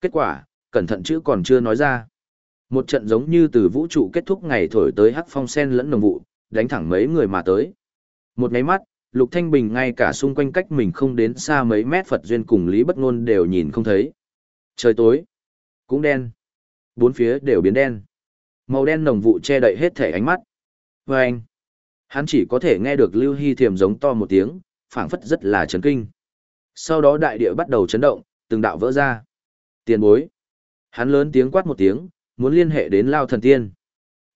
Kết quả, cẩn thận chữ còn chưa nói ra. Một trận giống như từ vũ trụ kết thúc ngày thổi tới hắc phong sen lẫn đồng vụ, đánh thẳng mấy người mà tới. Một nháy mắt, Lục Thanh Bình ngay cả xung quanh cách mình không đến xa mấy mét Phật Duyên cùng Lý Bất Ngôn đều nhìn không thấy. Trời tối, cũng đen. Bốn phía đều biến đen. Màu đen nồng vụ che đậy hết thể ánh mắt. Và anh, hắn chỉ có thể nghe được Lưu Hy Thiềm giống to một tiếng, phảng phất rất là chấn kinh. Sau đó đại địa bắt đầu chấn động, từng đạo vỡ ra. Tiền bối. Hắn lớn tiếng quát một tiếng, muốn liên hệ đến Lao Thần Tiên.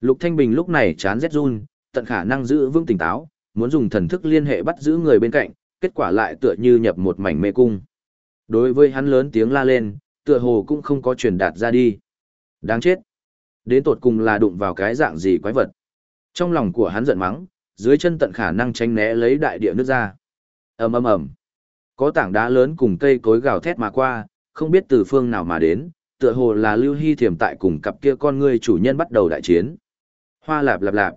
Lục Thanh Bình lúc này chán rét run, tận khả năng giữ vững tỉnh táo, muốn dùng thần thức liên hệ bắt giữ người bên cạnh, kết quả lại tựa như nhập một mảnh mê cung. Đối với hắn lớn tiếng la lên, tựa hồ cũng không có truyền đạt ra đi. Đáng chết. Đến tột cùng là đụng vào cái dạng gì quái vật. Trong lòng của hắn giận mắng, dưới chân tận khả năng tránh né lấy đại địa nước ra. ầm ầm ầm. Có tảng đá lớn cùng cây cối gào thét mà qua, không biết từ phương nào mà đến, tựa hồ là Lưu Hy Thiểm tại cùng cặp kia con người chủ nhân bắt đầu đại chiến. Hoa lạp lạp lạp.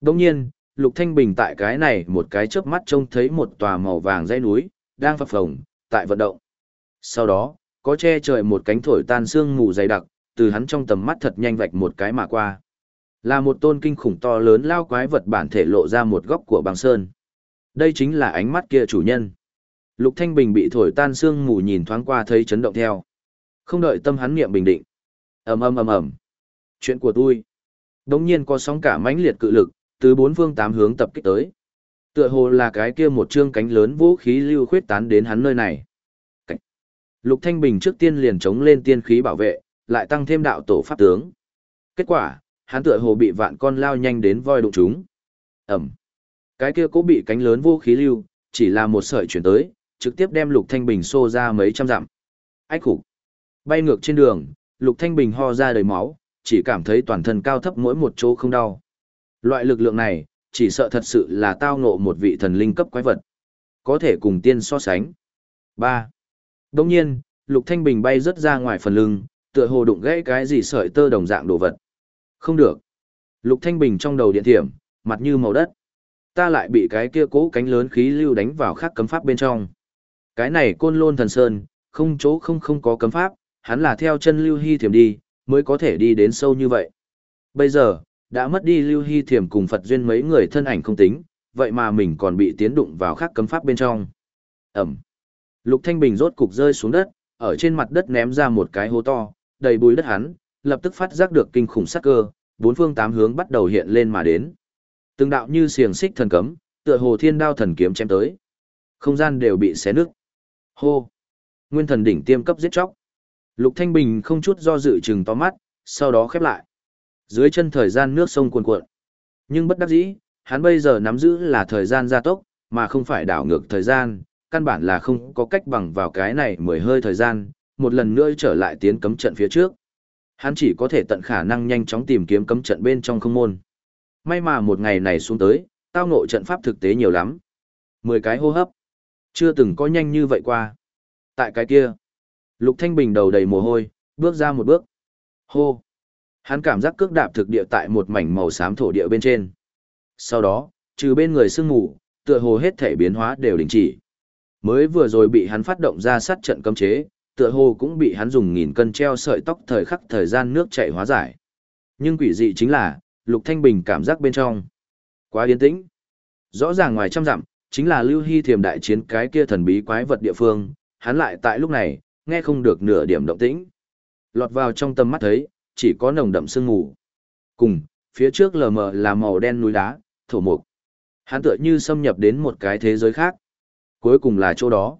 Đồng nhiên, Lục Thanh Bình tại cái này một cái chớp mắt trông thấy một tòa màu vàng dãy núi, đang phập phồng, tại vận động. Sau đó, có che trời một cánh thổi tan xương mù dày đặc, từ hắn trong tầm mắt thật nhanh vạch một cái mà qua. Là một tôn kinh khủng to lớn lao quái vật bản thể lộ ra một góc của băng sơn. Đây chính là ánh mắt kia chủ nhân. Lục Thanh Bình bị thổi tan xương mù nhìn thoáng qua thấy chấn động theo. Không đợi tâm hắn niệm bình định. ầm ầm ầm ầm. Chuyện của tôi. Đống nhiên có sóng cả mãnh liệt cự lực, từ bốn phương tám hướng tập kích tới. Tựa hồ là cái kia một trương cánh lớn vũ khí lưu khuyết tán đến hắn nơi này. Cảnh. Lục Thanh Bình trước tiên liền chống lên tiên khí bảo vệ, lại tăng thêm đạo tổ pháp tướng. Kết quả, hắn tựa hồ bị vạn con lao nhanh đến voi đụng chúng. Ẩm. Cái kia cố bị cánh lớn vũ khí lưu, chỉ là một sợi chuyển tới, trực tiếp đem Lục Thanh Bình xô ra mấy trăm dặm. Ách khủng. Bay ngược trên đường, Lục Thanh Bình ho ra đầy máu, chỉ cảm thấy toàn thân cao thấp mỗi một chỗ không đau. Loại lực lượng này, chỉ sợ thật sự là tao ngộ một vị thần linh cấp quái vật. Có thể cùng tiên so sánh. 3. Đồng nhiên, Lục Thanh Bình bay rất ra ngoài phần lưng, tựa hồ đụng gãy cái gì sợi tơ đồng dạng đồ vật. Không được. Lục Thanh Bình trong đầu điện thiểm, mặt như màu đất. Ta lại bị cái kia cố cánh lớn khí lưu đánh vào khắc cấm pháp bên trong. Cái này côn lôn thần sơn, không chỗ không không có cấm pháp, hắn là theo chân lưu hy thiểm đi, mới có thể đi đến sâu như vậy. Bây giờ, đã mất đi lưu hy thiểm cùng Phật duyên mấy người thân ảnh không tính, vậy mà mình còn bị tiến đụng vào khắc cấm pháp bên trong. Ẩm. Lục Thanh Bình rốt cục rơi xuống đất, ở trên mặt đất ném ra một cái hố to, đầy bùi đất hắn, lập tức phát giác được kinh khủng sát cơ, bốn phương tám hướng bắt đầu hiện lên mà đến. Từng đạo như xiềng xích thần cấm, tựa hồ thiên đao thần kiếm chém tới. Không gian đều bị xé nứt. Hô! Nguyên thần đỉnh tiêm cấp giết chóc. Lục Thanh Bình không chút do dự chừng to mắt, sau đó khép lại. Dưới chân thời gian nước sông cuồn cuộn. Nhưng bất đắc dĩ, hắn bây giờ nắm giữ là thời gian gia tốc, mà không phải đảo ngược thời gian, căn bản là không có cách bằng vào cái này mười hơi thời gian, một lần nữa trở lại tiến cấm trận phía trước. Hắn chỉ có thể tận khả năng nhanh chóng tìm kiếm cấm trận bên trong không môn. May mà một ngày này xuống tới, tao ngộ trận pháp thực tế nhiều lắm. Mười cái hô hấp. Chưa từng có nhanh như vậy qua. Tại cái kia, Lục Thanh Bình đầu đầy mồ hôi, bước ra một bước. Hô. Hắn cảm giác cước đạp thực địa tại một mảnh màu xám thổ địa bên trên. Sau đó, trừ bên người sương mù, tựa hồ hết thể biến hóa đều đình chỉ. Mới vừa rồi bị hắn phát động ra sát trận cấm chế, tựa hồ cũng bị hắn dùng nghìn cân treo sợi tóc thời khắc thời gian nước chảy hóa giải. Nhưng quỷ dị chính là, Lục Thanh Bình cảm giác bên trong. Quá yên tĩnh. Rõ ràng ngoài trăm dặm, chính là Lưu Hy thiềm đại chiến cái kia thần bí quái vật địa phương, hắn lại tại lúc này, nghe không được nửa điểm động tĩnh. Lọt vào trong tầm mắt thấy, chỉ có nồng đậm sương mù. Cùng, phía trước lờ mờ là màu đen núi đá, thổ mục. Hắn tựa như xâm nhập đến một cái thế giới khác. Cuối cùng là chỗ đó.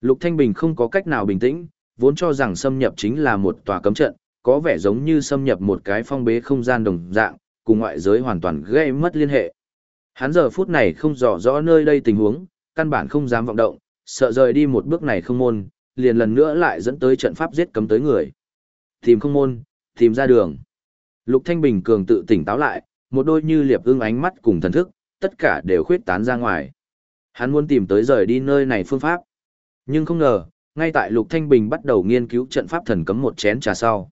Lục Thanh Bình không có cách nào bình tĩnh, vốn cho rằng xâm nhập chính là một tòa cấm trận, có vẻ giống như xâm nhập một cái phong bế không gian đồng dạng, cùng ngoại giới hoàn toàn gây mất liên hệ. Hắn giờ phút này không rõ rõ nơi đây tình huống, căn bản không dám vọng động, sợ rời đi một bước này không môn, liền lần nữa lại dẫn tới trận pháp giết cấm tới người. Tìm không môn, tìm ra đường. Lục Thanh Bình cường tự tỉnh táo lại, một đôi như liệp ưng ánh mắt cùng thần thức, tất cả đều khuyết tán ra ngoài. Hắn muốn tìm tới rời đi nơi này phương pháp. Nhưng không ngờ, ngay tại Lục Thanh Bình bắt đầu nghiên cứu trận pháp thần cấm một chén trà sau.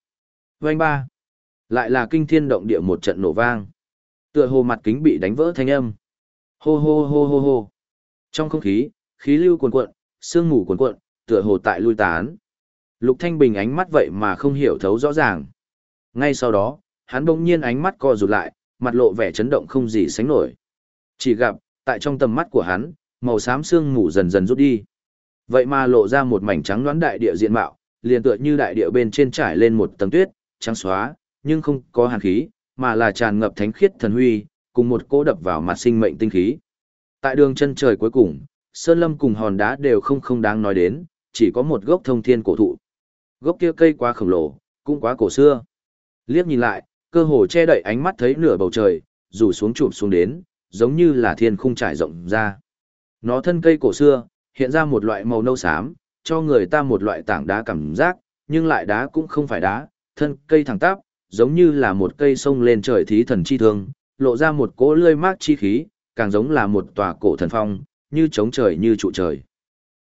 Vành ba. Lại là kinh thiên động địa một trận nổ vang. Tựa hồ mặt kính bị đánh vỡ thanh âm. Hô hô hô hô hô. Trong không khí, khí lưu cuồn cuộn, sương mù cuồn cuộn, tựa hồ tại lui tán. Lục Thanh Bình ánh mắt vậy mà không hiểu thấu rõ ràng. Ngay sau đó, hắn bỗng nhiên ánh mắt co rụt lại, mặt lộ vẻ chấn động không gì sánh nổi. Chỉ gặp, tại trong tầm mắt của hắn, màu xám xương mù dần dần rút đi. Vậy mà lộ ra một mảnh trắng đoán đại địa diện mạo, liền tựa như đại địa bên trên trải lên một tầng tuyết, trắng xóa, nhưng không có hàn khí, mà là tràn ngập thánh khiết thần huy, cùng một cỗ đập vào mặt sinh mệnh tinh khí. Tại đường chân trời cuối cùng, sơn lâm cùng hòn đá đều không không đáng nói đến, chỉ có một gốc thông thiên cổ thụ. Gốc kia cây quá khổng lồ, cũng quá cổ xưa. Liếc nhìn lại, cơ hồ che đậy ánh mắt thấy nửa bầu trời, rủ xuống chụp xuống đến, giống như là thiên khung trải rộng ra. Nó thân cây cổ xưa, hiện ra một loại màu nâu xám, cho người ta một loại tảng đá cảm giác, nhưng lại đá cũng không phải đá, thân cây thẳng tắp, giống như là một cây sông lên trời thí thần chi thương, lộ ra một cỗ lươi mát chi khí, càng giống là một tòa cổ thần phong, như chống trời như trụ trời.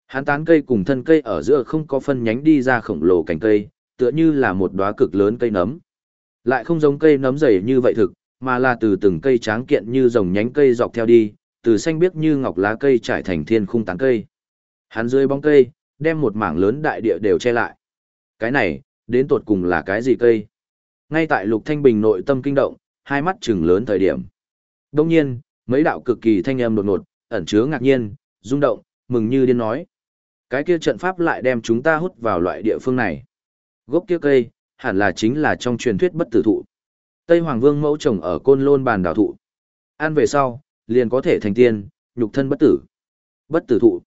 Hán tán cây cùng thân cây ở giữa không có phân nhánh đi ra khổng lồ cành cây, tựa như là một đóa cực lớn cây nấm. Lại không giống cây nấm dày như vậy thực, mà là từ từng cây tráng kiện như rồng nhánh cây dọc theo đi, từ xanh biếc như ngọc lá cây trải thành thiên khung tán cây. Hắn dưới bóng cây, đem một mảng lớn đại địa đều che lại. Cái này, đến tột cùng là cái gì cây? Ngay tại Lục Thanh Bình nội tâm kinh động, hai mắt trừng lớn thời điểm. Đông nhiên, mấy đạo cực kỳ thanh âm đột ngột, ẩn chứa ngạc nhiên, rung động, mừng như điên nói. Cái kia trận pháp lại đem chúng ta hút vào loại địa phương này. Gốc kia cây, hẳn là chính là trong truyền thuyết bất tử thụ. Tây Hoàng Vương mẫu trồng ở côn lôn bàn đảo thụ. Ăn về sau, liền có thể thành tiên, nhục thân bất tử. Bất tử thụ.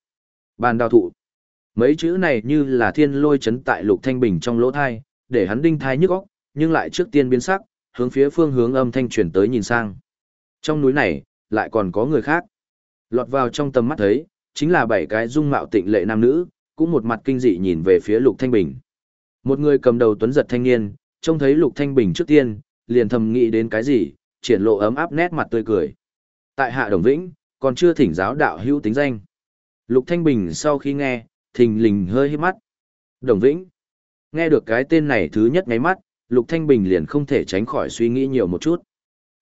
Bàn đào thụ. Mấy chữ này như là thiên lôi chấn tại lục thanh bình trong lỗ thai, để hắn đinh thai nhức óc, nhưng lại trước tiên biến sắc, hướng phía phương hướng âm thanh truyền tới nhìn sang. Trong núi này, lại còn có người khác. Lọt vào trong tầm mắt thấy, chính là bảy cái dung mạo tịnh lệ nam nữ, cũng một mặt kinh dị nhìn về phía Lục Thanh Bình. Một người cầm đầu tuấn giật thanh niên, trông thấy Lục Thanh Bình trước tiên, liền thầm nghĩ đến cái gì, triển lộ ấm áp nét mặt tươi cười. Tại Hạ Đồng Vĩnh, còn chưa thỉnh giáo đạo hữu tính danh. Lục Thanh Bình sau khi nghe, thình lình hơi hít mắt. Đồng Vĩnh. Nghe được cái tên này thứ nhất ngáy mắt, Lục Thanh Bình liền không thể tránh khỏi suy nghĩ nhiều một chút.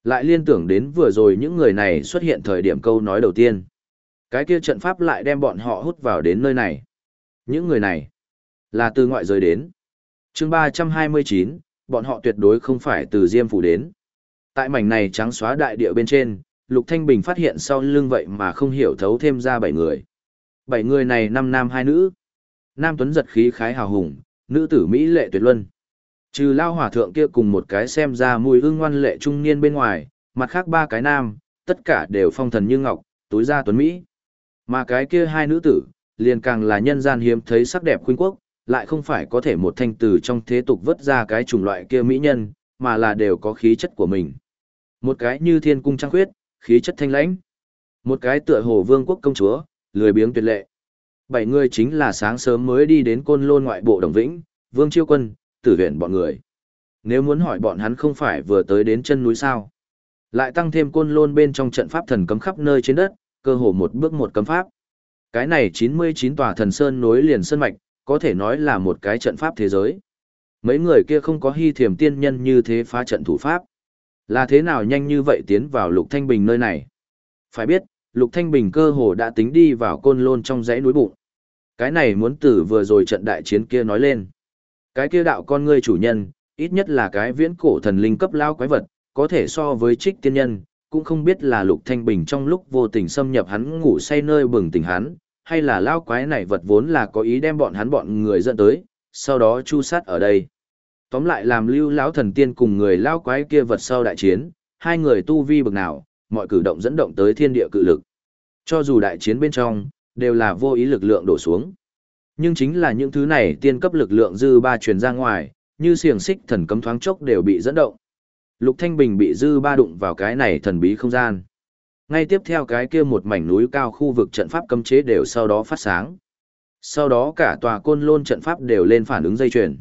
Lại liên tưởng đến vừa rồi những người này xuất hiện thời điểm câu nói đầu tiên. Cái kia trận pháp lại đem bọn họ hút vào đến nơi này. Những người này là từ ngoại giới đến. chương 329, bọn họ tuyệt đối không phải từ Diêm Phủ đến. Tại mảnh này trắng xóa đại địa bên trên, Lục Thanh Bình phát hiện sau lưng vậy mà không hiểu thấu thêm ra bảy người. Bảy người này năm nam hai nữ. Nam tuấn giật khí khái hào hùng, nữ tử Mỹ lệ tuyệt luân. Trừ lao hỏa thượng kia cùng một cái xem ra mùi hương ngoan lệ trung niên bên ngoài, mặt khác ba cái nam, tất cả đều phong thần như ngọc, túi ra tuấn Mỹ. Mà cái kia hai nữ tử, liền càng là nhân gian hiếm thấy sắc đẹp khuynh quốc, lại không phải có thể một thanh từ trong thế tục vứt ra cái chủng loại kia mỹ nhân, mà là đều có khí chất của mình. Một cái như thiên cung trăng khuyết, khí chất thanh lãnh. Một cái tựa hồ vương quốc công chúa, lười biếng tuyệt lệ. Bảy người chính là sáng sớm mới đi đến côn lôn ngoại bộ đồng vĩnh, vương chiêu quân, tử viện bọn người. Nếu muốn hỏi bọn hắn không phải vừa tới đến chân núi sao. Lại tăng thêm côn lôn bên trong trận pháp thần cấm khắp nơi trên đất, cơ hồ một bước một cấm pháp. Cái này 99 tòa thần sơn nối liền sơn mạch, có thể nói là một cái trận pháp thế giới. Mấy người kia không có hy thiểm tiên nhân như thế phá trận thủ pháp. Là thế nào nhanh như vậy tiến vào Lục Thanh Bình nơi này? Phải biết, Lục Thanh Bình cơ hồ đã tính đi vào côn lôn trong dãy núi bụng. Cái này muốn từ vừa rồi trận đại chiến kia nói lên. Cái kia đạo con ngươi chủ nhân, ít nhất là cái viễn cổ thần linh cấp lao quái vật, có thể so với trích tiên nhân, cũng không biết là Lục Thanh Bình trong lúc vô tình xâm nhập hắn ngủ say nơi bừng tỉnh hắn, hay là lao quái này vật vốn là có ý đem bọn hắn bọn người dẫn tới, sau đó chu sát ở đây. Tóm lại làm lưu lão thần tiên cùng người lao quái kia vật sau đại chiến, hai người tu vi bực nào, mọi cử động dẫn động tới thiên địa cự lực. Cho dù đại chiến bên trong, đều là vô ý lực lượng đổ xuống. Nhưng chính là những thứ này tiên cấp lực lượng dư ba truyền ra ngoài, như xiềng xích thần cấm thoáng chốc đều bị dẫn động. Lục Thanh Bình bị dư ba đụng vào cái này thần bí không gian. Ngay tiếp theo cái kia một mảnh núi cao khu vực trận pháp cấm chế đều sau đó phát sáng. Sau đó cả tòa côn lôn trận pháp đều lên phản ứng dây chuyền.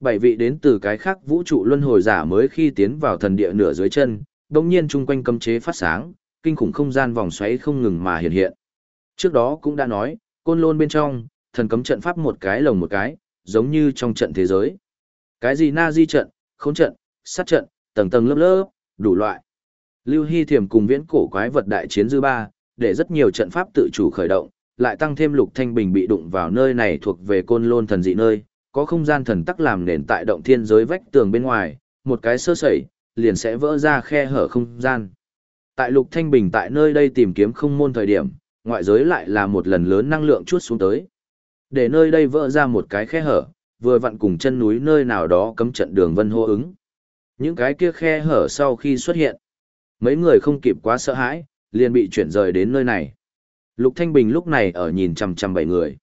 Bảy vị đến từ cái khác vũ trụ luân hồi giả mới khi tiến vào thần địa nửa dưới chân, đồng nhiên chung quanh cấm chế phát sáng, kinh khủng không gian vòng xoáy không ngừng mà hiện hiện. Trước đó cũng đã nói, côn lôn bên trong, thần cấm trận pháp một cái lồng một cái, giống như trong trận thế giới. Cái gì na di trận, khốn trận, sát trận, tầng tầng lớp lớp, đủ loại. Lưu Hy Thiểm cùng viễn cổ quái vật đại chiến dư ba, để rất nhiều trận pháp tự chủ khởi động, lại tăng thêm lục thanh bình bị đụng vào nơi này thuộc về côn lôn thần dị nơi, có không gian thần tắc làm nền tại động thiên giới vách tường bên ngoài, một cái sơ sẩy, liền sẽ vỡ ra khe hở không gian. Tại Lục Thanh Bình tại nơi đây tìm kiếm không môn thời điểm, ngoại giới lại là một lần lớn năng lượng chút xuống tới. Để nơi đây vỡ ra một cái khe hở, vừa vặn cùng chân núi nơi nào đó cấm trận đường vân hô ứng. Những cái kia khe hở sau khi xuất hiện, mấy người không kịp quá sợ hãi, liền bị chuyển rời đến nơi này. Lục Thanh Bình lúc này ở nhìn chằm chằm bảy người.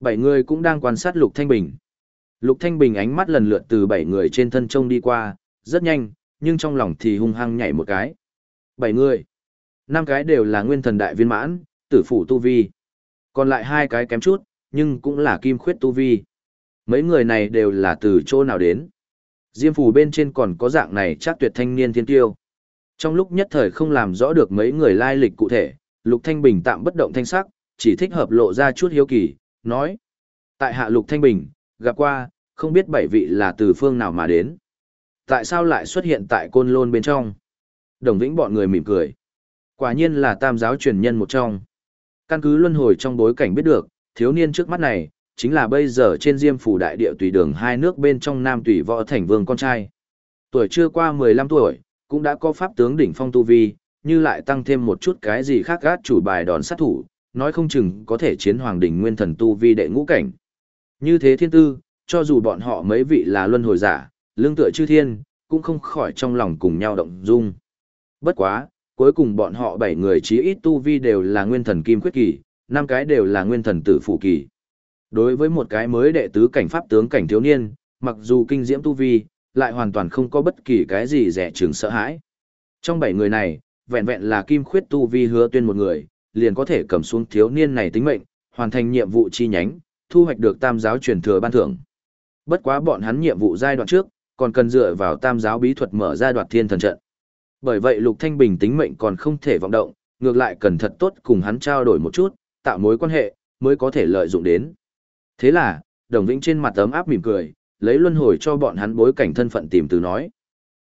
Bảy người cũng đang quan sát Lục Thanh Bình. Lục Thanh Bình ánh mắt lần lượt từ bảy người trên thân trông đi qua, rất nhanh, nhưng trong lòng thì hung hăng nhảy một cái. Bảy người. Năm cái đều là nguyên thần đại viên mãn, tử phủ tu vi. Còn lại hai cái kém chút, nhưng cũng là kim khuyết tu vi. Mấy người này đều là từ chỗ nào đến. Diêm phủ bên trên còn có dạng này chắc tuyệt thanh niên thiên tiêu. Trong lúc nhất thời không làm rõ được mấy người lai lịch cụ thể, Lục Thanh Bình tạm bất động thanh sắc, chỉ thích hợp lộ ra chút hiếu kỳ, nói. Tại hạ Lục Thanh Bình, gặp qua, không biết bảy vị là từ phương nào mà đến. Tại sao lại xuất hiện tại côn lôn bên trong? Đồng vĩnh bọn người mỉm cười. Quả nhiên là tam giáo truyền nhân một trong. Căn cứ luân hồi trong bối cảnh biết được, thiếu niên trước mắt này, chính là bây giờ trên diêm phủ đại địa tùy đường hai nước bên trong nam tùy võ thành vương con trai. Tuổi chưa qua 15 tuổi, cũng đã có pháp tướng đỉnh phong tu vi, như lại tăng thêm một chút cái gì khác gát chủ bài đòn sát thủ, nói không chừng có thể chiến hoàng đỉnh nguyên thần tu vi đệ ngũ cảnh. Như thế thiên tư, cho dù bọn họ mấy vị là luân hồi giả, lương tựa chư thiên, cũng không khỏi trong lòng cùng nhau động dung. Bất quá, cuối cùng bọn họ bảy người chí ít tu vi đều là nguyên thần kim quyết kỳ, năm cái đều là nguyên thần tử phụ kỳ. Đối với một cái mới đệ tứ cảnh pháp tướng cảnh thiếu niên, mặc dù kinh diễm tu vi, lại hoàn toàn không có bất kỳ cái gì rẻ trường sợ hãi. Trong bảy người này, vẹn vẹn là kim khuyết tu vi hứa tuyên một người, liền có thể cầm xuống thiếu niên này tính mệnh, hoàn thành nhiệm vụ chi nhánh, thu hoạch được tam giáo truyền thừa ban thưởng. Bất quá bọn hắn nhiệm vụ giai đoạn trước, còn cần dựa vào tam giáo bí thuật mở ra đoạt thiên thần trận. Bởi vậy Lục Thanh Bình tính mệnh còn không thể vọng động, ngược lại cần thật tốt cùng hắn trao đổi một chút, tạo mối quan hệ, mới có thể lợi dụng đến. Thế là, Đồng Vĩnh trên mặt ấm áp mỉm cười, lấy luân hồi cho bọn hắn bối cảnh thân phận tìm từ nói.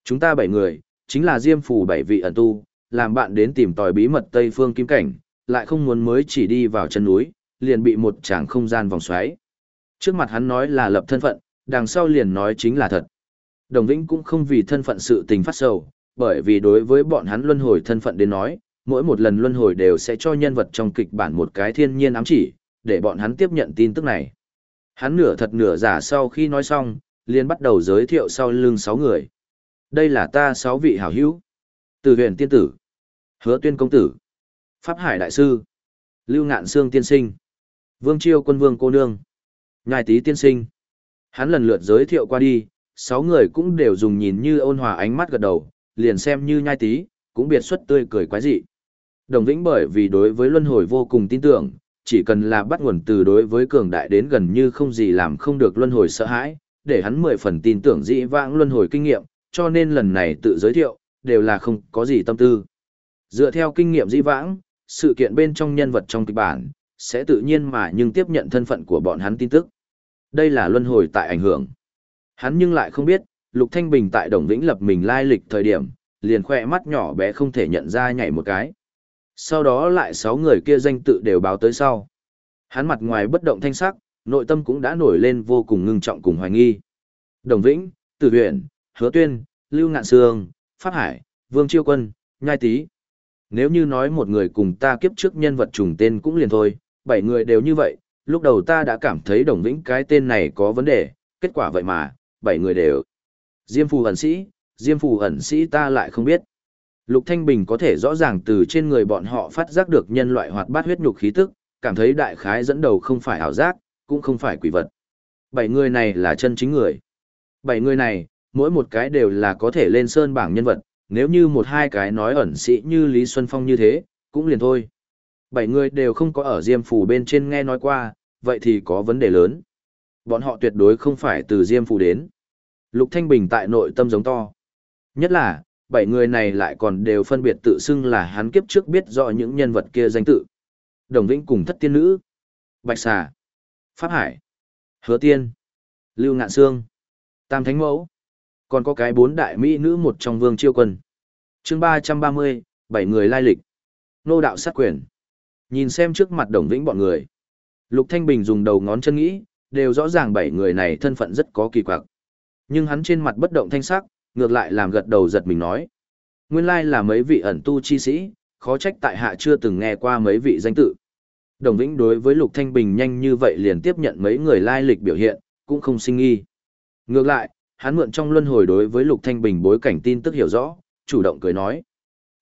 Chúng ta bảy người, chính là Diêm Phù bảy vị ẩn tu, làm bạn đến tìm tòi bí mật Tây Phương Kim Cảnh, lại không muốn mới chỉ đi vào chân núi, liền bị một tràng không gian vòng xoáy. Trước mặt hắn nói là lập thân phận, đằng sau liền nói chính là thật. Đồng Vĩnh cũng không vì thân phận sự tình phát sầu, bởi vì đối với bọn hắn luân hồi thân phận đến nói, mỗi một lần luân hồi đều sẽ cho nhân vật trong kịch bản một cái thiên nhiên ám chỉ, để bọn hắn tiếp nhận tin tức này. Hắn nửa thật nửa giả sau khi nói xong, liền bắt đầu giới thiệu sau lưng sáu người. Đây là ta sáu vị hảo hữu. Từ huyền tiên tử, hứa tuyên công tử, pháp hải đại sư, lưu ngạn xương tiên sinh, vương chiêu quân vương cô nương, nhai tý tiên sinh. Hắn lần lượt giới thiệu qua đi, sáu người cũng đều dùng nhìn như ôn hòa ánh mắt gật đầu, liền xem như nhai tí, cũng biệt xuất tươi cười quái dị. Đồng Vĩnh bởi vì đối với luân hồi vô cùng tin tưởng, chỉ cần là bắt nguồn từ đối với cường đại đến gần như không gì làm không được luân hồi sợ hãi, để hắn mười phần tin tưởng dĩ vãng luân hồi kinh nghiệm, cho nên lần này tự giới thiệu, đều là không có gì tâm tư. Dựa theo kinh nghiệm dĩ vãng, sự kiện bên trong nhân vật trong kịch bản, sẽ tự nhiên mà nhưng tiếp nhận thân phận của bọn hắn tin tức. Đây là luân hồi tại ảnh hưởng. Hắn nhưng lại không biết, Lục Thanh Bình tại Đồng Vĩnh lập mình lai lịch thời điểm, liền khoe mắt nhỏ bé không thể nhận ra nhảy một cái. Sau đó lại sáu người kia danh tự đều báo tới sau. Hắn mặt ngoài bất động thanh sắc, nội tâm cũng đã nổi lên vô cùng ngưng trọng cùng hoài nghi. Đồng Vĩnh, Tử Huyền, Hứa Tuyên, Lưu Ngạn Sương, Pháp Hải, Vương Chiêu Quân, Nhai Tý. Nếu như nói một người cùng ta kiếp trước nhân vật trùng tên cũng liền thôi, bảy người đều như vậy, lúc đầu ta đã cảm thấy Đồng Vĩnh cái tên này có vấn đề, kết quả vậy mà, bảy người đều. Diêm phù ẩn sĩ, diêm phù ẩn sĩ ta lại không biết. Lục Thanh Bình có thể rõ ràng từ trên người bọn họ phát giác được nhân loại hoạt bát huyết nhục khí tức, cảm thấy đại khái dẫn đầu không phải ảo giác, cũng không phải quỷ vật. Bảy người này là chân chính người. Bảy người này, mỗi một cái đều là có thể lên sơn bảng nhân vật, nếu như một hai cái nói ẩn sĩ như Lý Xuân Phong như thế, cũng liền thôi. Bảy người đều không có ở Diêm Phủ bên trên nghe nói qua, vậy thì có vấn đề lớn. Bọn họ tuyệt đối không phải từ Diêm Phủ đến. Lục Thanh Bình tại nội tâm giống to. Nhất là, bảy người này lại còn đều phân biệt tự xưng là hắn kiếp trước biết rõ những nhân vật kia danh tự. Đồng Vĩnh cùng thất tiên nữ, Bạch Xà, Pháp Hải, Hứa Tiên, Lưu Ngạn Sương, Tam Thánh Mẫu, còn có cái bốn đại mỹ nữ một trong vương chiêu quân. chương ba trăm ba mươi bảy người lai lịch. Nô đạo sát quyền. Nhìn xem trước mặt Đồng Vĩnh bọn người. Lục Thanh Bình dùng đầu ngón chân nghĩ, đều rõ ràng bảy người này thân phận rất có kỳ quặc. Nhưng hắn trên mặt bất động thanh sắc, ngược lại làm gật đầu giật mình nói. Nguyên lai là mấy vị ẩn tu chi sĩ, khó trách tại hạ chưa từng nghe qua mấy vị danh tự. Đồng Vĩnh đối với Lục Thanh Bình nhanh như vậy liền tiếp nhận mấy người lai lịch biểu hiện, cũng không sinh nghi. Ngược lại, hắn mượn trong luân hồi đối với Lục Thanh Bình bối cảnh tin tức hiểu rõ, chủ động cười nói.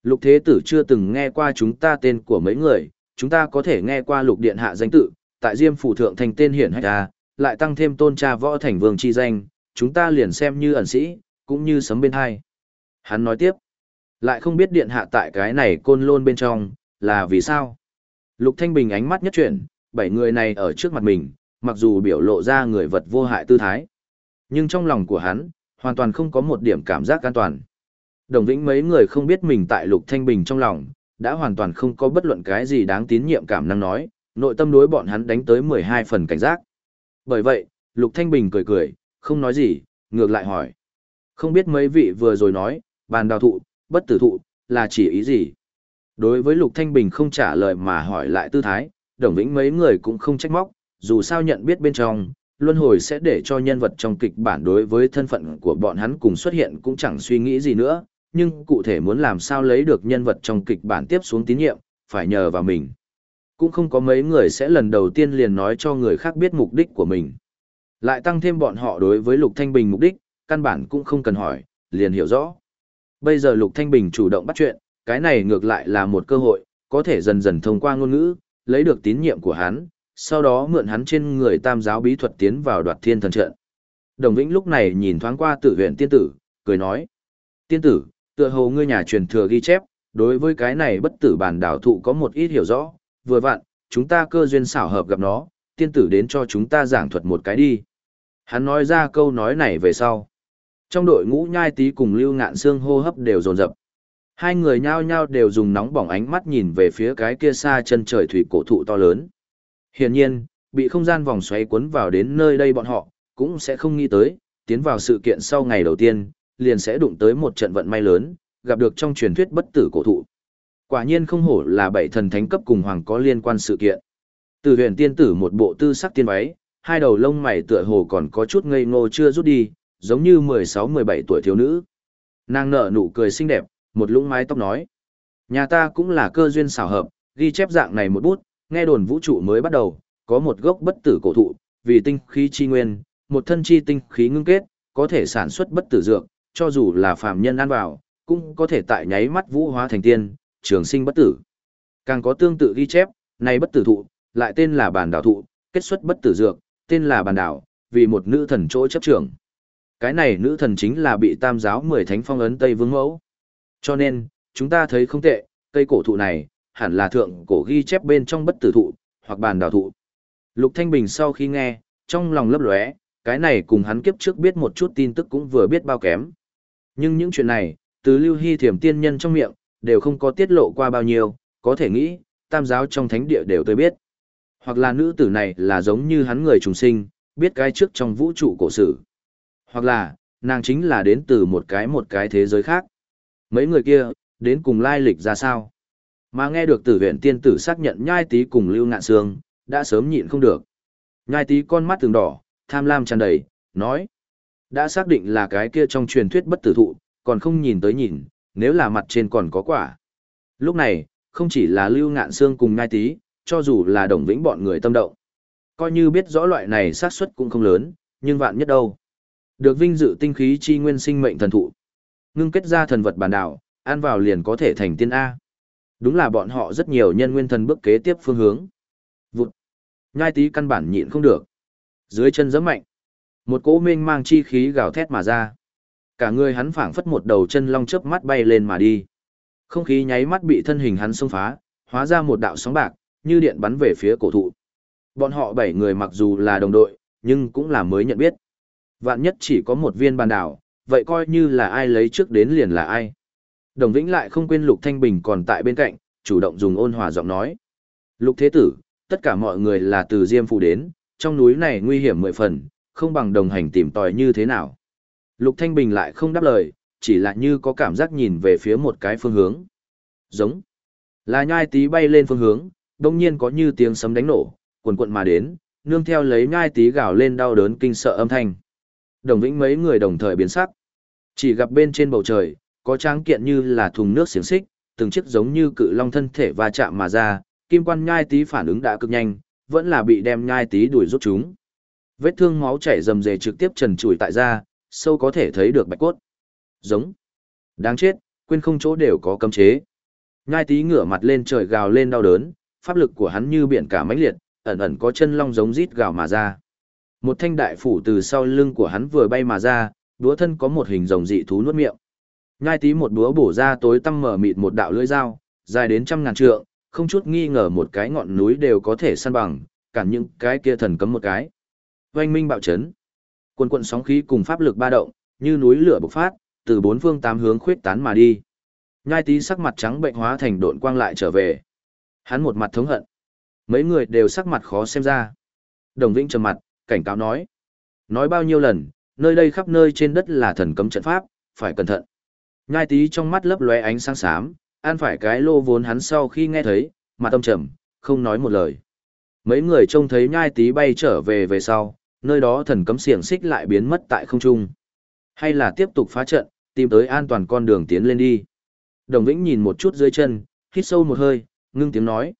Lục Thế Tử chưa từng nghe qua chúng ta tên của mấy người, chúng ta có thể nghe qua Lục Điện Hạ danh tự, tại Diêm Phủ Thượng thành tên hiển hách ra, lại tăng thêm tôn cha võ thành vương chi danh, chúng ta liền xem như ẩn sĩ, cũng như sấm bên hai. Hắn nói tiếp, lại không biết Điện Hạ tại cái này côn lôn bên trong, là vì sao? Lục Thanh Bình ánh mắt nhất chuyển, bảy người này ở trước mặt mình, mặc dù biểu lộ ra người vật vô hại tư thái. Nhưng trong lòng của hắn, hoàn toàn không có một điểm cảm giác an toàn. Đồng Vĩnh mấy người không biết mình tại Lục Thanh Bình trong lòng, đã hoàn toàn không có bất luận cái gì đáng tín nhiệm cảm năng nói, nội tâm đối bọn hắn đánh tới 12 phần cảnh giác. Bởi vậy, Lục Thanh Bình cười cười, không nói gì, ngược lại hỏi. Không biết mấy vị vừa rồi nói, bàn đào thụ, bất tử thụ, là chỉ ý gì? Đối với Lục Thanh Bình không trả lời mà hỏi lại tư thái, Đồng Vĩnh mấy người cũng không trách móc, dù sao nhận biết bên trong, luân hồi sẽ để cho nhân vật trong kịch bản đối với thân phận của bọn hắn cùng xuất hiện cũng chẳng suy nghĩ gì nữa, nhưng cụ thể muốn làm sao lấy được nhân vật trong kịch bản tiếp xuống tín nhiệm, phải nhờ vào mình. Cũng không có mấy người sẽ lần đầu tiên liền nói cho người khác biết mục đích của mình. Lại tăng thêm bọn họ đối với Lục Thanh Bình mục đích, căn bản cũng không cần hỏi, liền hiểu rõ. Bây giờ Lục Thanh Bình chủ động bắt chuyện, cái này ngược lại là một cơ hội, có thể dần dần thông qua ngôn ngữ, lấy được tín nhiệm của hắn, sau đó mượn hắn trên người tam giáo bí thuật tiến vào đoạt thiên thần trận. Đồng Vĩnh lúc này nhìn thoáng qua tử huyện tiên tử, cười nói. Tiên tử, tựa hồ ngươi nhà truyền thừa ghi chép, đối với cái này bất tử bản đảo thụ có một ít hiểu rõ, vừa vặn, chúng ta cơ duyên xảo hợp gặp nó, tiên tử đến cho chúng ta giảng thuật một cái đi. Hắn nói ra câu nói này về sau. Trong đội ngũ nhai tí cùng lưu ngạn xương hô hấp đều dồn dập. Hai người nhao nhao đều dùng nóng bỏng ánh mắt nhìn về phía cái kia xa chân trời thủy cổ thụ to lớn. Hiển nhiên, bị không gian vòng xoáy cuốn vào đến nơi đây bọn họ, cũng sẽ không nghĩ tới, tiến vào sự kiện sau ngày đầu tiên, liền sẽ đụng tới một trận vận may lớn, gặp được trong truyền thuyết bất tử cổ thụ. Quả nhiên không hổ là bảy thần thánh cấp cùng hoàng có liên quan sự kiện. Từ huyền tiên tử một bộ tư sắc tiên váy, hai đầu lông mày tựa hồ còn có chút ngây ngô chưa rút đi, giống như 16-17 tuổi thiếu nữ. Nàng nở nụ cười xinh đẹp, một lũng mái tóc nói. Nhà ta cũng là cơ duyên xảo hợp, ghi chép dạng này một bút, nghe đồn vũ trụ mới bắt đầu, có một gốc bất tử cổ thụ, vì tinh khí chi nguyên, một thân chi tinh khí ngưng kết, có thể sản xuất bất tử dược, cho dù là phàm nhân ăn vào, cũng có thể tại nháy mắt vũ hóa thành tiên, trường sinh bất tử. Càng có tương tự ghi chép, này bất tử thụ, lại tên là bản đảo thụ, kết xuất bất tử dược, tên là bản đảo, vì một nữ thần chỗ chấp trưởng. Cái này nữ thần chính là bị tam giáo mười thánh phong ấn Tây Vương Mẫu. Cho nên, chúng ta thấy không tệ, cây cổ thụ này, hẳn là thượng cổ ghi chép bên trong bất tử thụ, hoặc bàn đào thụ. Lục Thanh Bình sau khi nghe, trong lòng lấp lóe, cái này cùng hắn kiếp trước biết một chút tin tức cũng vừa biết bao kém. Nhưng những chuyện này, từ Lưu Hy Thiểm tiên nhân trong miệng, đều không có tiết lộ qua bao nhiêu, có thể nghĩ, tam giáo trong thánh địa đều tới biết. Hoặc là nữ tử này là giống như hắn người trùng sinh, biết cái trước trong vũ trụ cổ sử. Hoặc là, nàng chính là đến từ một cái một cái thế giới khác. Mấy người kia, đến cùng lai lịch ra sao? Mà nghe được tử huyện tiên tử xác nhận nhai tí cùng lưu ngạn Sương đã sớm nhịn không được. Nhai tí con mắt từng đỏ, tham lam tràn đầy, nói. Đã xác định là cái kia trong truyền thuyết bất tử thụ, còn không nhìn tới nhìn, nếu là mặt trên còn có quả. Lúc này, không chỉ là lưu ngạn Sương cùng nhai tí, cho dù là đồng vĩnh bọn người tâm động. Coi như biết rõ loại này xác suất cũng không lớn, nhưng vạn nhất đâu. Được vinh dự tinh khí chi nguyên sinh mệnh thần thụ. Ngưng kết ra thần vật bản đảo, ăn vào liền có thể thành tiên A. Đúng là bọn họ rất nhiều nhân nguyên thần bước kế tiếp phương hướng. Vụt. Nhai tí căn bản nhịn không được. Dưới chân giẫm mạnh. Một cỗ mênh mang chi khí gào thét mà ra. Cả người hắn phảng phất một đầu chân long chớp mắt bay lên mà đi. Không khí nháy mắt bị thân hình hắn xông phá, hóa ra một đạo sóng bạc, như điện bắn về phía cổ thụ. Bọn họ bảy người mặc dù là đồng đội, nhưng cũng là mới nhận biết. Vạn nhất chỉ có một viên bàn đảo, vậy coi như là ai lấy trước đến liền là ai. Đồng Vĩnh lại không quên Lục Thanh Bình còn tại bên cạnh, chủ động dùng ôn hòa giọng nói. Lục Thế Tử, tất cả mọi người là từ Diêm Phủ đến, trong núi này nguy hiểm mười phần, không bằng đồng hành tìm tòi như thế nào. Lục Thanh Bình lại không đáp lời, chỉ là như có cảm giác nhìn về phía một cái phương hướng. Giống. Là nhai tí bay lên phương hướng, đồng nhiên có như tiếng sấm đánh nổ, cuồn cuộn mà đến, nương theo lấy nhai tí gào lên đau đớn kinh sợ âm thanh. Đồng Vĩnh mấy người đồng thời biến sắc. Chỉ gặp bên trên bầu trời, có tráng kiện như là thùng nước xiềng xích, từng chiếc giống như cự long thân thể va chạm mà ra, kim quan nhai tí phản ứng đã cực nhanh, vẫn là bị đem nhai tí đuổi rút chúng. Vết thương máu chảy rầm rề trực tiếp trần trụi tại da, sâu có thể thấy được bạch cốt. Giống. Đáng chết, quên không chỗ đều có cấm chế. Nhai tí ngửa mặt lên trời gào lên đau đớn, pháp lực của hắn như biển cả mãnh liệt, ẩn ẩn có chân long giống rít gào mà ra. Một thanh đại phủ từ sau lưng của hắn vừa bay mà ra, đúa thân có một hình rồng dị thú nuốt miệng. Nhai tí một đúa bổ ra tối tăm mở mịt một đạo lưỡi dao, dài đến trăm ngàn trượng, không chút nghi ngờ một cái ngọn núi đều có thể săn bằng, cản những cái kia thần cấm một cái. Oanh minh bạo chấn. Quần quận sóng khí cùng pháp lực ba động, như núi lửa bộc phát, từ bốn phương tám hướng khuyết tán mà đi. Nhai tí sắc mặt trắng bệnh hóa thành độn quang lại trở về. Hắn một mặt thống hận. Mấy người đều sắc mặt khó xem ra. Đồng Vĩnh trầm mặt, cảnh cáo nói. Nói bao nhiêu lần, nơi đây khắp nơi trên đất là thần cấm trận pháp, phải cẩn thận. Nhai tí trong mắt lấp lóe ánh sáng xám, an phải cái lô vốn hắn sau khi nghe thấy, mặt tâm trầm, không nói một lời. Mấy người trông thấy nhai tí bay trở về về sau, nơi đó thần cấm xiềng xích lại biến mất tại không trung. Hay là tiếp tục phá trận, tìm tới an toàn con đường tiến lên đi. Đồng Vĩnh nhìn một chút dưới chân, hít sâu một hơi, ngưng tiếng nói.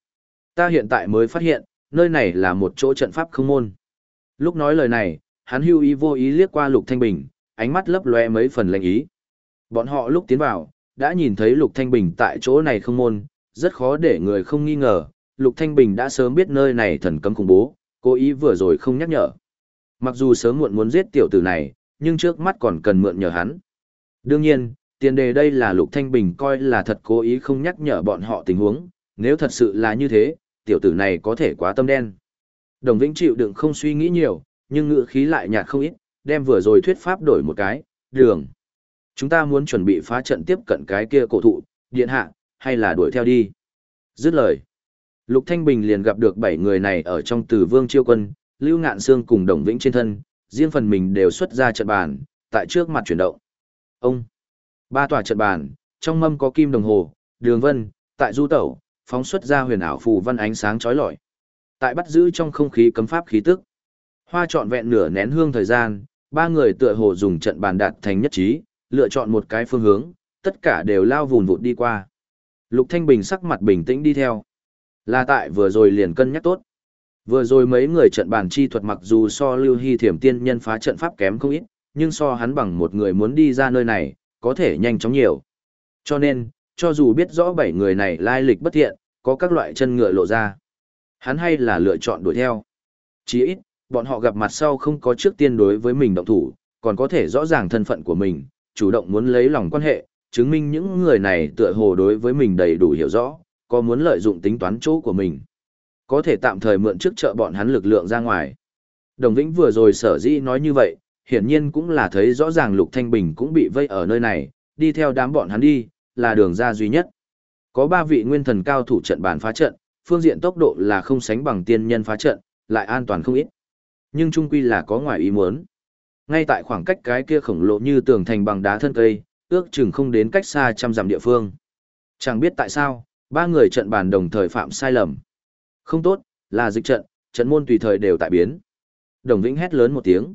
Ta hiện tại mới phát hiện, nơi này là một chỗ trận pháp không môn. Lúc nói lời này, hắn hưu ý vô ý liếc qua Lục Thanh Bình, ánh mắt lấp lóe mấy phần lệnh ý. Bọn họ lúc tiến vào, đã nhìn thấy Lục Thanh Bình tại chỗ này không môn, rất khó để người không nghi ngờ, Lục Thanh Bình đã sớm biết nơi này thần cấm khủng bố, cố ý vừa rồi không nhắc nhở. Mặc dù sớm muộn muốn giết tiểu tử này, nhưng trước mắt còn cần mượn nhờ hắn. Đương nhiên, tiền đề đây là Lục Thanh Bình coi là thật cố ý không nhắc nhở bọn họ tình huống, nếu thật sự là như thế, tiểu tử này có thể quá tâm đen. Đồng Vĩnh chịu đựng không suy nghĩ nhiều, nhưng ngữ khí lại nhạt không ít, đem vừa rồi thuyết pháp đổi một cái, đường. Chúng ta muốn chuẩn bị phá trận tiếp cận cái kia cổ thụ, điện hạ, hay là đuổi theo đi. Dứt lời. Lục Thanh Bình liền gặp được bảy người này ở trong tử vương chiêu quân, Lưu Ngạn Sương cùng Đồng Vĩnh trên thân, riêng phần mình đều xuất ra trận bàn, tại trước mặt chuyển động. Ông. Ba tòa trận bàn, trong mâm có kim đồng hồ, đường vân, tại du tẩu, phóng xuất ra huyền ảo phù văn ánh sáng chói lọi. Tại bắt giữ trong không khí cấm pháp khí tức. Hoa trọn vẹn nửa nén hương thời gian, ba người tựa hồ dùng trận bàn đạt thành nhất trí, lựa chọn một cái phương hướng, tất cả đều lao vùn vụt đi qua. Lục Thanh Bình sắc mặt bình tĩnh đi theo. Là tại vừa rồi liền cân nhắc tốt. Vừa rồi mấy người trận bàn chi thuật mặc dù so Lưu Hy Thiểm Tiên nhân phá trận pháp kém không ít, nhưng so hắn bằng một người muốn đi ra nơi này, có thể nhanh chóng nhiều. Cho nên, cho dù biết rõ bảy người này lai lịch bất thiện, có các loại chân ngựa lộ ra. Hắn hay là lựa chọn đuổi theo. Chỉ ít, bọn họ gặp mặt sau không có trước tiên đối với mình động thủ, còn có thể rõ ràng thân phận của mình, chủ động muốn lấy lòng quan hệ, chứng minh những người này tựa hồ đối với mình đầy đủ hiểu rõ, có muốn lợi dụng tính toán chỗ của mình. Có thể tạm thời mượn trước trợ bọn hắn lực lượng ra ngoài. Đồng Vĩnh vừa rồi sở dĩ nói như vậy, hiển nhiên cũng là thấy rõ ràng Lục Thanh Bình cũng bị vây ở nơi này, đi theo đám bọn hắn đi, là đường ra duy nhất. Có ba vị nguyên thần cao thủ trận bàn phá trận, phương diện tốc độ là không sánh bằng tiên nhân phá trận, lại an toàn không ít. Nhưng trung quy là có ngoài ý muốn. Ngay tại khoảng cách cái kia khổng lồ như tường thành bằng đá thân cây, ước chừng không đến cách xa trăm dặm địa phương. Chẳng biết tại sao, ba người trận bàn đồng thời phạm sai lầm. Không tốt, là dịch trận, trận môn tùy thời đều tại biến. Đồng Vĩnh hét lớn một tiếng.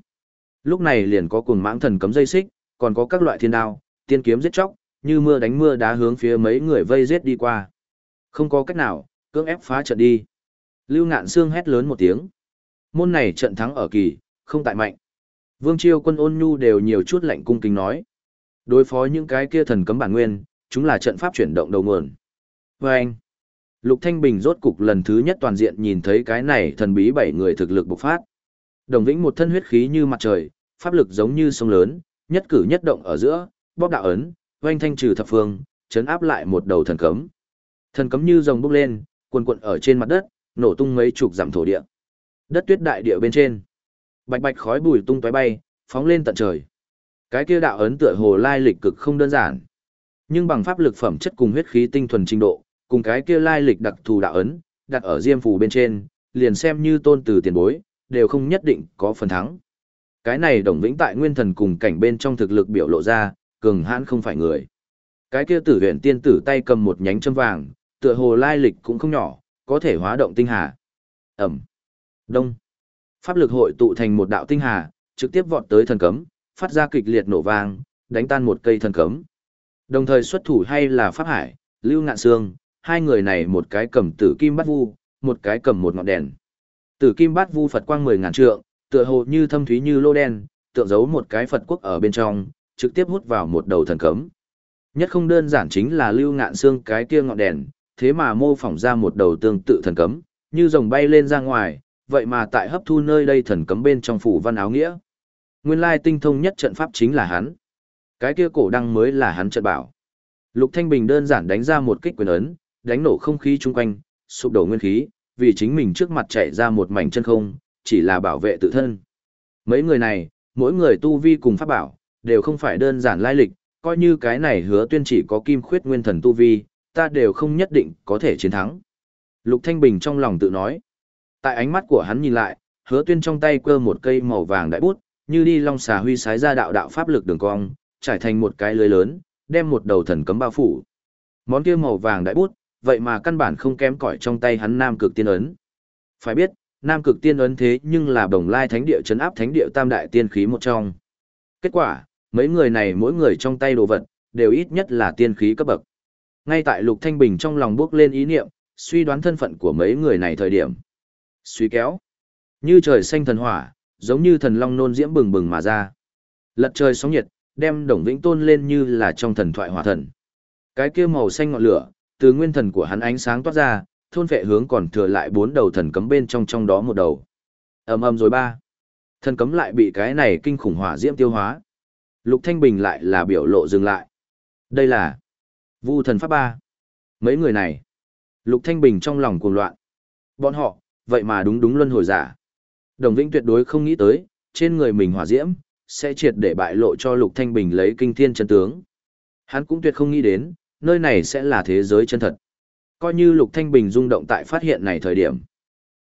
Lúc này liền có cuồng mãng thần cấm dây xích, còn có các loại thiên đao, tiên kiếm giết chóc, như mưa đánh mưa đá hướng phía mấy người vây giết đi qua. Không có cách nào, cưỡng ép phá trận đi. Lưu Ngạn Sương hét lớn một tiếng. Môn này trận thắng ở kỳ, không tại mạnh. Vương Chiêu quân ôn nhu đều nhiều chút lạnh cung kính nói. Đối phó những cái kia thần cấm bản nguyên, chúng là trận pháp chuyển động đầu nguồn. Và anh, Lục Thanh Bình rốt cục lần thứ nhất toàn diện nhìn thấy cái này thần bí bảy người thực lực bộc phát. Đồng Vĩnh một thân huyết khí như mặt trời, pháp lực giống như sông lớn, nhất cử nhất động ở giữa, bóp đạo ấn, oanh thanh trừ thập phương, chấn áp lại một đầu thần cấm. Thần cấm như rồng bốc lên, quần quận ở trên mặt đất, nổ tung mấy chục dặm thổ địa. Đất tuyết đại địa bên trên, bạch bạch khói bụi tung tóe bay, phóng lên tận trời. Cái kia đạo ấn tựa hồ lai lịch cực không đơn giản. Nhưng bằng pháp lực phẩm chất cùng huyết khí tinh thuần trình độ, cùng cái kia lai lịch đặc thù đạo ấn, đặt ở diêm phù bên trên, liền xem như tôn từ tiền bối, đều không nhất định có phần thắng. Cái này đồng vĩnh tại nguyên thần cùng cảnh bên trong thực lực biểu lộ ra, cường hãn không phải người. Cái kia tử huyện tiên tử tay cầm một nhánh châm vàng, tựa hồ lai lịch cũng không nhỏ, có thể hóa động tinh hà. Ẩm. Đông. Pháp lực hội tụ thành một đạo tinh hà, trực tiếp vọt tới thần cấm, phát ra kịch liệt nổ vang, đánh tan một cây thần cấm. Đồng thời xuất thủ hay là Pháp Hải, Lưu Ngạn Sương, hai người này một cái cầm tử kim bát vu, một cái cầm một ngọn đèn. Tử kim bát vu Phật quang mười ngàn trượng, tựa hồ như thâm thúy như lô đen, tượng giấu một cái Phật quốc ở bên trong, trực tiếp hút vào một đầu thần cấm. Nhất không đơn giản chính là Lưu Ngạn xương cái kia ngọn đèn, thế mà mô phỏng ra một đầu tương tự thần cấm, như rồng bay lên ra ngoài, vậy mà tại hấp thu nơi đây thần cấm bên trong phủ văn áo nghĩa. Nguyên lai tinh thông nhất trận pháp chính là hắn. Cái kia cổ đăng mới là hắn trận bảo. Lục Thanh Bình đơn giản đánh ra một kích quyền ấn, đánh nổ không khí chung quanh, sụp đổ nguyên khí, vì chính mình trước mặt chạy ra một mảnh chân không, chỉ là bảo vệ tự thân. Mấy người này, mỗi người tu vi cùng pháp bảo, đều không phải đơn giản lai lịch, coi như cái này hứa tuyên chỉ có kim khuyết nguyên thần tu vi, ta đều không nhất định có thể chiến thắng. Lục Thanh Bình trong lòng tự nói. Tại ánh mắt của hắn nhìn lại, hứa tuyên trong tay cơ một cây màu vàng đại bút, như đi long xà huy sái ra đạo đạo pháp lực đường cong, trải thành một cái lưới lớn, đem một đầu thần cấm bao phủ. Món kia màu vàng đại bút, vậy mà căn bản không kém cỏi trong tay hắn nam cực tiên ấn. Phải biết, nam cực tiên ấn thế nhưng là đồng lai thánh địa chấn áp thánh địa tam đại tiên khí một trong. Kết quả, mấy người này mỗi người trong tay đồ vật, đều ít nhất là tiên khí cấp bậc. Ngay tại Lục Thanh Bình trong lòng bước lên ý niệm, suy đoán thân phận của mấy người này thời điểm. Suy kéo. Như trời xanh thần hỏa, giống như thần long nôn diễm bừng bừng mà ra. Lật trời sóng nhiệt, đem Đồng Vĩnh tôn lên như là trong thần thoại hỏa thần. Cái kia màu xanh ngọn lửa, từ nguyên thần của hắn ánh sáng toát ra, thôn vệ hướng còn thừa lại bốn đầu thần cấm bên trong trong đó một đầu. Ầm ầm rồi ba. Thần cấm lại bị cái này kinh khủng hỏa diễm tiêu hóa. Lục Thanh Bình lại là biểu lộ dừng lại. Đây là Vu thần pháp ba. Mấy người này. Lục Thanh Bình trong lòng cuồng loạn. Bọn họ, vậy mà đúng đúng luân hồi giả. Đồng Vĩnh tuyệt đối không nghĩ tới, trên người mình hỏa diễm, sẽ triệt để bại lộ cho Lục Thanh Bình lấy kinh thiên chân tướng. Hắn cũng tuyệt không nghĩ đến, nơi này sẽ là thế giới chân thật. Coi như Lục Thanh Bình rung động tại phát hiện này thời điểm.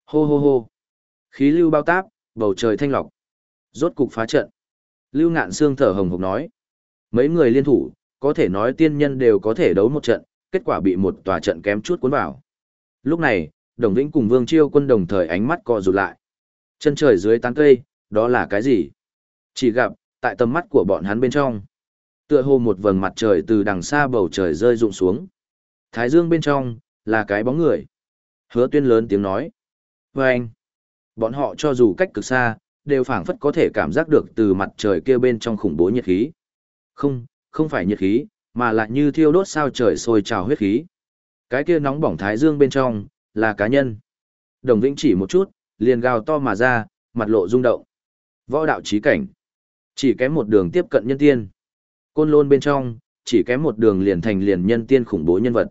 Hô hô hô. Khí lưu bao táp, bầu trời thanh lọc. Rốt cục phá trận. Lưu ngạn xương thở hồng hộc nói. Mấy người liên thủ, có thể nói tiên nhân đều có thể đấu một trận, kết quả bị một tòa trận kém chút cuốn vào. Lúc này, Đồng Vĩnh cùng Vương Chiêu quân đồng thời ánh mắt co rụt lại. Chân trời dưới tán cây, đó là cái gì? Chỉ gặp, tại tầm mắt của bọn hắn bên trong. Tựa hồ một vầng mặt trời từ đằng xa bầu trời rơi rụng xuống. Thái dương bên trong, là cái bóng người. Hứa tuyên lớn tiếng nói. Và anh, bọn họ cho dù cách cực xa, đều phảng phất có thể cảm giác được từ mặt trời kia bên trong khủng bố nhiệt khí. Không, không phải nhiệt khí, mà lại như thiêu đốt sao trời sôi trào huyết khí. Cái kia nóng bỏng thái dương bên trong, là cá nhân. Đồng Vĩnh chỉ một chút, liền gào to mà ra, mặt lộ rung động. Võ đạo trí cảnh. Chỉ kém một đường tiếp cận nhân tiên. Côn lôn bên trong, chỉ kém một đường liền thành liền nhân tiên khủng bố nhân vật.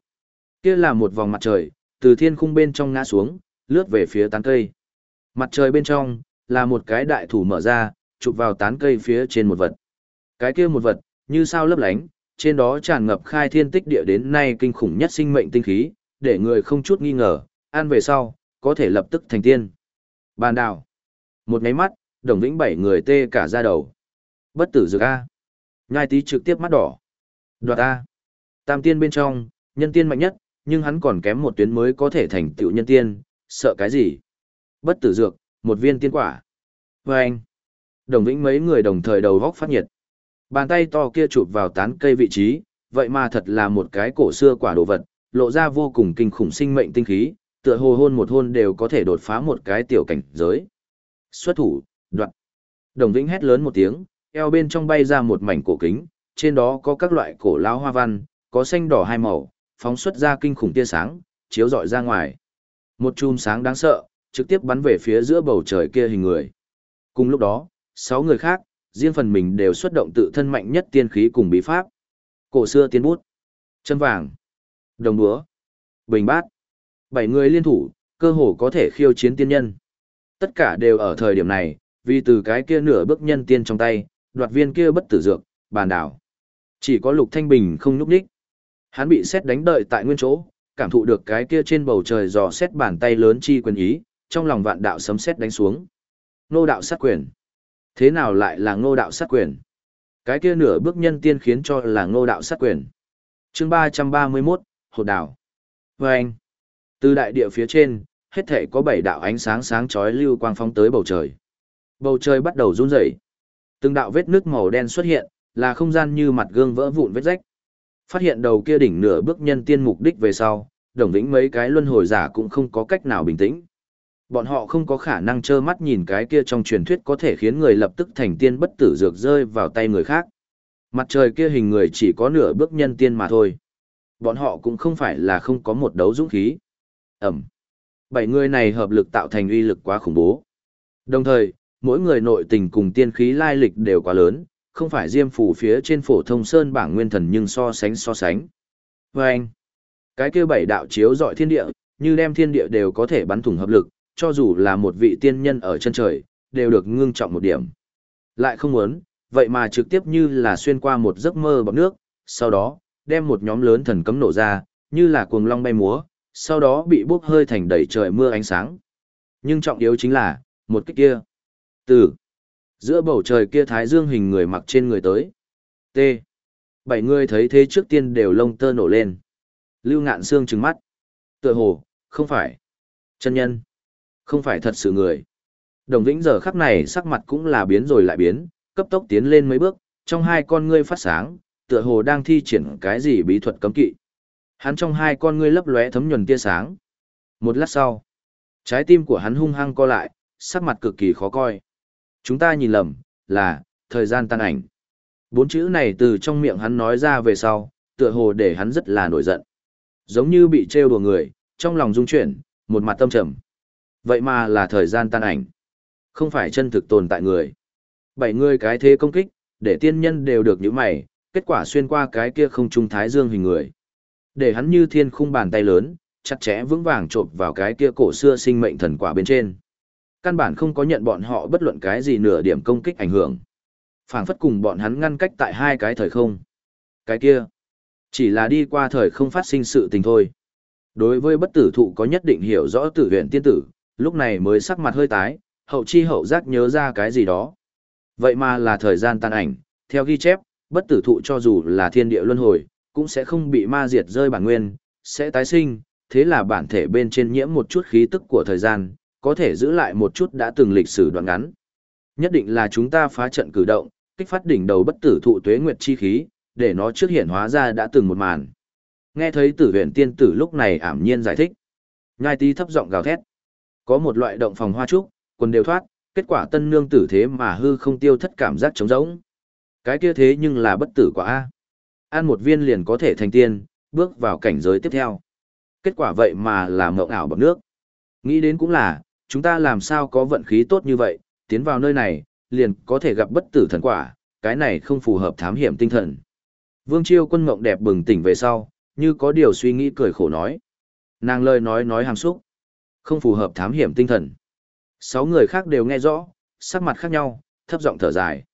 Kia là một vòng mặt trời, từ thiên khung bên trong ngã xuống, lướt về phía tán cây. Mặt trời bên trong, là một cái đại thủ mở ra, chụp vào tán cây phía trên một vật. Cái kia một vật, như sao lấp lánh, trên đó tràn ngập khai thiên tích địa đến nay kinh khủng nhất sinh mệnh tinh khí, để người không chút nghi ngờ, ăn về sau, có thể lập tức thành tiên. Bàn đào. Một ngáy mắt, đồng vĩnh bảy người tê cả ra đầu. Bất tử dược A. Nhai tí trực tiếp mắt đỏ. Đoạt A. Tam tiên bên trong, nhân tiên mạnh nhất, nhưng hắn còn kém một tuyến mới có thể thành tựu nhân tiên, sợ cái gì? Bất tử dược, một viên tiên quả. Và anh. Đồng vĩnh mấy người đồng thời đầu góc phát nhiệt. Bàn tay to kia chụp vào tán cây vị trí, vậy mà thật là một cái cổ xưa quả đồ vật, lộ ra vô cùng kinh khủng sinh mệnh tinh khí, tựa hồ hôn một hôn đều có thể đột phá một cái tiểu cảnh giới. Xuất thủ, đoạn. Đồng Vĩnh hét lớn một tiếng, eo bên trong bay ra một mảnh cổ kính, trên đó có các loại cổ lão hoa văn, có xanh đỏ hai màu, phóng xuất ra kinh khủng tia sáng, chiếu rọi ra ngoài. Một chùm sáng đáng sợ, trực tiếp bắn về phía giữa bầu trời kia hình người. Cùng lúc đó, sáu người khác, riêng phần mình đều xuất động tự thân mạnh nhất tiên khí cùng bí pháp. Cổ xưa tiên bút, chân vàng, đồng đúa, bình bát. Bảy người liên thủ, cơ hồ có thể khiêu chiến tiên nhân. Tất cả đều ở thời điểm này, vì từ cái kia nửa bước nhân tiên trong tay, đoạt viên kia bất tử dược, bàn đảo. Chỉ có Lục Thanh Bình không nhúc đích. Hắn bị xét đánh đợi tại nguyên chỗ, cảm thụ được cái kia trên bầu trời dò xét bàn tay lớn chi quyền ý, trong lòng vạn đạo sấm xét đánh xuống. Nô đạo sát quyền. Thế nào lại là ngô đạo sát quyền? Cái kia nửa bước nhân tiên khiến cho là ngô đạo sát quyền. chương ba trăm ba mươi 331, Hột đảo. Và anh, từ đại địa phía trên, hết thể có bảy đạo ánh sáng sáng chói lưu quang phóng tới bầu trời. Bầu trời bắt đầu run rẩy. Từng đạo vết nước màu đen xuất hiện, là không gian như mặt gương vỡ vụn vết rách. Phát hiện đầu kia đỉnh nửa bước nhân tiên mục đích về sau, đồng lĩnh mấy cái luân hồi giả cũng không có cách nào bình tĩnh. Bọn họ không có khả năng trơ mắt nhìn cái kia trong truyền thuyết có thể khiến người lập tức thành tiên bất tử dược rơi vào tay người khác. Mặt trời kia hình người chỉ có nửa bước nhân tiên mà thôi. Bọn họ cũng không phải là không có một đấu dũng khí. Ẩm. Bảy người này hợp lực tạo thành uy lực quá khủng bố. Đồng thời, mỗi người nội tình cùng tiên khí lai lịch đều quá lớn, không phải diêm phủ phía trên phổ thông sơn bảng nguyên thần nhưng so sánh so sánh. Và anh, cái kia bảy đạo chiếu dọi thiên địa, như đem thiên địa đều có thể bắn thủng hợp lực, cho dù là một vị tiên nhân ở chân trời, đều được ngưng trọng một điểm. Lại không muốn, vậy mà trực tiếp như là xuyên qua một giấc mơ bọc nước, sau đó, đem một nhóm lớn thần cấm nổ ra, như là cuồng long bay múa, sau đó bị bốc hơi thành đầy trời mưa ánh sáng. Nhưng trọng yếu chính là, một cái kia. Từ giữa bầu trời kia thái dương hình người mặc trên người tới. T. Bảy người thấy thế trước tiên đều lông tơ nổ lên. Lưu ngạn xương trừng mắt. Tựa hồ, không phải. Chân nhân. Không phải thật sự người. Đồng vĩnh giờ khắc này sắc mặt cũng là biến rồi lại biến, cấp tốc tiến lên mấy bước, trong hai con ngươi phát sáng, tựa hồ đang thi triển cái gì bí thuật cấm kỵ. Hắn trong hai con ngươi lấp lóe thấm nhuần tia sáng. Một lát sau, trái tim của hắn hung hăng co lại, sắc mặt cực kỳ khó coi. Chúng ta nhìn lầm, là, thời gian tan ảnh. Bốn chữ này từ trong miệng hắn nói ra về sau, tựa hồ để hắn rất là nổi giận. Giống như bị trêu đùa người, trong lòng rung chuyển, một mặt tâm trầm. Vậy mà là thời gian tan ảnh. Không phải chân thực tồn tại người. Bảy người cái thế công kích, để tiên nhân đều được những mày, kết quả xuyên qua cái kia không trung thái dương hình người. Để hắn như thiên khung bàn tay lớn, chặt chẽ vững vàng trộn vào cái kia cổ xưa sinh mệnh thần quả bên trên. Căn bản không có nhận bọn họ bất luận cái gì nửa điểm công kích ảnh hưởng. phảng phất cùng bọn hắn ngăn cách tại hai cái thời không. Cái kia, chỉ là đi qua thời không phát sinh sự tình thôi. Đối với bất tử thụ có nhất định hiểu rõ tử huyện tiên tử, lúc này mới sắc mặt hơi tái, hậu chi hậu giác nhớ ra cái gì đó. Vậy mà là thời gian tan ảnh, theo ghi chép, bất tử thụ cho dù là thiên địa luân hồi, cũng sẽ không bị ma diệt rơi bản nguyên, sẽ tái sinh, thế là bản thể bên trên nhiễm một chút khí tức của thời gian, có thể giữ lại một chút đã từng lịch sử đoạn ngắn. Nhất định là chúng ta phá trận cử động, kích phát đỉnh đầu bất tử thụ tuế nguyệt chi khí, để nó trước hiện hóa ra đã từng một màn. Nghe thấy tử huyền tiên tử lúc này ảm nhiên giải thích. Ngai tí thấp giọng gào thét. Có một loại động phòng hoa trúc, quần đều thoát, kết quả tân nương tử thế mà hư không tiêu thất cảm giác trống rỗng. Cái kia thế nhưng là bất tử quả A. Ăn một viên liền có thể thành tiên, bước vào cảnh giới tiếp theo. Kết quả vậy mà là mộng ảo bậc nước. Nghĩ đến cũng là, chúng ta làm sao có vận khí tốt như vậy, tiến vào nơi này, liền có thể gặp bất tử thần quả, cái này không phù hợp thám hiểm tinh thần. Vương Chiêu quân mộng đẹp bừng tỉnh về sau, như có điều suy nghĩ cười khổ nói. Nàng lời nói nói hàm xúc, không phù hợp thám hiểm tinh thần. Sáu người khác đều nghe rõ, sắc mặt khác nhau, thấp giọng thở dài.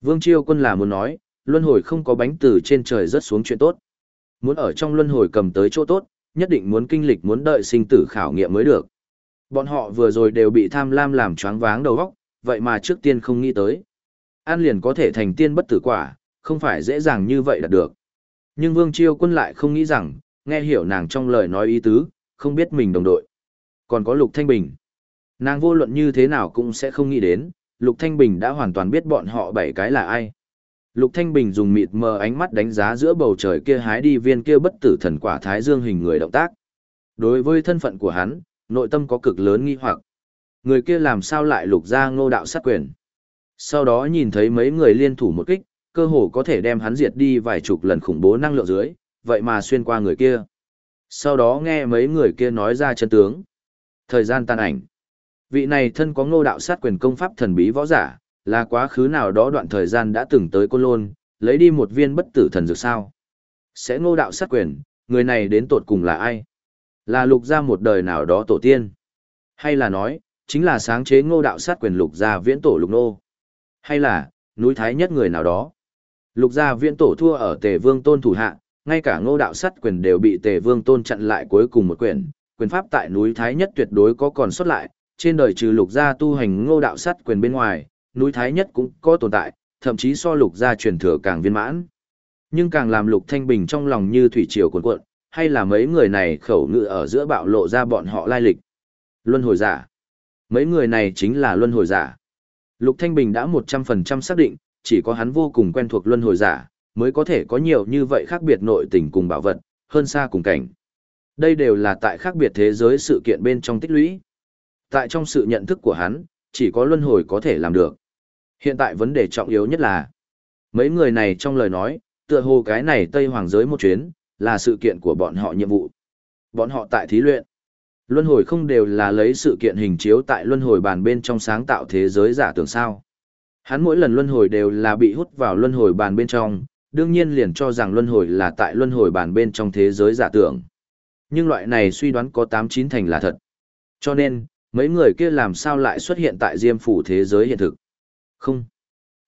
Vương Chiêu quân là muốn nói, luân hồi không có bánh từ trên trời rớt xuống chuyện tốt. Muốn ở trong luân hồi cầm tới chỗ tốt, nhất định muốn kinh lịch muốn đợi sinh tử khảo nghiệm mới được. Bọn họ vừa rồi đều bị tham lam làm choáng váng đầu óc, vậy mà trước tiên không nghĩ tới. An liền có thể thành tiên bất tử quả, không phải dễ dàng như vậy là được. Nhưng Vương Chiêu quân lại không nghĩ rằng, nghe hiểu nàng trong lời nói ý tứ, không biết mình đồng đội. Còn có Lục Thanh Bình. Nàng vô luận như thế nào cũng sẽ không nghĩ đến, Lục Thanh Bình đã hoàn toàn biết bọn họ bảy cái là ai. Lục Thanh Bình dùng mịt mờ ánh mắt đánh giá giữa bầu trời kia hái đi viên kia bất tử thần quả thái dương hình người động tác. Đối với thân phận của hắn, nội tâm có cực lớn nghi hoặc. Người kia làm sao lại lục ra ngô đạo sát quyền. Sau đó nhìn thấy mấy người liên thủ một kích, cơ hồ có thể đem hắn diệt đi vài chục lần khủng bố năng lượng dưới, vậy mà xuyên qua người kia. Sau đó nghe mấy người kia nói ra chân tướng. Thời gian tan ảnh. Vị này thân có ngô đạo sát quyền công pháp thần bí võ giả, là quá khứ nào đó đoạn thời gian đã từng tới Côn Lôn, lấy đi một viên bất tử thần dược sao. Sẽ ngô đạo sát quyền, người này đến tột cùng là ai? Là lục ra một đời nào đó tổ tiên. Hay là nói, chính là sáng chế ngô đạo sát quyền lục gia viễn tổ lục nô. Hay là, núi thái nhất người nào đó. Lục gia viễn tổ thua ở tề vương tôn thủ hạ, ngay cả ngô đạo sát quyền đều bị tề vương tôn chặn lại cuối cùng một quyền. Quyền pháp tại núi thái nhất tuyệt đối có còn xuất lại, trên đời trừ lục gia tu hành ngô đạo sát quyền bên ngoài, núi thái nhất cũng có tồn tại, thậm chí so lục gia truyền thừa càng viên mãn. Nhưng càng làm lục thanh bình trong lòng như thủy triều cuộn cuộn, hay là mấy người này khẩu ngữ ở giữa bạo lộ ra bọn họ lai lịch. Luân hồi giả. Mấy người này chính là luân hồi giả. Lục Thanh Bình đã 100% xác định, chỉ có hắn vô cùng quen thuộc luân hồi giả, mới có thể có nhiều như vậy khác biệt nội tình cùng bảo vật, hơn xa cùng cảnh. Đây đều là tại khác biệt thế giới sự kiện bên trong tích lũy. Tại trong sự nhận thức của hắn, chỉ có luân hồi có thể làm được. Hiện tại vấn đề trọng yếu nhất là, mấy người này trong lời nói, tựa hồ cái này Tây Hoàng giới một chuyến, là sự kiện của bọn họ nhiệm vụ. Bọn họ tại thí luyện. Luân hồi không đều là lấy sự kiện hình chiếu tại luân hồi bàn bên trong sáng tạo thế giới giả tưởng sao. Hắn mỗi lần luân hồi đều là bị hút vào luân hồi bàn bên trong, đương nhiên liền cho rằng luân hồi là tại luân hồi bàn bên trong thế giới giả tưởng. Nhưng loại này suy đoán có 8-9 thành là thật. Cho nên, mấy người kia làm sao lại xuất hiện tại diêm phủ thế giới hiện thực? Không.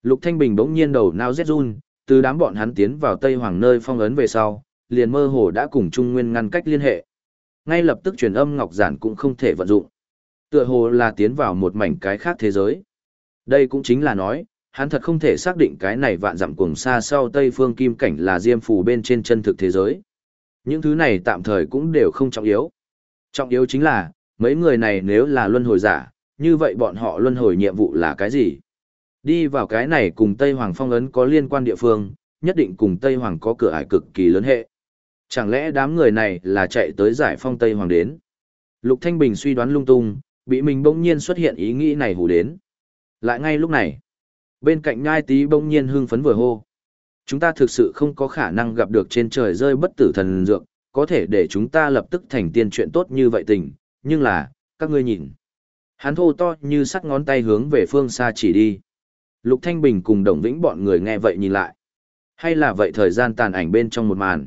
Lục Thanh Bình bỗng nhiên đầu nao rét run, từ đám bọn hắn tiến vào Tây Hoàng nơi phong ấn về sau, liền mơ hồ đã cùng Trung Nguyên ngăn cách liên hệ. Ngay lập tức truyền âm ngọc giản cũng không thể vận dụng. Tựa hồ là tiến vào một mảnh cái khác thế giới. Đây cũng chính là nói, hắn thật không thể xác định cái này vạn dặm cuồng xa sau Tây Phương Kim Cảnh là diêm phủ bên trên chân thực thế giới. Những thứ này tạm thời cũng đều không trọng yếu. Trọng yếu chính là, mấy người này nếu là luân hồi giả, như vậy bọn họ luân hồi nhiệm vụ là cái gì? Đi vào cái này cùng Tây Hoàng phong ấn có liên quan địa phương, nhất định cùng Tây Hoàng có cửa ải cực kỳ lớn hệ. Chẳng lẽ đám người này là chạy tới giải phong Tây Hoàng đến? Lục Thanh Bình suy đoán lung tung, bị mình bỗng nhiên xuất hiện ý nghĩ này hù đến. Lại ngay lúc này, bên cạnh nhai tí bỗng nhiên hưng phấn vừa hô. Chúng ta thực sự không có khả năng gặp được trên trời rơi bất tử thần dược, có thể để chúng ta lập tức thành tiên chuyện tốt như vậy tình, nhưng là, các ngươi nhìn. Hắn thô to như sắc ngón tay hướng về phương xa chỉ đi. Lục Thanh Bình cùng Đồng Vĩnh bọn người nghe vậy nhìn lại. Hay là vậy thời gian tàn ảnh bên trong một màn.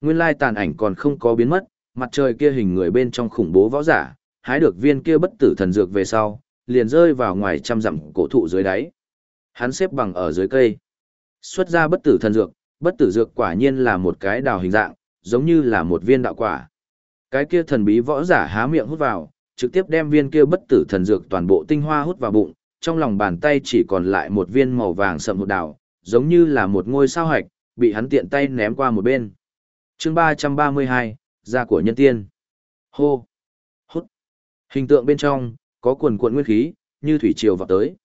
Nguyên lai tàn ảnh còn không có biến mất, mặt trời kia hình người bên trong khủng bố võ giả, hái được viên kia bất tử thần dược về sau, liền rơi vào ngoài trăm dặm cổ thụ dưới đáy. Hắn xếp bằng ở dưới cây. Xuất ra bất tử thần dược, bất tử dược quả nhiên là một cái đào hình dạng, giống như là một viên đạo quả. Cái kia thần bí võ giả há miệng hút vào, trực tiếp đem viên kia bất tử thần dược toàn bộ tinh hoa hút vào bụng, trong lòng bàn tay chỉ còn lại một viên màu vàng sậm hột đào, giống như là một ngôi sao hạch, bị hắn tiện tay ném qua một bên. chương 332, da của nhân tiên. Hô! Hút! Hình tượng bên trong, có quần cuộn nguyên khí, như thủy triều vào tới.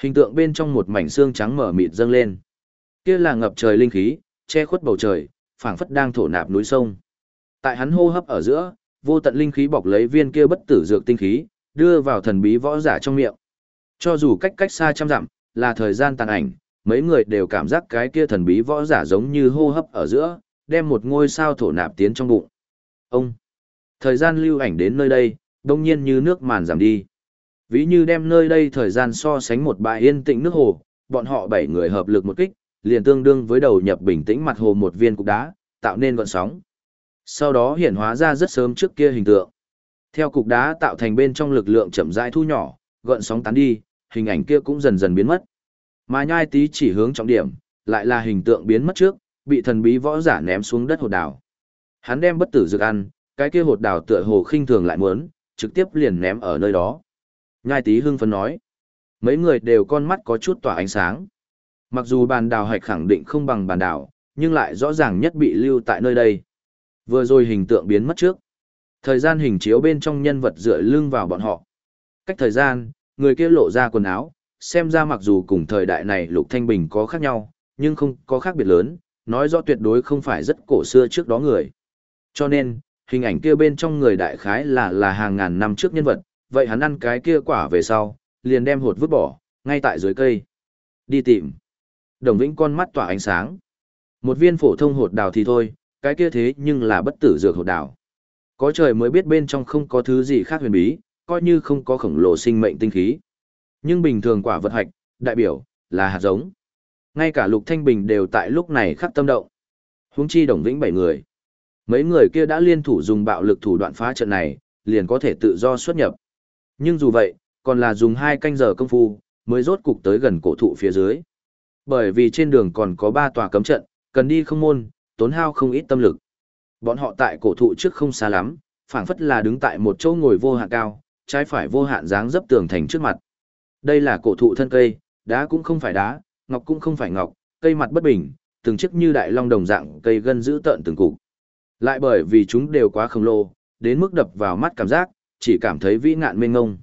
Hình tượng bên trong một mảnh xương trắng mở mịt dâng lên. Kia là ngập trời linh khí, che khuất bầu trời, phảng phất đang thổ nạp núi sông. Tại hắn hô hấp ở giữa, vô tận linh khí bọc lấy viên kia bất tử dược tinh khí, đưa vào thần bí võ giả trong miệng. Cho dù cách cách xa trăm dặm, là thời gian tàn ảnh, mấy người đều cảm giác cái kia thần bí võ giả giống như hô hấp ở giữa, đem một ngôi sao thổ nạp tiến trong bụng. Ông, thời gian lưu ảnh đến nơi đây, đông nhiên như nước màn giảm đi. Ví như đem nơi đây thời gian so sánh một bãi yên tĩnh nước hồ, bọn họ bảy người hợp lực một kích, liền tương đương với đầu nhập bình tĩnh mặt hồ một viên cục đá, tạo nên gọn sóng. Sau đó hiển hóa ra rất sớm trước kia hình tượng. Theo cục đá tạo thành bên trong lực lượng chậm rãi thu nhỏ, gọn sóng tán đi, hình ảnh kia cũng dần dần biến mất. Mà nhai tí chỉ hướng trọng điểm, lại là hình tượng biến mất trước, bị thần bí võ giả ném xuống đất hột đảo. Hắn đem bất tử dược ăn, cái kia hột đảo tựa hồ khinh thường lại muốn, trực tiếp liền ném ở nơi đó. Nhai tí hưng phấn nói. Mấy người đều con mắt có chút tỏa ánh sáng. Mặc dù bàn đào hạch khẳng định không bằng bàn đào, nhưng lại rõ ràng nhất bị lưu tại nơi đây. Vừa rồi hình tượng biến mất trước. Thời gian hình chiếu bên trong nhân vật dựa lưng vào bọn họ. Cách thời gian, người kia lộ ra quần áo, xem ra mặc dù cùng thời đại này Lục Thanh Bình có khác nhau, nhưng không có khác biệt lớn, nói rõ tuyệt đối không phải rất cổ xưa trước đó người. Cho nên, hình ảnh kia bên trong người đại khái là là hàng ngàn năm trước nhân vật, vậy hắn ăn cái kia quả về sau, liền đem hột vứt bỏ, ngay tại dưới cây. Đi tìm. Đồng Vĩnh con mắt tỏa ánh sáng. Một viên phổ thông hột đào thì thôi, cái kia thế nhưng là bất tử dược hột đào. Có trời mới biết bên trong không có thứ gì khác huyền bí, coi như không có khổng lồ sinh mệnh tinh khí. Nhưng bình thường quả vật hạch, đại biểu, là hạt giống. Ngay cả Lục Thanh Bình đều tại lúc này khắc tâm động. Huống chi đồng vĩnh bảy người. Mấy người kia đã liên thủ dùng bạo lực thủ đoạn phá trận này, liền có thể tự do xuất nhập. Nhưng dù vậy, còn là dùng hai canh giờ công phu, mới rốt cục tới gần cổ thụ phía dưới. Bởi vì trên đường còn có ba tòa cấm trận, cần đi không môn, tốn hao không ít tâm lực. Bọn họ tại cổ thụ trước không xa lắm, phảng phất là đứng tại một chỗ ngồi vô hạn cao, trái phải vô hạn dáng dấp tường thành trước mặt. Đây là cổ thụ thân cây, đá cũng không phải đá, ngọc cũng không phải ngọc, cây mặt bất bình, từng chiếc như đại long đồng dạng cây gân giữ tợn từng cục. Lại bởi vì chúng đều quá khổng lồ, đến mức đập vào mắt cảm giác, chỉ cảm thấy vĩ ngạn mênh ngông.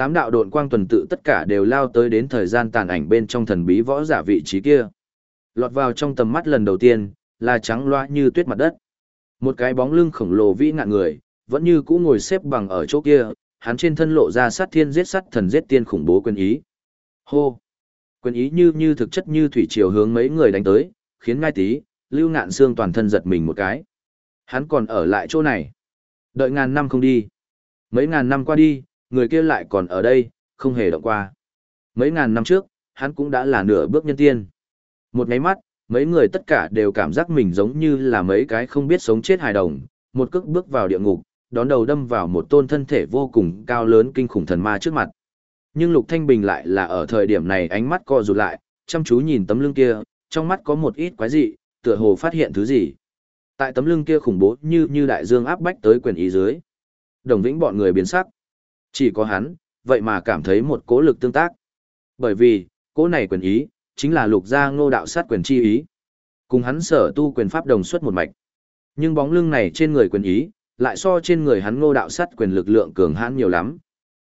Tám đạo độn quang tuần tự tất cả đều lao tới đến thời gian tàn ảnh bên trong thần bí võ giả vị trí kia. Lọt vào trong tầm mắt lần đầu tiên, là trắng loa như tuyết mặt đất. Một cái bóng lưng khổng lồ vĩ ngạn người, vẫn như cũ ngồi xếp bằng ở chỗ kia, hắn trên thân lộ ra sát thiên giết sát thần giết tiên khủng bố quyền ý. Hô! Quyền ý như như thực chất như thủy triều hướng mấy người đánh tới, khiến ngai tí, lưu ngạn xương toàn thân giật mình một cái. Hắn còn ở lại chỗ này. Đợi ngàn năm không đi. Mấy ngàn năm qua đi, người kia lại còn ở đây, không hề động qua. Mấy ngàn năm trước, hắn cũng đã là nửa bước nhân tiên. Một nháy mắt, mấy người tất cả đều cảm giác mình giống như là mấy cái không biết sống chết hài đồng, một cước bước vào địa ngục, đón đầu đâm vào một tôn thân thể vô cùng cao lớn kinh khủng thần ma trước mặt. Nhưng Lục Thanh Bình lại là ở thời điểm này ánh mắt co rụt lại, chăm chú nhìn tấm lưng kia, trong mắt có một ít quái dị, tựa hồ phát hiện thứ gì. Tại tấm lưng kia khủng bố như như đại dương áp bách tới quyền ý dưới. Đồng vĩnh bọn người biến sắc. Chỉ có hắn, vậy mà cảm thấy một cố lực tương tác. Bởi vì, cố này quyền ý, chính là lục gia ngô đạo sát quyền chi ý. Cùng hắn sở tu quyền pháp đồng xuất một mạch. Nhưng bóng lưng này trên người quyền ý, lại so trên người hắn ngô đạo sát quyền lực lượng cường hãn nhiều lắm.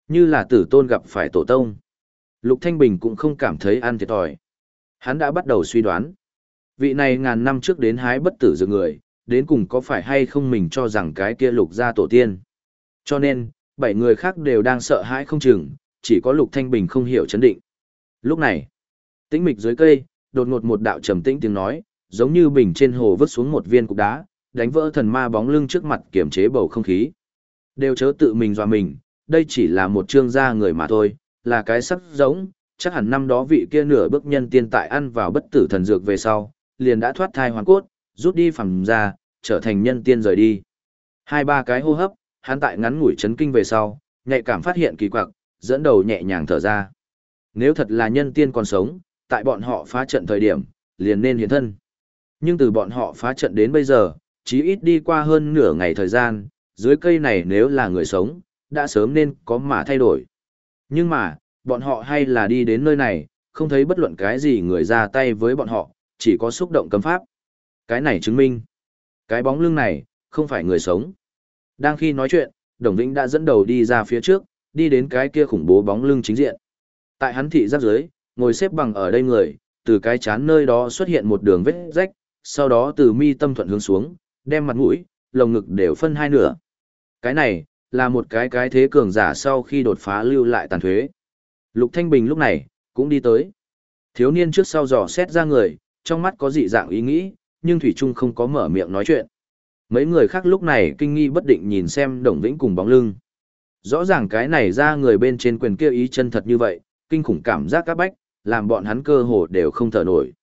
Như là tử tôn gặp phải tổ tông. Lục Thanh Bình cũng không cảm thấy ăn thiệt thòi. Hắn đã bắt đầu suy đoán. Vị này ngàn năm trước đến hái bất tử dược người, đến cùng có phải hay không mình cho rằng cái kia lục gia tổ tiên. Cho nên, bảy người khác đều đang sợ hãi không chừng, chỉ có Lục Thanh Bình không hiểu chấn định. Lúc này, tĩnh mịch dưới cây, đột ngột một đạo trầm tĩnh tiếng nói, giống như bình trên hồ vứt xuống một viên cục đá, đánh vỡ thần ma bóng lưng trước mặt kiểm chế bầu không khí. Đều chớ tự mình dọa mình, đây chỉ là một trương gia người mà thôi, là cái sắc giống, chắc hẳn năm đó vị kia nửa bước nhân tiên tại ăn vào bất tử thần dược về sau, liền đã thoát thai hoàn cốt, rút đi phẳng ra, trở thành nhân tiên rời đi. Hai ba cái hô hấp, hắn tại ngắn ngủi chấn kinh về sau, nhạy cảm phát hiện kỳ quặc, dẫn đầu nhẹ nhàng thở ra. Nếu thật là nhân tiên còn sống, tại bọn họ phá trận thời điểm, liền nên hiện thân. Nhưng từ bọn họ phá trận đến bây giờ, chí ít đi qua hơn nửa ngày thời gian, dưới cây này nếu là người sống, đã sớm nên có mà thay đổi. Nhưng mà, bọn họ hay là đi đến nơi này, không thấy bất luận cái gì người ra tay với bọn họ, chỉ có xúc động cấm pháp. Cái này chứng minh, cái bóng lưng này, không phải người sống. Đang khi nói chuyện, Đồng Vĩnh đã dẫn đầu đi ra phía trước, đi đến cái kia khủng bố bóng lưng chính diện. Tại hắn thị giáp dưới, ngồi xếp bằng ở đây người, từ cái chán nơi đó xuất hiện một đường vết rách, sau đó từ mi tâm thuận hướng xuống, đem mặt mũi, lồng ngực đều phân hai nửa. Cái này, là một cái cái thế cường giả sau khi đột phá lưu lại tàn thuế. Lục Thanh Bình lúc này, cũng đi tới. Thiếu niên trước sau dò xét ra người, trong mắt có dị dạng ý nghĩ, nhưng Thủy Trung không có mở miệng nói chuyện. Mấy người khác lúc này kinh nghi bất định nhìn xem Đồng Vĩnh cùng bóng lưng. Rõ ràng cái này ra người bên trên quyền kia ý chân thật như vậy, kinh khủng cảm giác các bách, làm bọn hắn cơ hồ đều không thở nổi.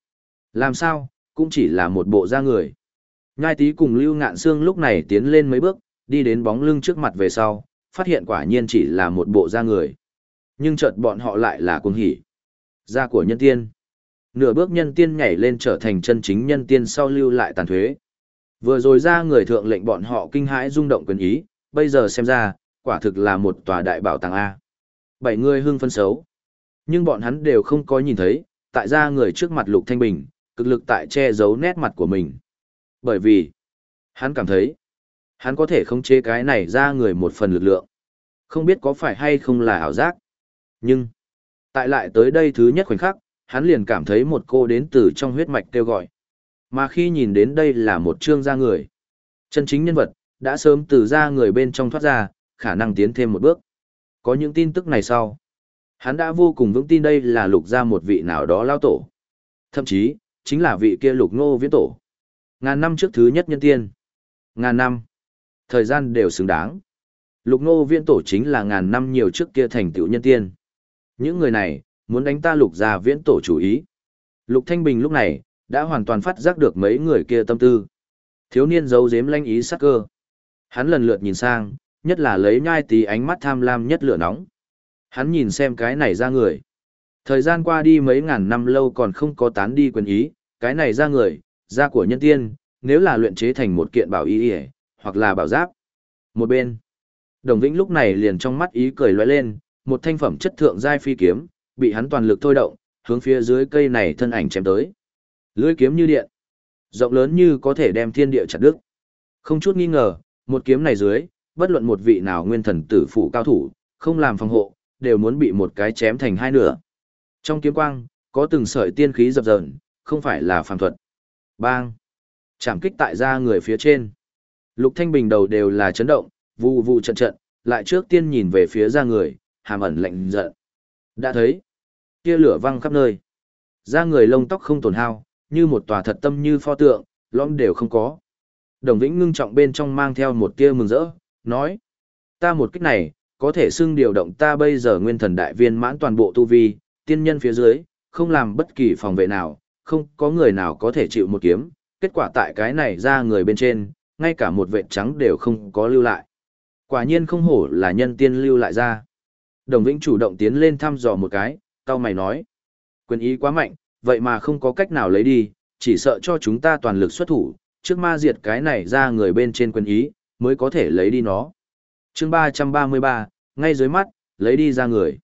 Làm sao, cũng chỉ là một bộ da người. Nhai tí cùng Lưu Ngạn Sương lúc này tiến lên mấy bước, đi đến bóng lưng trước mặt về sau, phát hiện quả nhiên chỉ là một bộ da người. Nhưng chợt bọn họ lại là cuồng hỉ. Da của nhân tiên. Nửa bước nhân tiên nhảy lên trở thành chân chính nhân tiên sau lưu lại tàn thuế. Vừa rồi ra người thượng lệnh bọn họ kinh hãi rung động quyền ý, bây giờ xem ra, quả thực là một tòa đại bảo tàng A. Bảy người hưng phân xấu. Nhưng bọn hắn đều không có nhìn thấy, tại ra người trước mặt Lục Thanh Bình, cực lực tại che giấu nét mặt của mình. Bởi vì, hắn cảm thấy, hắn có thể khống chế cái này ra người một phần lực lượng. Không biết có phải hay không là ảo giác. Nhưng, tại lại tới đây thứ nhất khoảnh khắc, hắn liền cảm thấy một cô đến từ trong huyết mạch kêu gọi. Mà khi nhìn đến đây là một trương da người, chân chính nhân vật, đã sớm từ da người bên trong thoát ra, khả năng tiến thêm một bước. Có những tin tức này sau. Hắn đã vô cùng vững tin đây là lục ra một vị nào đó lao tổ. Thậm chí, chính là vị kia lục ngô viễn tổ. Ngàn năm trước thứ nhất nhân tiên. Ngàn năm. Thời gian đều xứng đáng. Lục ngô viễn tổ chính là ngàn năm nhiều trước kia thành tựu nhân tiên. Những người này, muốn đánh ta lục ra viễn tổ chủ ý. Lục Thanh Bình lúc này, đã hoàn toàn phát giác được mấy người kia tâm tư. Thiếu niên giấu giếm lanh ý sắc cơ. Hắn lần lượt nhìn sang, nhất là lấy nhai tí ánh mắt tham lam nhất lửa nóng. Hắn nhìn xem cái này ra người. Thời gian qua đi mấy ngàn năm lâu còn không có tán đi quyền ý, cái này ra người, ra của nhân tiên, nếu là luyện chế thành một kiện bảo y hoặc là bảo giáp. Một bên, Đồng Vĩnh lúc này liền trong mắt ý cười lóe lên, một thanh phẩm chất thượng giai phi kiếm, bị hắn toàn lực thôi động, hướng phía dưới cây này thân ảnh chém tới. Lưỡi kiếm như điện, rộng lớn như có thể đem thiên địa chặt đứt. Không chút nghi ngờ, một kiếm này dưới, bất luận một vị nào nguyên thần tử phụ cao thủ, không làm phòng hộ, đều muốn bị một cái chém thành hai nửa. Trong kiếm quang, có từng sợi tiên khí dập dờn, không phải là phàm thuật. Bang! Chạm kích tại ra người phía trên. Lục Thanh Bình đầu đều là chấn động, vụ vụ trận trận, lại trước tiên nhìn về phía ra người, hàm ẩn lạnh giận. Đã thấy, kia lửa văng khắp nơi. Ra người lông tóc không tổn hao, như một tòa thật tâm như pho tượng, lõm đều không có. Đồng Vĩnh ngưng trọng bên trong mang theo một tia mừng rỡ, nói: "Ta một kích này, có thể xưng điều động ta bây giờ nguyên thần đại viên mãn toàn bộ tu vi, tiên nhân phía dưới, không làm bất kỳ phòng vệ nào, không có người nào có thể chịu một kiếm, kết quả tại cái này ra người bên trên, ngay cả một vệt trắng đều không có lưu lại. Quả nhiên không hổ là nhân tiên lưu lại ra. Đồng Vĩnh chủ động tiến lên thăm dò một cái, cau mày nói. Quyền ý quá mạnh, vậy mà không có cách nào lấy đi, chỉ sợ cho chúng ta toàn lực xuất thủ, trước ma diệt cái này ra người bên trên quân ý, mới có thể lấy đi nó. chương 333, ngay dưới mắt, lấy đi ra người.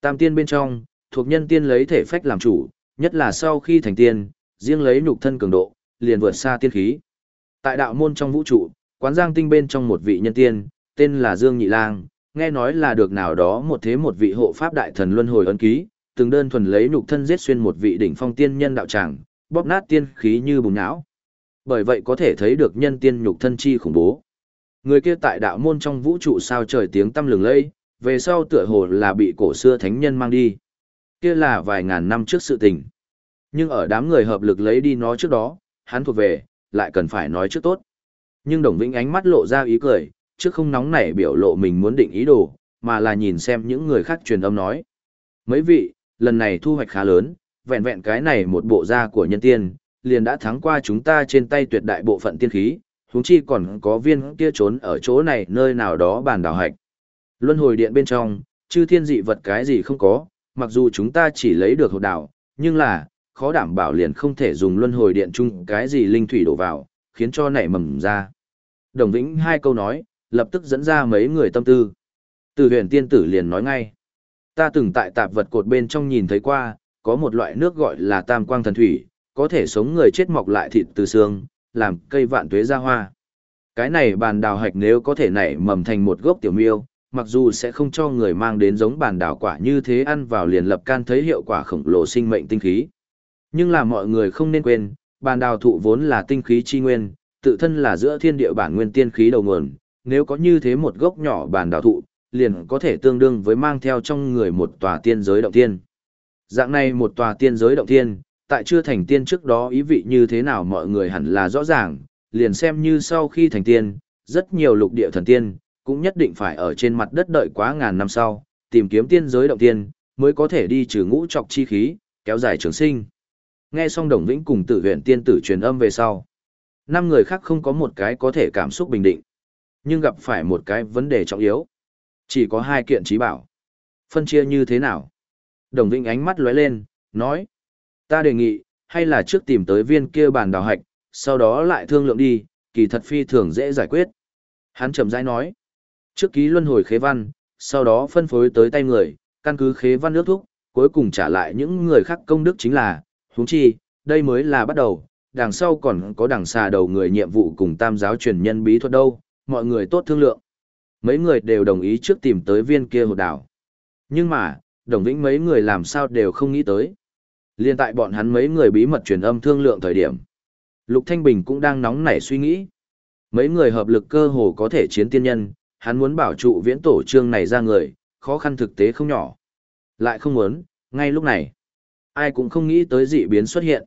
Tam tiên bên trong, thuộc nhân tiên lấy thể phách làm chủ, nhất là sau khi thành tiên, riêng lấy nhục thân cường độ, liền vượt xa tiên khí. Tại đạo môn trong vũ trụ, quán giang tinh bên trong một vị nhân tiên, tên là Dương Nhị Lang, nghe nói là được nào đó một thế một vị hộ pháp đại thần luân hồi ấn ký, từng đơn thuần lấy nhục thân giết xuyên một vị đỉnh phong tiên nhân đạo tràng, bóp nát tiên khí như bùn não. Bởi vậy có thể thấy được nhân tiên nhục thân chi khủng bố. Người kia tại đạo môn trong vũ trụ sao trời tiếng tâm lừng lây, về sau tựa hồ là bị cổ xưa thánh nhân mang đi. Kia là vài ngàn năm trước sự tình. Nhưng ở đám người hợp lực lấy đi nó trước đó, hắn thuộc về, lại cần phải nói trước tốt. Nhưng Đồng Vĩnh ánh mắt lộ ra ý cười, trước không nóng nảy biểu lộ mình muốn định ý đồ, mà là nhìn xem những người khác truyền âm nói. Mấy vị, lần này thu hoạch khá lớn, vẹn vẹn cái này một bộ da của nhân tiên, liền đã thắng qua chúng ta trên tay tuyệt đại bộ phận tiên khí, huống chi còn có viên kia trốn ở chỗ này nơi nào đó bàn đào hạch. Luân hồi điện bên trong, chư thiên dị vật cái gì không có, mặc dù chúng ta chỉ lấy được hột đảo, nhưng là, khó đảm bảo liền không thể dùng luân hồi điện chung cái gì linh thủy đổ vào, khiến cho nảy mầm ra. Đồng Vĩnh hai câu nói, lập tức dẫn ra mấy người tâm tư. Từ huyền tiên tử liền nói ngay. Ta từng tại tạp vật cột bên trong nhìn thấy qua, có một loại nước gọi là tam quang thần thủy, có thể sống người chết mọc lại thịt từ xương, làm cây vạn tuế ra hoa. Cái này bàn đào hạch nếu có thể nảy mầm thành một gốc tiểu miêu, mặc dù sẽ không cho người mang đến giống bàn đào quả như thế ăn vào liền lập can thấy hiệu quả khổng lồ sinh mệnh tinh khí. Nhưng là mọi người không nên quên, bàn đào thụ vốn là tinh khí chi nguyên, tự thân là giữa thiên địa bản nguyên tiên khí đầu nguồn, nếu có như thế một gốc nhỏ bàn đào thụ, liền có thể tương đương với mang theo trong người một tòa tiên giới động tiên. Dạng này một tòa tiên giới động tiên, tại chưa thành tiên trước đó ý vị như thế nào mọi người hẳn là rõ ràng, liền xem như sau khi thành tiên, rất nhiều lục địa thần tiên, cũng nhất định phải ở trên mặt đất đợi quá ngàn năm sau, tìm kiếm tiên giới động tiên, mới có thể đi trừ ngũ trọc chi khí, kéo dài trường sinh. Nghe xong Đồng Vĩnh cùng tử huyện tiên tử truyền âm về sau. Năm người khác không có một cái có thể cảm xúc bình định. Nhưng gặp phải một cái vấn đề trọng yếu. Chỉ có hai kiện trí bảo. Phân chia như thế nào? Đồng Vĩnh ánh mắt lóe lên, nói. Ta đề nghị, hay là trước tìm tới viên kia bàn đào hạch, sau đó lại thương lượng đi, kỳ thật phi thường dễ giải quyết. Hắn chậm rãi nói. Trước ký luân hồi khế văn, sau đó phân phối tới tay người, căn cứ khế văn nước thúc, cuối cùng trả lại những người khác công đức chính là, huống chi, đây mới là bắt đầu, đằng sau còn có đằng xà đầu người nhiệm vụ cùng tam giáo truyền nhân bí thuật đâu, mọi người tốt thương lượng. Mấy người đều đồng ý trước tìm tới viên kia hột đảo. Nhưng mà, đồng vĩnh mấy người làm sao đều không nghĩ tới. Liên tại bọn hắn mấy người bí mật truyền âm thương lượng thời điểm. Lục Thanh Bình cũng đang nóng nảy suy nghĩ. Mấy người hợp lực cơ hồ có thể chiến tiên nhân, hắn muốn bảo trụ viễn tổ trương này ra người, khó khăn thực tế không nhỏ. Lại không muốn, ngay lúc này, ai cũng không nghĩ tới dị biến xuất hiện.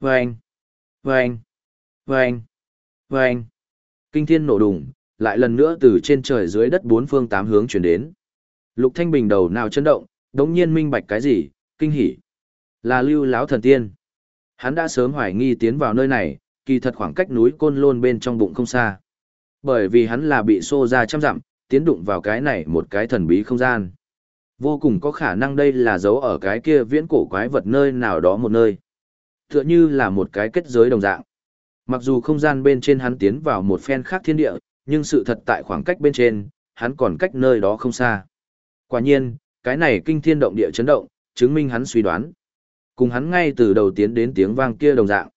Vâng! Vâng! Vâng! Vâng! Kinh thiên nổ đùng, lại lần nữa từ trên trời dưới đất bốn phương tám hướng chuyển đến. Lục Thanh Bình đầu nào chấn động, đống nhiên minh bạch cái gì, kinh hỉ. Là lưu láo thần tiên. Hắn đã sớm hoài nghi tiến vào nơi này, kỳ thật khoảng cách núi côn lôn bên trong bụng không xa. Bởi vì hắn là bị xô ra trăm dặm, tiến đụng vào cái này một cái thần bí không gian. Vô cùng có khả năng đây là dấu ở cái kia viễn cổ quái vật nơi nào đó một nơi. Tựa như là một cái kết giới đồng dạng. Mặc dù không gian bên trên hắn tiến vào một phen khác thiên địa, nhưng sự thật tại khoảng cách bên trên, hắn còn cách nơi đó không xa. Quả nhiên, cái này kinh thiên động địa chấn động, chứng minh hắn suy đoán. Cùng hắn ngay từ đầu tiến đến tiếng vang kia đồng dạng.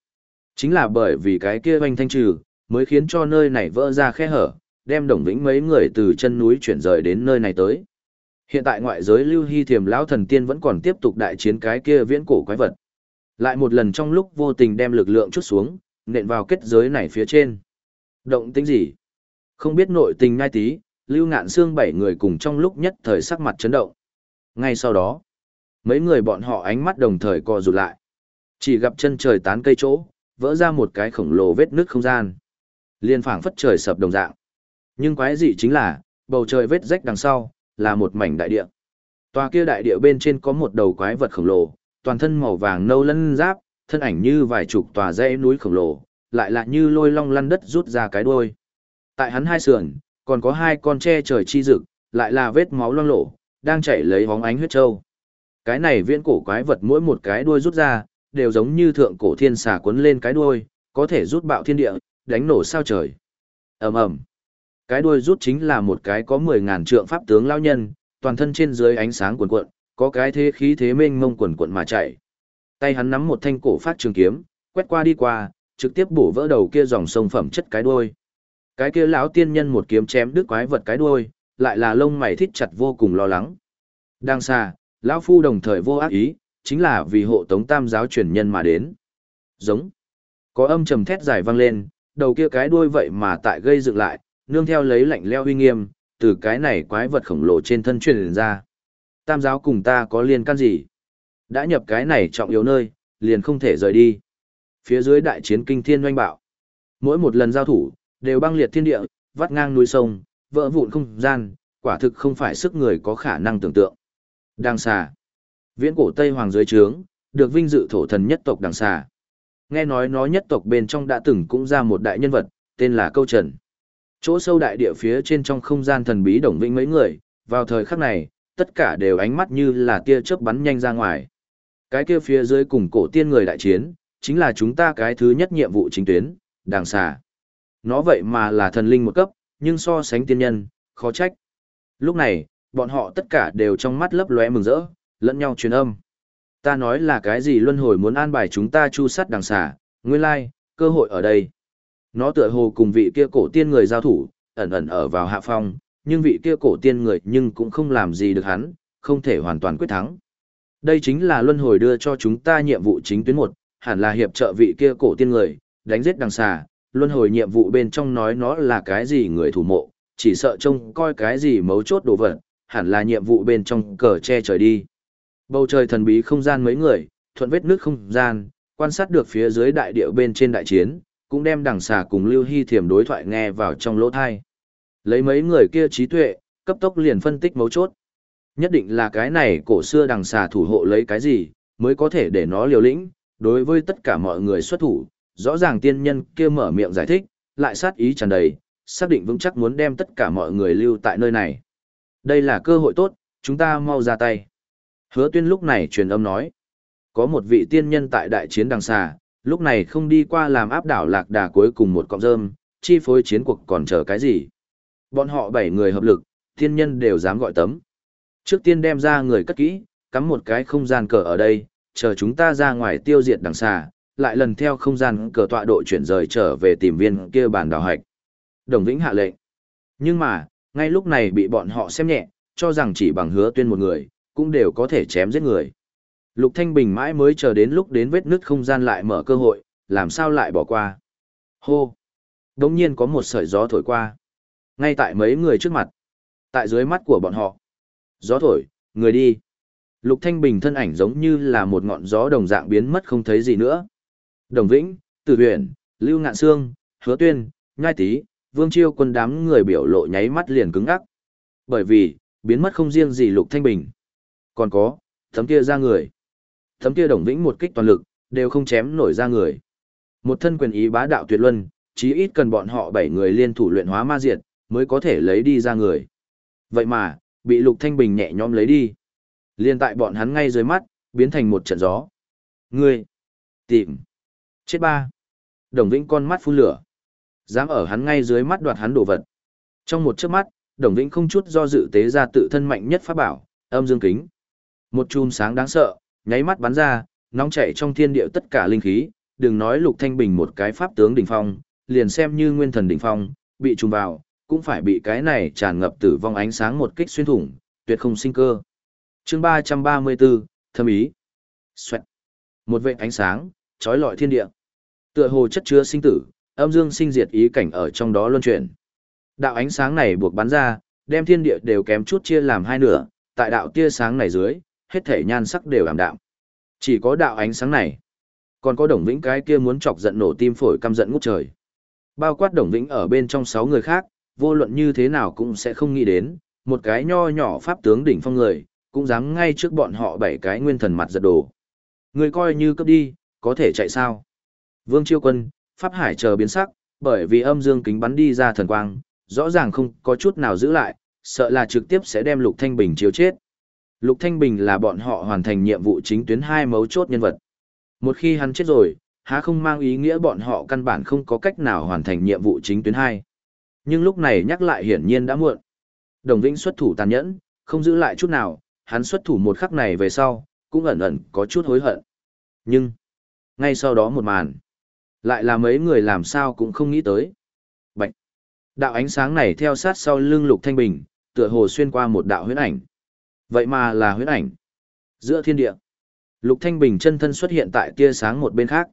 Chính là bởi vì cái kia oanh thanh trừ, mới khiến cho nơi này vỡ ra khe hở, đem Đồng Vĩnh mấy người từ chân núi chuyển rời đến nơi này tới. Hiện tại ngoại giới Lưu Hy Thiềm lão thần tiên vẫn còn tiếp tục đại chiến cái kia viễn cổ quái vật. Lại một lần trong lúc vô tình đem lực lượng chút xuống, nện vào kết giới này phía trên. Động tính gì? Không biết nội tình ngay tí, Lưu Ngạn Xương bảy người cùng trong lúc nhất thời sắc mặt chấn động. Ngay sau đó, mấy người bọn họ ánh mắt đồng thời co rụt lại. Chỉ gặp chân trời tán cây chỗ, vỡ ra một cái khổng lồ vết nước không gian. Liên phảng phất trời sập đồng dạng. Nhưng quái dị chính là, bầu trời vết rách đằng sau, là một mảnh đại địa. Tòa kia đại địa bên trên có một đầu quái vật khổng lồ, toàn thân màu vàng nâu lân giáp, thân ảnh như vài chục tòa dãy núi khổng lồ, lại là như lôi long lăn đất rút ra cái đuôi. Tại hắn hai sườn, còn có hai con tre trời chi rực, lại là vết máu loang lổ, đang chảy lấy hóng ánh huyết châu. Cái này viễn cổ quái vật mỗi một cái đuôi rút ra, đều giống như thượng cổ thiên xà cuốn lên cái đuôi, có thể rút bạo thiên địa, đánh nổ sao trời. ầm ầm, Cái đuôi rút chính là một cái có mười ngàn trượng pháp tướng lao nhân, toàn thân trên dưới ánh sáng cuồn cuộn, có cái thế khí thế mênh mông quần cuộn mà chạy. Tay hắn nắm một thanh cổ phát trường kiếm, quét qua đi qua, trực tiếp bổ vỡ đầu kia dòng sông phẩm chất cái đuôi. Cái kia lão tiên nhân một kiếm chém đứt quái vật cái đuôi, lại là lông mày thít chặt vô cùng lo lắng. Đang xa, lão phu đồng thời vô ác ý, chính là vì hộ tống tam giáo truyền nhân mà đến. Giống. Có âm trầm thét dài vang lên, đầu kia cái đuôi vậy mà tại gây dựng lại, nương theo lấy lạnh leo uy nghiêm, từ cái này quái vật khổng lồ trên thân truyền ra. Tam giáo cùng ta có liên can gì? Đã nhập cái này trọng yếu nơi, liền không thể rời đi. Phía dưới đại chiến kinh thiên doanh bạo. Mỗi một lần giao thủ, đều băng liệt thiên địa, vắt ngang núi sông, vỡ vụn không gian, quả thực không phải sức người có khả năng tưởng tượng. Đằng xà. Viễn cổ Tây Hoàng dưới trướng, được vinh dự thổ thần nhất tộc đằng xà. Nghe nói nó nhất tộc bên trong đã từng cũng ra một đại nhân vật, tên là Câu Trần. Chỗ sâu đại địa phía trên trong không gian thần bí đồng vĩnh mấy người, vào thời khắc này, tất cả đều ánh mắt như là tia chớp bắn nhanh ra ngoài. Cái kia phía dưới cùng cổ tiên người đại chiến, chính là chúng ta cái thứ nhất nhiệm vụ chính tuyến, đàng xà. Nó vậy mà là thần linh một cấp, nhưng so sánh tiên nhân, khó trách. Lúc này, bọn họ tất cả đều trong mắt lấp lóe mừng rỡ, lẫn nhau truyền âm. Ta nói là cái gì luân hồi muốn an bài chúng ta chu sắt đằng xà, nguyên lai, cơ hội ở đây. Nó tựa hồ cùng vị kia cổ tiên người giao thủ, ẩn ẩn ở vào hạ phong, nhưng vị kia cổ tiên người nhưng cũng không làm gì được hắn, không thể hoàn toàn quyết thắng. Đây chính là luân hồi đưa cho chúng ta nhiệm vụ chính tuyến một, hẳn là hiệp trợ vị kia cổ tiên người, đánh giết đằng xà, luân hồi nhiệm vụ bên trong nói nó là cái gì người thủ mộ, chỉ sợ trông coi cái gì mấu chốt đồ vật, hẳn là nhiệm vụ bên trong cờ che trời đi. Bầu trời thần bí không gian mấy người, thuận vết nước không gian, quan sát được phía dưới đại địa bên trên đại chiến, cũng đem đằng xà cùng Lưu Hy Thiểm đối thoại nghe vào trong lỗ thai. Lấy mấy người kia trí tuệ, cấp tốc liền phân tích mấu chốt. Nhất định là cái này cổ xưa đằng xà thủ hộ lấy cái gì, mới có thể để nó liều lĩnh, đối với tất cả mọi người xuất thủ, rõ ràng tiên nhân kia mở miệng giải thích, lại sát ý tràn đầy, xác định vững chắc muốn đem tất cả mọi người lưu tại nơi này. Đây là cơ hội tốt, chúng ta mau ra tay. Hứa tuyên lúc này truyền âm nói, có một vị tiên nhân tại đại chiến đằng xà, lúc này không đi qua làm áp đảo lạc đà cuối cùng một cọng rơm, chi phối chiến cuộc còn chờ cái gì. Bọn họ bảy người hợp lực, tiên nhân đều dám gọi tấm. Trước tiên đem ra người cất kỹ, cắm một cái không gian cờ ở đây, chờ chúng ta ra ngoài tiêu diệt đằng xà, lại lần theo không gian cờ tọa độ chuyển rời trở về tìm viên kia bản đào hạch. Đồng Vĩnh hạ lệnh. Nhưng mà, ngay lúc này bị bọn họ xem nhẹ, cho rằng chỉ bằng hứa tuyên một người, cũng đều có thể chém giết người. Lục Thanh Bình mãi mới chờ đến lúc đến vết nứt không gian lại mở cơ hội, làm sao lại bỏ qua. Hô! Đống nhiên có một sợi gió thổi qua. Ngay tại mấy người trước mặt. Tại dưới mắt của bọn họ. Gió thổi, người đi. Lục Thanh Bình thân ảnh giống như là một ngọn gió đồng dạng biến mất không thấy gì nữa. Đồng Vĩnh, Tử Huyền, Lưu Ngạn Sương, Hứa Tuyên, Nhai Tý, Vương Chiêu quân đám người biểu lộ nháy mắt liền cứng ngắc. Bởi vì, biến mất không riêng gì Lục Thanh Bình. Còn có, thấm kia ra người. Thấm kia Đồng Vĩnh một kích toàn lực, đều không chém nổi ra người. Một thân quyền ý bá đạo tuyệt luân, chí ít cần bọn họ bảy người liên thủ luyện hóa ma diệt, mới có thể lấy đi ra người. Vậy mà, bị Lục Thanh Bình nhẹ nhõm lấy đi. Liên tại bọn hắn ngay dưới mắt, biến thành một trận gió. Ngươi! Tìm! Chết ba! Đồng Vĩnh con mắt phun lửa. Dám ở hắn ngay dưới mắt đoạt hắn đồ vật. Trong một chớp mắt, Đồng Vĩnh không chút do dự tế ra tự thân mạnh nhất pháp bảo, âm dương kính. Một chùm sáng đáng sợ, nháy mắt bắn ra, nóng chảy trong thiên địa tất cả linh khí, đừng nói Lục Thanh Bình một cái pháp tướng đỉnh phong, liền xem như nguyên thần đỉnh phong, bị trùng vào, cũng phải bị cái này tràn ngập tử vong ánh sáng một kích xuyên thủng, tuyệt không sinh cơ. Chương 334, thâm ý. Xoẹt. Một vệt ánh sáng, chói lọi thiên địa. Tựa hồ chất chứa sinh tử, âm dương sinh diệt ý cảnh ở trong đó luân chuyển. Đạo ánh sáng này buộc bắn ra, đem thiên địa đều kém chút chia làm hai nửa, tại đạo tia sáng này dưới, hết thể nhan sắc đều ảm đạm. Chỉ có đạo ánh sáng này. Còn có Đồng Vĩnh cái kia muốn chọc giận nổ tim phổi căm giận ngút trời. Bao quát Đồng Vĩnh ở bên trong sáu người khác, vô luận như thế nào cũng sẽ không nghĩ đến, một cái nho nhỏ pháp tướng đỉnh phong người, cũng dám ngay trước bọn họ bảy cái nguyên thần mặt giật đồ. Người coi như cấp đi, có thể chạy sao? Vương Chiêu Quân, Pháp Hải chờ biến sắc, bởi vì âm dương kính bắn đi ra thần quang, rõ ràng không có chút nào giữ lại, sợ là trực tiếp sẽ đem Lục Thanh Bình chiếu chết. Lục Thanh Bình là bọn họ hoàn thành nhiệm vụ chính tuyến hai mấu chốt nhân vật. Một khi hắn chết rồi, há không mang ý nghĩa bọn họ căn bản không có cách nào hoàn thành nhiệm vụ chính tuyến hai. Nhưng lúc này nhắc lại hiển nhiên đã muộn. Đồng Vĩnh xuất thủ tàn nhẫn, không giữ lại chút nào, hắn xuất thủ một khắc này về sau, cũng ẩn ẩn có chút hối hận. Nhưng, ngay sau đó một màn, lại là mấy người làm sao cũng không nghĩ tới. Bạch! Đạo ánh sáng này theo sát sau lưng Lục Thanh Bình, tựa hồ xuyên qua một đạo huyễn ảnh. Vậy mà là huyễn ảnh. Giữa thiên địa, Lục Thanh Bình chân thân xuất hiện tại tia sáng một bên khác.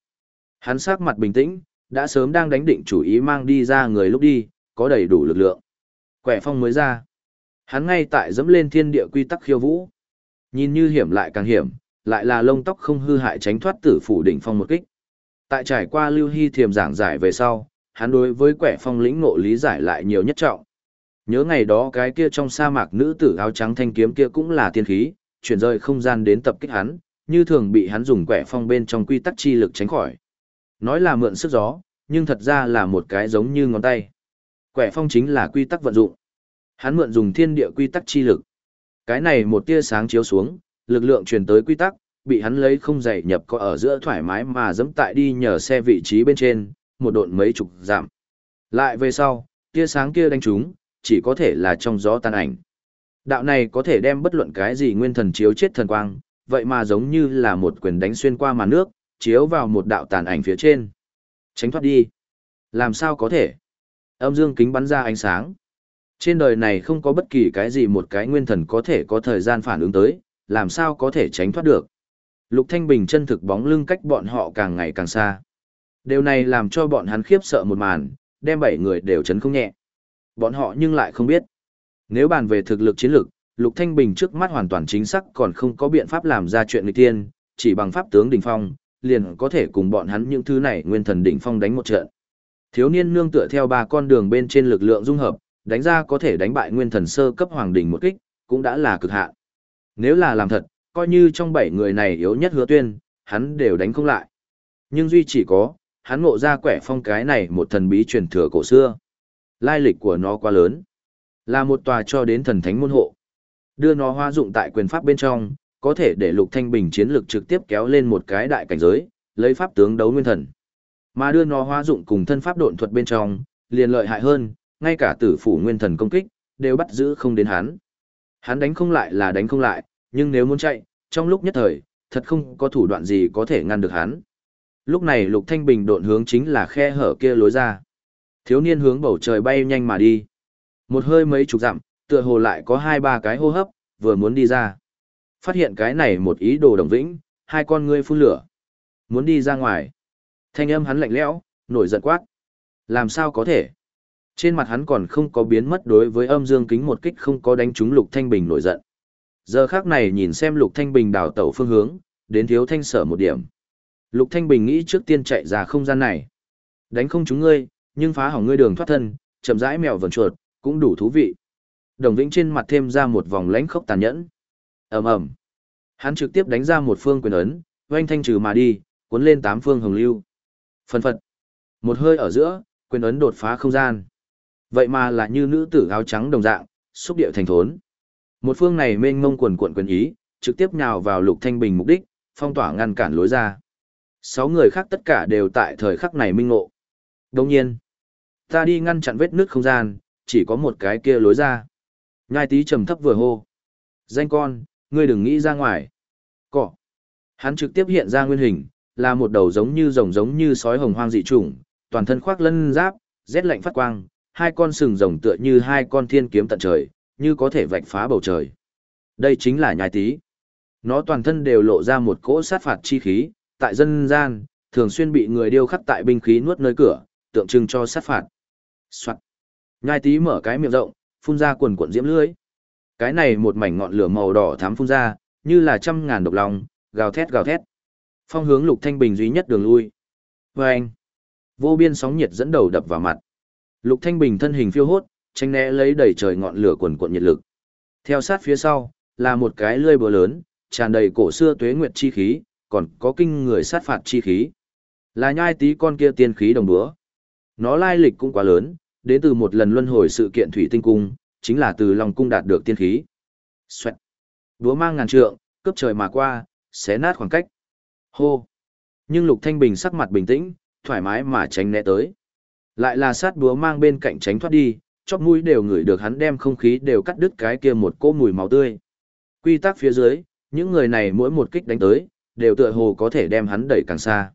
Hắn sắc mặt bình tĩnh, đã sớm đang đánh định chủ ý mang đi ra người lúc đi, có đầy đủ lực lượng. Quẻ phong mới ra. Hắn ngay tại dẫm lên thiên địa quy tắc khiêu vũ. Nhìn như hiểm lại càng hiểm, lại là lông tóc không hư hại tránh thoát tử phủ đỉnh phong một kích. Tại trải qua lưu hy thiềm giảng giải về sau, hắn đối với quẻ phong lĩnh ngộ lý giải lại nhiều nhất trọng. Nhớ ngày đó cái kia trong sa mạc nữ tử áo trắng thanh kiếm kia cũng là tiên khí, chuyển rời không gian đến tập kích hắn, như thường bị hắn dùng quẻ phong bên trong quy tắc chi lực tránh khỏi. Nói là mượn sức gió, nhưng thật ra là một cái giống như ngón tay. Quẻ phong chính là quy tắc vận dụng. Hắn mượn dùng thiên địa quy tắc chi lực. Cái này một tia sáng chiếu xuống, lực lượng truyền tới quy tắc, bị hắn lấy không dày nhập có ở giữa thoải mái mà dẫm tại đi nhờ xe vị trí bên trên, một độn mấy chục giảm. Lại về sau, tia sáng kia đánh trúng, chỉ có thể là trong gió tan ảnh. Đạo này có thể đem bất luận cái gì nguyên thần chiếu chết thần quang, vậy mà giống như là một quyền đánh xuyên qua màn nước, chiếu vào một đạo tàn ảnh phía trên. Tránh thoát đi. Làm sao có thể? Âm dương kính bắn ra ánh sáng. Trên đời này không có bất kỳ cái gì một cái nguyên thần có thể có thời gian phản ứng tới, làm sao có thể tránh thoát được. Lục Thanh Bình chân thực bóng lưng cách bọn họ càng ngày càng xa. Điều này làm cho bọn hắn khiếp sợ một màn, đem bảy người đều chấn không nhẹ. Bọn họ nhưng lại không biết. Nếu bàn về thực lực chiến lực, Lục Thanh Bình trước mắt hoàn toàn chính xác còn không có biện pháp làm ra chuyện nghịch tiên, chỉ bằng pháp tướng đỉnh phong, liền có thể cùng bọn hắn những thứ này nguyên thần đỉnh phong đánh một trận. Thiếu niên nương tựa theo ba con đường bên trên lực lượng dung hợp, đánh ra có thể đánh bại nguyên thần sơ cấp hoàng đỉnh một kích, cũng đã là cực hạn. Nếu là làm thật, coi như trong bảy người này yếu nhất hứa tuyên, hắn đều đánh không lại. Nhưng duy chỉ có, hắn ngộ ra quẻ phong cái này một thần bí truyền thừa cổ xưa. Lai lịch của nó quá lớn. Là một tòa cho đến thần thánh môn hộ. Đưa nó hóa dụng tại quyền pháp bên trong, có thể để Lục Thanh Bình chiến lực trực tiếp kéo lên một cái đại cảnh giới, lấy pháp tướng đấu nguyên thần. Mà đưa nó hóa dụng cùng thân pháp độn thuật bên trong, liền lợi hại hơn, ngay cả tử phủ nguyên thần công kích, đều bắt giữ không đến hắn. Hắn đánh không lại là đánh không lại, nhưng nếu muốn chạy, trong lúc nhất thời, thật không có thủ đoạn gì có thể ngăn được hắn. Lúc này Lục Thanh Bình độn hướng chính là khe hở kia lối ra. Thiếu niên hướng bầu trời bay nhanh mà đi. Một hơi mấy chục dặm, tựa hồ lại có hai ba cái hô hấp, vừa muốn đi ra. Phát hiện cái này một ý đồ đồng vĩnh, hai con ngươi phun lửa. Muốn đi ra ngoài. Thanh âm hắn lạnh lẽo, nổi giận quát. Làm sao có thể? Trên mặt hắn còn không có biến mất đối với âm dương kính một kích không có đánh trúng Lục Thanh Bình nổi giận. Giờ khác này nhìn xem Lục Thanh Bình đào tẩu phương hướng, đến thiếu thanh sở một điểm. Lục Thanh Bình nghĩ trước tiên chạy ra không gian này. Đánh không chúng ngươi, nhưng phá hỏng ngươi đường thoát thân, chậm rãi mèo vần chuột, cũng đủ thú vị. Đồng Vĩnh trên mặt thêm ra một vòng lãnh khốc tàn nhẫn. ầm ầm, hắn trực tiếp đánh ra một phương quyền ấn, oanh thanh trừ mà đi, cuốn lên tám phương hồng lưu. phần phật, một hơi ở giữa, quyền ấn đột phá không gian. Vậy mà là như nữ tử áo trắng đồng dạng, xúc điệu thành thốn. Một phương này mênh mông quần quận quyền ý, trực tiếp nhào vào Lục Thanh Bình mục đích, phong tỏa ngăn cản lối ra. Sáu người khác tất cả đều tại thời khắc này minh ngộ. Đồng nhiên, ta đi ngăn chặn vết nước không gian, chỉ có một cái kia lối ra. Nhai tí trầm thấp vừa hô. Danh con, ngươi đừng nghĩ ra ngoài. Cỏ. Hắn trực tiếp hiện ra nguyên hình, là một đầu giống như rồng giống như sói hồng hoang dị trùng, toàn thân khoác lân giáp, rét lạnh phát quang, hai con sừng rồng tựa như hai con thiên kiếm tận trời, như có thể vạch phá bầu trời. Đây chính là nhai tí. Nó toàn thân đều lộ ra một cỗ sát phạt chi khí, tại dân gian, thường xuyên bị người điêu khắc tại binh khí nuốt nơi cửa, tượng trưng cho sát phạt. Soạn. Nhai tí mở cái miệng rộng, phun ra quần cuộn diễm lưới. Cái này một mảnh ngọn lửa màu đỏ thắm phun ra, như là trăm ngàn độc lòng, gào thét gào thét. Phong hướng Lục Thanh Bình duy nhất đường lui. Vâng! vô biên sóng nhiệt dẫn đầu đập vào mặt. Lục Thanh Bình thân hình phiêu hốt, tránh né lấy đầy trời ngọn lửa quần cuộn nhiệt lực. Theo sát phía sau, là một cái lươi búa lớn, tràn đầy cổ xưa tuế nguyệt chi khí, còn có kinh người sát phạt chi khí. Là nhai tí con kia tiên khí đồng búa. Nó lai lịch cũng quá lớn, đến từ một lần luân hồi sự kiện thủy tinh cung, chính là từ lòng cung đạt được tiên khí. Xoẹt. Búa mang ngàn trượng, cướp trời mà qua, xé nát khoảng cách. Hô. Nhưng Lục Thanh Bình sắc mặt bình tĩnh, thoải mái mà tránh né tới. Lại là sát búa mang bên cạnh tránh thoát đi, chóp mũi đều ngửi được hắn đem không khí đều cắt đứt cái kia một cỗ mùi máu tươi. Quy tắc phía dưới, những người này mỗi một kích đánh tới, đều tựa hồ có thể đem hắn đẩy càng xa.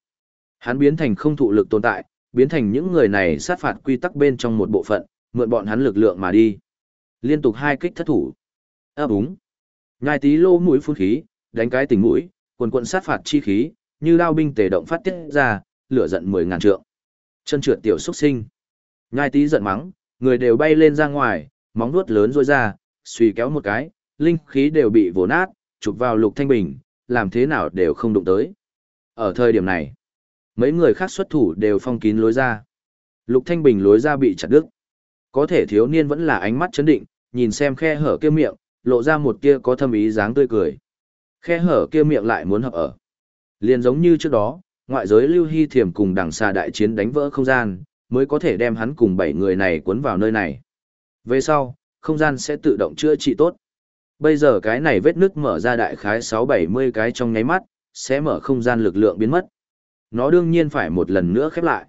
Hắn biến thành không thụ lực tồn tại, biến thành những người này sát phạt quy tắc bên trong một bộ phận, mượn bọn hắn lực lượng mà đi. Liên tục hai kích thất thủ. Ấp úng. Nhai tí lô mũi phun khí, đánh cái tỉnh mũi, quần quận sát phạt chi khí, như đao binh tề động phát tiết ra, lửa giận mười ngàn trượng. Chân trượt tiểu xuất sinh. Nhai tí giận mắng, người đều bay lên ra ngoài, móng vuốt lớn rôi ra, suy kéo một cái, linh khí đều bị vồ nát, chụp vào lục thanh bình, làm thế nào đều không đụng tới. Ở thời điểm này, mấy người khác xuất thủ đều phong kín lối ra. Lục thanh bình lối ra bị chặt đứt. Có thể thiếu niên vẫn là ánh mắt chấn định, nhìn xem khe hở kia miệng, lộ ra một kia có thâm ý dáng tươi cười. Khe hở kia miệng lại muốn hợp ở. Liền giống như trước đó, ngoại giới lưu hy thiểm cùng đằng xa đại chiến đánh vỡ không gian, mới có thể đem hắn cùng bảy người này cuốn vào nơi này. Về sau, không gian sẽ tự động chữa trị tốt. Bây giờ cái này vết nứt mở ra đại khái 6-70 cái trong nháy mắt, sẽ mở không gian lực lượng biến mất. Nó đương nhiên phải một lần nữa khép lại.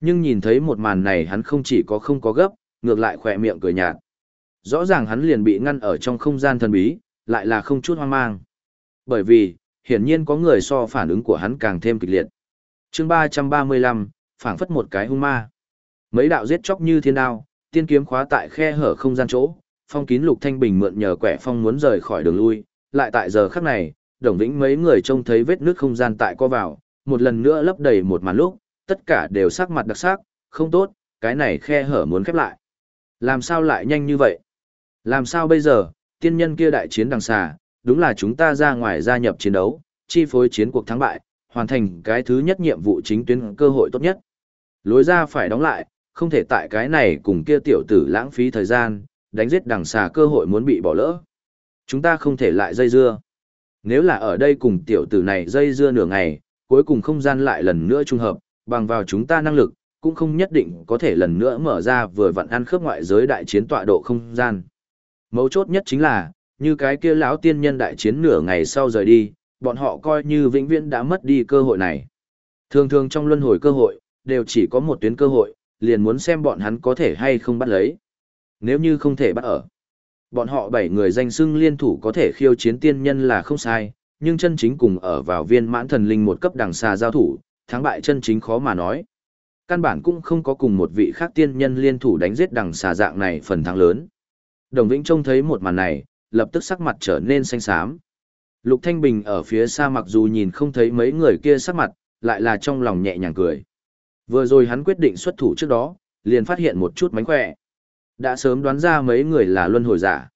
Nhưng nhìn thấy một màn này hắn không chỉ có không có gấp, ngược lại khỏe miệng cười nhạt. Rõ ràng hắn liền bị ngăn ở trong không gian thần bí, lại là không chút hoang mang. Bởi vì, hiển nhiên có người so phản ứng của hắn càng thêm kịch liệt. chương 335, phảng phất một cái hung ma. Mấy đạo giết chóc như thiên đao, tiên kiếm khóa tại khe hở không gian chỗ, phong kín lục thanh bình mượn nhờ quẻ phong muốn rời khỏi đường lui, lại tại giờ khắc này, đồng vĩnh mấy người trông thấy vết nước không gian tại co vào, một lần nữa lấp đầy một màn lúc, tất cả đều sắc mặt đặc sắc, không tốt, cái này khe hở muốn khép lại. Làm sao lại nhanh như vậy? Làm sao bây giờ, tiên nhân kia đại chiến đằng xà, đúng là chúng ta ra ngoài gia nhập chiến đấu, chi phối chiến cuộc thắng bại, hoàn thành cái thứ nhất nhiệm vụ chính tuyến cơ hội tốt nhất. Lối ra phải đóng lại, không thể tại cái này cùng kia tiểu tử lãng phí thời gian, đánh giết đằng xà cơ hội muốn bị bỏ lỡ. Chúng ta không thể lại dây dưa. Nếu là ở đây cùng tiểu tử này dây dưa nửa ngày, cuối cùng không gian lại lần nữa trung hợp, bằng vào chúng ta năng lực, cũng không nhất định có thể lần nữa mở ra vừa vặn ăn khớp ngoại giới đại chiến tọa độ không gian. Mấu chốt nhất chính là, như cái kia lão tiên nhân đại chiến nửa ngày sau rời đi, bọn họ coi như vĩnh viễn đã mất đi cơ hội này. Thường thường trong luân hồi cơ hội, đều chỉ có một tuyến cơ hội, liền muốn xem bọn hắn có thể hay không bắt lấy. Nếu như không thể bắt ở, bọn họ bảy người danh xưng liên thủ có thể khiêu chiến tiên nhân là không sai, nhưng chân chính cùng ở vào viên mãn thần linh một cấp đằng xa giao thủ, thắng bại chân chính khó mà nói. Căn bản cũng không có cùng một vị khác tiên nhân liên thủ đánh giết đằng xà dạng này phần thắng lớn. Đồng Vĩnh trông thấy một màn này, lập tức sắc mặt trở nên xanh xám. Lục Thanh Bình ở phía xa mặc dù nhìn không thấy mấy người kia sắc mặt, lại là trong lòng nhẹ nhàng cười. Vừa rồi hắn quyết định xuất thủ trước đó, liền phát hiện một chút mánh khỏe. Đã sớm đoán ra mấy người là luân hồi giả.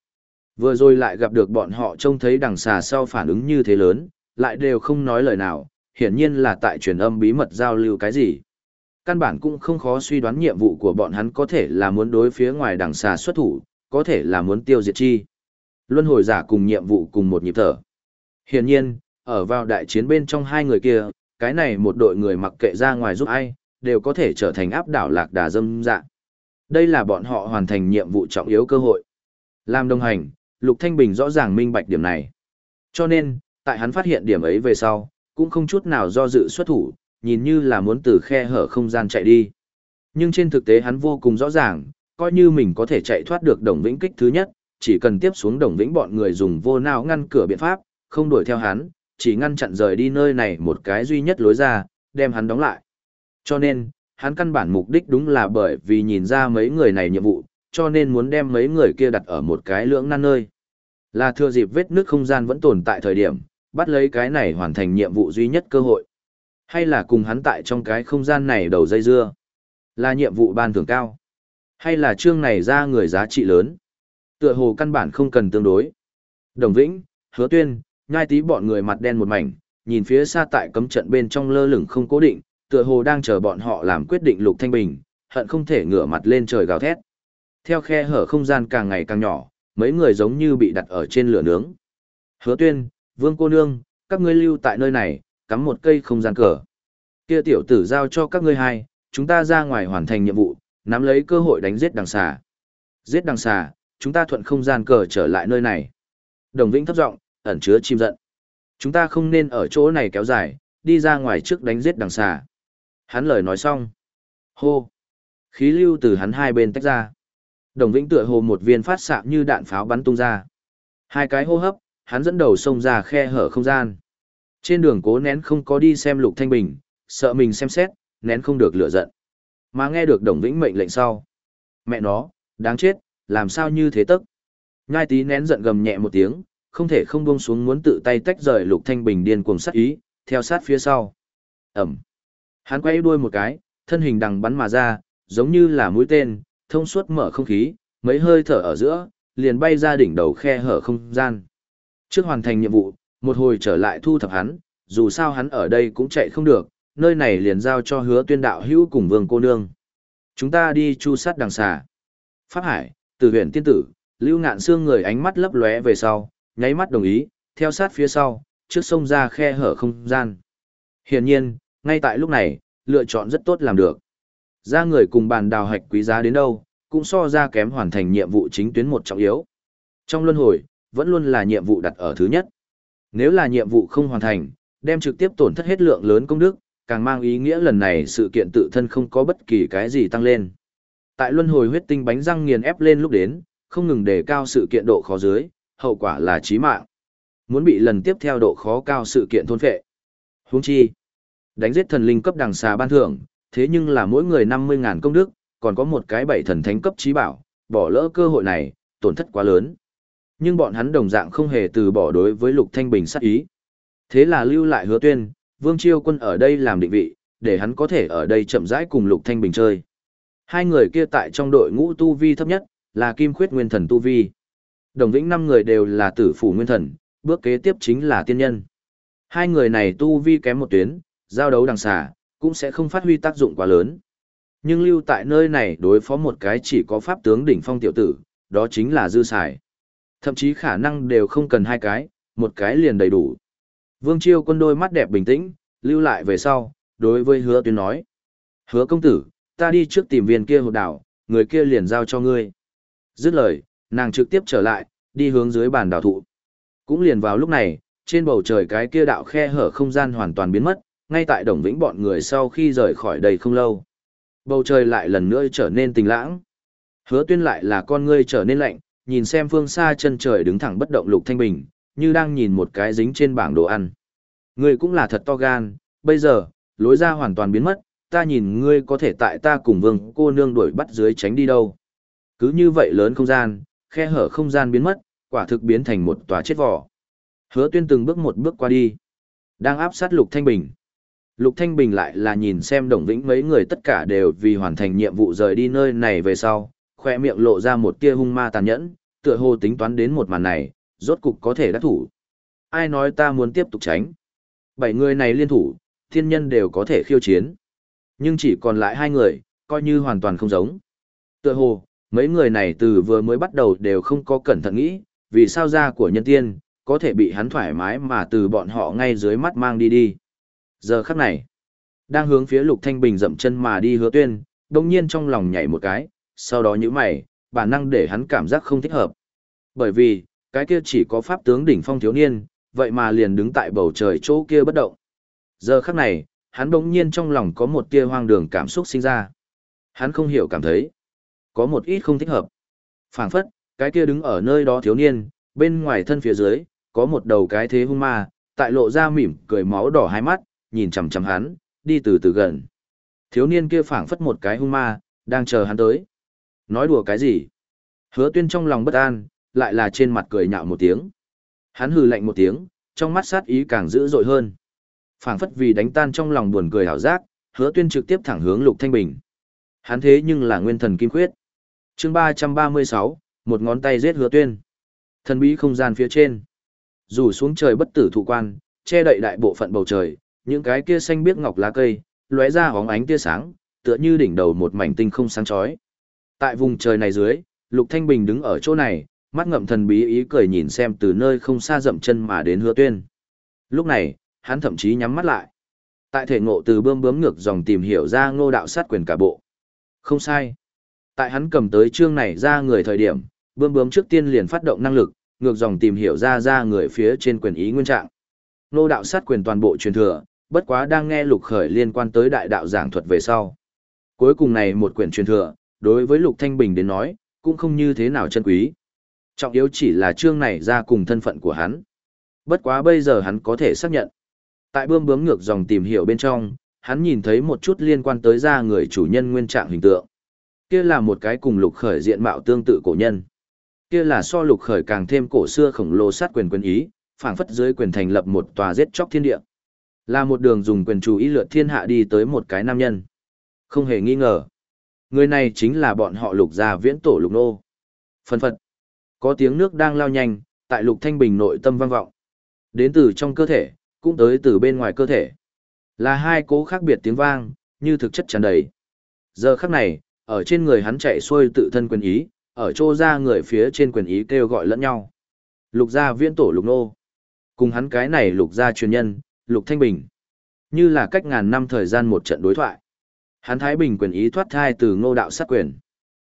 Vừa rồi lại gặp được bọn họ trông thấy đằng xà sau phản ứng như thế lớn, lại đều không nói lời nào, hiển nhiên là tại truyền âm bí mật giao lưu cái gì. Căn bản cũng không khó suy đoán nhiệm vụ của bọn hắn có thể là muốn đối phía ngoài đằng xà xuất thủ, có thể là muốn tiêu diệt chi. Luân hồi giả cùng nhiệm vụ cùng một nhịp thở. Hiển nhiên, ở vào đại chiến bên trong hai người kia, cái này một đội người mặc kệ ra ngoài giúp ai, đều có thể trở thành áp đảo lạc đà dâm dạ. Đây là bọn họ hoàn thành nhiệm vụ trọng yếu cơ hội. Làm đồng hành, Lục Thanh Bình rõ ràng minh bạch điểm này. Cho nên, tại hắn phát hiện điểm ấy về sau, cũng không chút nào do dự xuất thủ, nhìn như là muốn từ khe hở không gian chạy đi. Nhưng trên thực tế hắn vô cùng rõ ràng, coi như mình có thể chạy thoát được đồng vĩnh kích thứ nhất, chỉ cần tiếp xuống đồng vĩnh bọn người dùng vô nào ngăn cửa biện pháp, không đuổi theo hắn, chỉ ngăn chặn rời đi nơi này một cái duy nhất lối ra, đem hắn đóng lại. Cho nên, hắn căn bản mục đích đúng là bởi vì nhìn ra mấy người này nhiệm vụ, cho nên muốn đem mấy người kia đặt ở một cái lưỡng nan nơi. Là thừa dịp vết nước không gian vẫn tồn tại thời điểm, bắt lấy cái này hoàn thành nhiệm vụ duy nhất cơ hội. Hay là cùng hắn tại trong cái không gian này đầu dây dưa. Là nhiệm vụ ban thưởng cao. Hay là chương này ra người giá trị lớn. Tựa hồ căn bản không cần tương đối. Đồng Vĩnh, Hứa Tuyên, nhai tí bọn người mặt đen một mảnh, nhìn phía xa tại cấm trận bên trong lơ lửng không cố định, tựa hồ đang chờ bọn họ làm quyết định Lục Thanh Bình, hận không thể ngửa mặt lên trời gào thét. Theo khe hở không gian càng ngày càng nhỏ, mấy người giống như bị đặt ở trên lửa nướng. Hứa Tuyên, Vương cô nương, các ngươi lưu tại nơi này, cắm một cây không gian cờ. Kia tiểu tử giao cho các ngươi hai, chúng ta ra ngoài hoàn thành nhiệm vụ, nắm lấy cơ hội đánh giết đằng xà. Giết đằng xà, chúng ta thuận không gian cờ trở lại nơi này. Đồng Vĩnh thấp giọng, ẩn chứa chim giận. Chúng ta không nên ở chỗ này kéo dài, đi ra ngoài trước đánh giết đằng xà. Hắn lời nói xong. Hô. Khí lưu từ hắn hai bên tách ra. Đồng Vĩnh tựa hồ một viên phát xạ như đạn pháo bắn tung ra. Hai cái hô hấp, hắn dẫn đầu xông ra khe hở không gian. Trên đường cố nén không có đi xem Lục Thanh Bình, sợ mình xem xét, nén không được lửa giận. Mà nghe được Đồng Vĩnh mệnh lệnh sau. Mẹ nó, đáng chết, làm sao như thế tức. Ngai tí nén giận gầm nhẹ một tiếng, không thể không buông xuống muốn tự tay tách rời Lục Thanh Bình điên cuồng sát ý, theo sát phía sau. Ẩm. Hắn quay đuôi một cái, thân hình đằng bắn mà ra, giống như là mũi tên, thông suốt mở không khí, mấy hơi thở ở giữa, liền bay ra đỉnh đầu khe hở không gian. Trước hoàn thành nhiệm vụ, một hồi trở lại thu thập hắn, dù sao hắn ở đây cũng chạy không được, nơi này liền giao cho hứa tuyên đạo hữu cùng vương cô nương. Chúng ta đi chu sát đằng xà. Pháp Hải, từ huyện tiên tử, lưu ngạn xương người ánh mắt lấp lóe về sau, nháy mắt đồng ý, theo sát phía sau, trước sông ra khe hở không gian. Hiển nhiên, ngay tại lúc này, lựa chọn rất tốt làm được. Ra người cùng bàn đào hạch quý giá đến đâu, cũng so ra kém hoàn thành nhiệm vụ chính tuyến một trọng yếu. Trong luân hồi, vẫn luôn là nhiệm vụ đặt ở thứ nhất. Nếu là nhiệm vụ không hoàn thành, đem trực tiếp tổn thất hết lượng lớn công đức, càng mang ý nghĩa lần này sự kiện tự thân không có bất kỳ cái gì tăng lên. Tại luân hồi huyết tinh bánh răng nghiền ép lên lúc đến, không ngừng đề cao sự kiện độ khó dưới, hậu quả là chí mạng. Muốn bị lần tiếp theo độ khó cao sự kiện thôn phệ. Huống chi, đánh giết thần linh cấp đằng xà ban thưởng, thế nhưng là mỗi người 50.000 công đức, còn có một cái bảy thần thánh cấp trí bảo, bỏ lỡ cơ hội này, tổn thất quá lớn. Nhưng bọn hắn đồng dạng không hề từ bỏ đối với Lục Thanh Bình sát ý. Thế là lưu lại hứa tuyên, Vương Chiêu Quân ở đây làm định vị, để hắn có thể ở đây chậm rãi cùng Lục Thanh Bình chơi. Hai người kia tại trong đội ngũ tu vi thấp nhất, là Kim Khuyết Nguyên Thần tu vi. Đồng Vĩnh năm người đều là tử phủ nguyên thần, bước kế tiếp chính là tiên nhân. Hai người này tu vi kém một tuyến, giao đấu đằng xà, cũng sẽ không phát huy tác dụng quá lớn. Nhưng lưu tại nơi này đối phó một cái chỉ có pháp tướng đỉnh phong tiểu tử, đó chính là dư xài. Thậm chí khả năng đều không cần hai cái, một cái liền đầy đủ. Vương Chiêu quân đôi mắt đẹp bình tĩnh, lưu lại về sau, đối với hứa tuyên nói. Hứa công tử, ta đi trước tìm viên kia hột đảo, người kia liền giao cho ngươi. Dứt lời, nàng trực tiếp trở lại, đi hướng dưới bàn đảo thụ. Cũng liền vào lúc này, trên bầu trời cái kia đạo khe hở không gian hoàn toàn biến mất, ngay tại đồng vĩnh bọn người sau khi rời khỏi đây không lâu. Bầu trời lại lần nữa trở nên tình lãng. Hứa tuyên lại là con ngươi trở nên lạnh, nhìn xem phương xa chân trời đứng thẳng bất động lục thanh bình, như đang nhìn một cái dính trên bảng đồ ăn. Ngươi cũng là thật to gan, bây giờ, lối ra hoàn toàn biến mất, ta nhìn ngươi có thể tại ta cùng vương cô nương đuổi bắt dưới tránh đi đâu. Cứ như vậy lớn không gian, khe hở không gian biến mất, quả thực biến thành một tòa chết vỏ. Hứa tuyên từng bước một bước qua đi, đang áp sát lục thanh bình. Lục Thanh Bình lại là nhìn xem Đồng Vĩnh mấy người tất cả đều vì hoàn thành nhiệm vụ rời đi nơi này về sau, khoe miệng lộ ra một tia hung ma tàn nhẫn, tựa hồ tính toán đến một màn này, rốt cục có thể đắc thủ. Ai nói ta muốn tiếp tục tránh? Bảy người này liên thủ, thiên nhân đều có thể khiêu chiến. Nhưng chỉ còn lại hai người, coi như hoàn toàn không giống. Tựa hồ, mấy người này từ vừa mới bắt đầu đều không có cẩn thận nghĩ, vì sao da của nhân tiên, có thể bị hắn thoải mái mà từ bọn họ ngay dưới mắt mang đi đi. Giờ khắc này, đang hướng phía Lục Thanh Bình dậm chân mà đi hứa tuyên, đồng nhiên trong lòng nhảy một cái, sau đó nhíu mày, bản năng để hắn cảm giác không thích hợp. Bởi vì, cái kia chỉ có pháp tướng đỉnh phong thiếu niên, vậy mà liền đứng tại bầu trời chỗ kia bất động. Giờ khắc này, hắn đống nhiên trong lòng có một tia hoang đường cảm xúc sinh ra. Hắn không hiểu cảm thấy, có một ít không thích hợp. phảng phất, cái kia đứng ở nơi đó thiếu niên, bên ngoài thân phía dưới, có một đầu cái thế hung ma, tại lộ ra mỉm cười máu đỏ hai mắt, nhìn chằm chằm hắn, đi từ từ gần. Thiếu niên kia phảng phất một cái hung ma, đang chờ hắn tới. Nói đùa cái gì? Hứa tuyên trong lòng bất an, lại là trên mặt cười nhạo một tiếng. Hắn hừ lạnh một tiếng, trong mắt sát ý càng dữ dội hơn. phảng phất vì đánh tan trong lòng buồn cười hảo giác, hứa tuyên trực tiếp thẳng hướng lục thanh bình. Hắn thế nhưng là nguyên thần kim khuyết. chương 336, một ngón tay giết hứa tuyên. Thần bí không gian phía trên. Dù xuống trời bất tử thụ quan, che đậy đại bộ phận bầu trời, những cái kia xanh biếc ngọc lá cây, lóe ra hóng ánh tia sáng, tựa như đỉnh đầu một mảnh tinh không sáng chói. Tại vùng trời này dưới, Lục Thanh Bình đứng ở chỗ này, mắt ngậm thần bí ý cười nhìn xem từ nơi không xa dậm chân mà đến hứa tuyên. Lúc này, hắn thậm chí nhắm mắt lại. Tại thể ngộ từ bơm bướm ngược dòng tìm hiểu ra ngô đạo sát quyền cả bộ. Không sai. Tại hắn cầm tới chương này ra người thời điểm, bơm bướm trước tiên liền phát động năng lực, ngược dòng tìm hiểu ra ra người phía trên quyền ý nguyên trạng. Ngô đạo sát quyền toàn bộ truyền thừa, bất quá đang nghe lục khởi liên quan tới đại đạo giảng thuật về sau. Cuối cùng này một quyển truyền thừa, đối với lục thanh bình đến nói, cũng không như thế nào chân quý. Trọng yếu chỉ là chương này ra cùng thân phận của hắn. Bất quá bây giờ hắn có thể xác nhận. Tại bươm bướm ngược dòng tìm hiểu bên trong, hắn nhìn thấy một chút liên quan tới ra người chủ nhân nguyên trạng hình tượng. Kia là một cái cùng lục khởi diện mạo tương tự cổ nhân. Kia là so lục khởi càng thêm cổ xưa khổng lồ sát quyền quyền ý, phảng phất dưới quyền thành lập một tòa giết chóc thiên địa. Là một đường dùng quyền chủ ý lượt thiên hạ đi tới một cái nam nhân. Không hề nghi ngờ. Người này chính là bọn họ lục gia viễn tổ lục nô. Phân phật. Có tiếng nước đang lao nhanh, tại lục thanh bình nội tâm vang vọng. Đến từ trong cơ thể, cũng tới từ bên ngoài cơ thể. Là hai cố khác biệt tiếng vang, như thực chất tràn đầy. Giờ khắc này, ở trên người hắn chạy xuôi tự thân quyền ý, ở chỗ ra người phía trên quyền ý kêu gọi lẫn nhau. Lục gia viễn tổ lục nô. Cùng hắn cái này lục gia truyền nhân, lục thanh bình. Như là cách ngàn năm thời gian một trận đối thoại. Hắn thái bình quyền ý thoát thai từ ngô đạo sát quyền.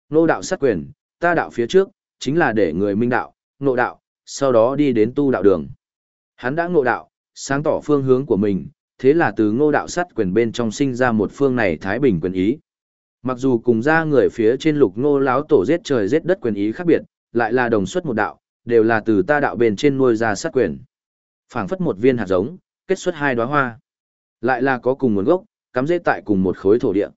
Ngô đạo sát quyền, ta đạo phía trước, chính là để người minh đạo, ngộ đạo, sau đó đi đến tu đạo đường. Hắn đã ngộ đạo, sáng tỏ phương hướng của mình, thế là từ ngô đạo sát quyền bên trong sinh ra một phương này thái bình quyền ý. Mặc dù cùng ra người phía trên lục ngô láo tổ giết trời giết đất quyền ý khác biệt, lại là đồng xuất một đạo, đều là từ ta đạo bên trên nuôi ra sát quyền. phảng phất một viên hạt giống, kết xuất hai đóa hoa. Lại là có cùng nguồn gốc, cắm rễ tại cùng một khối thổ địa.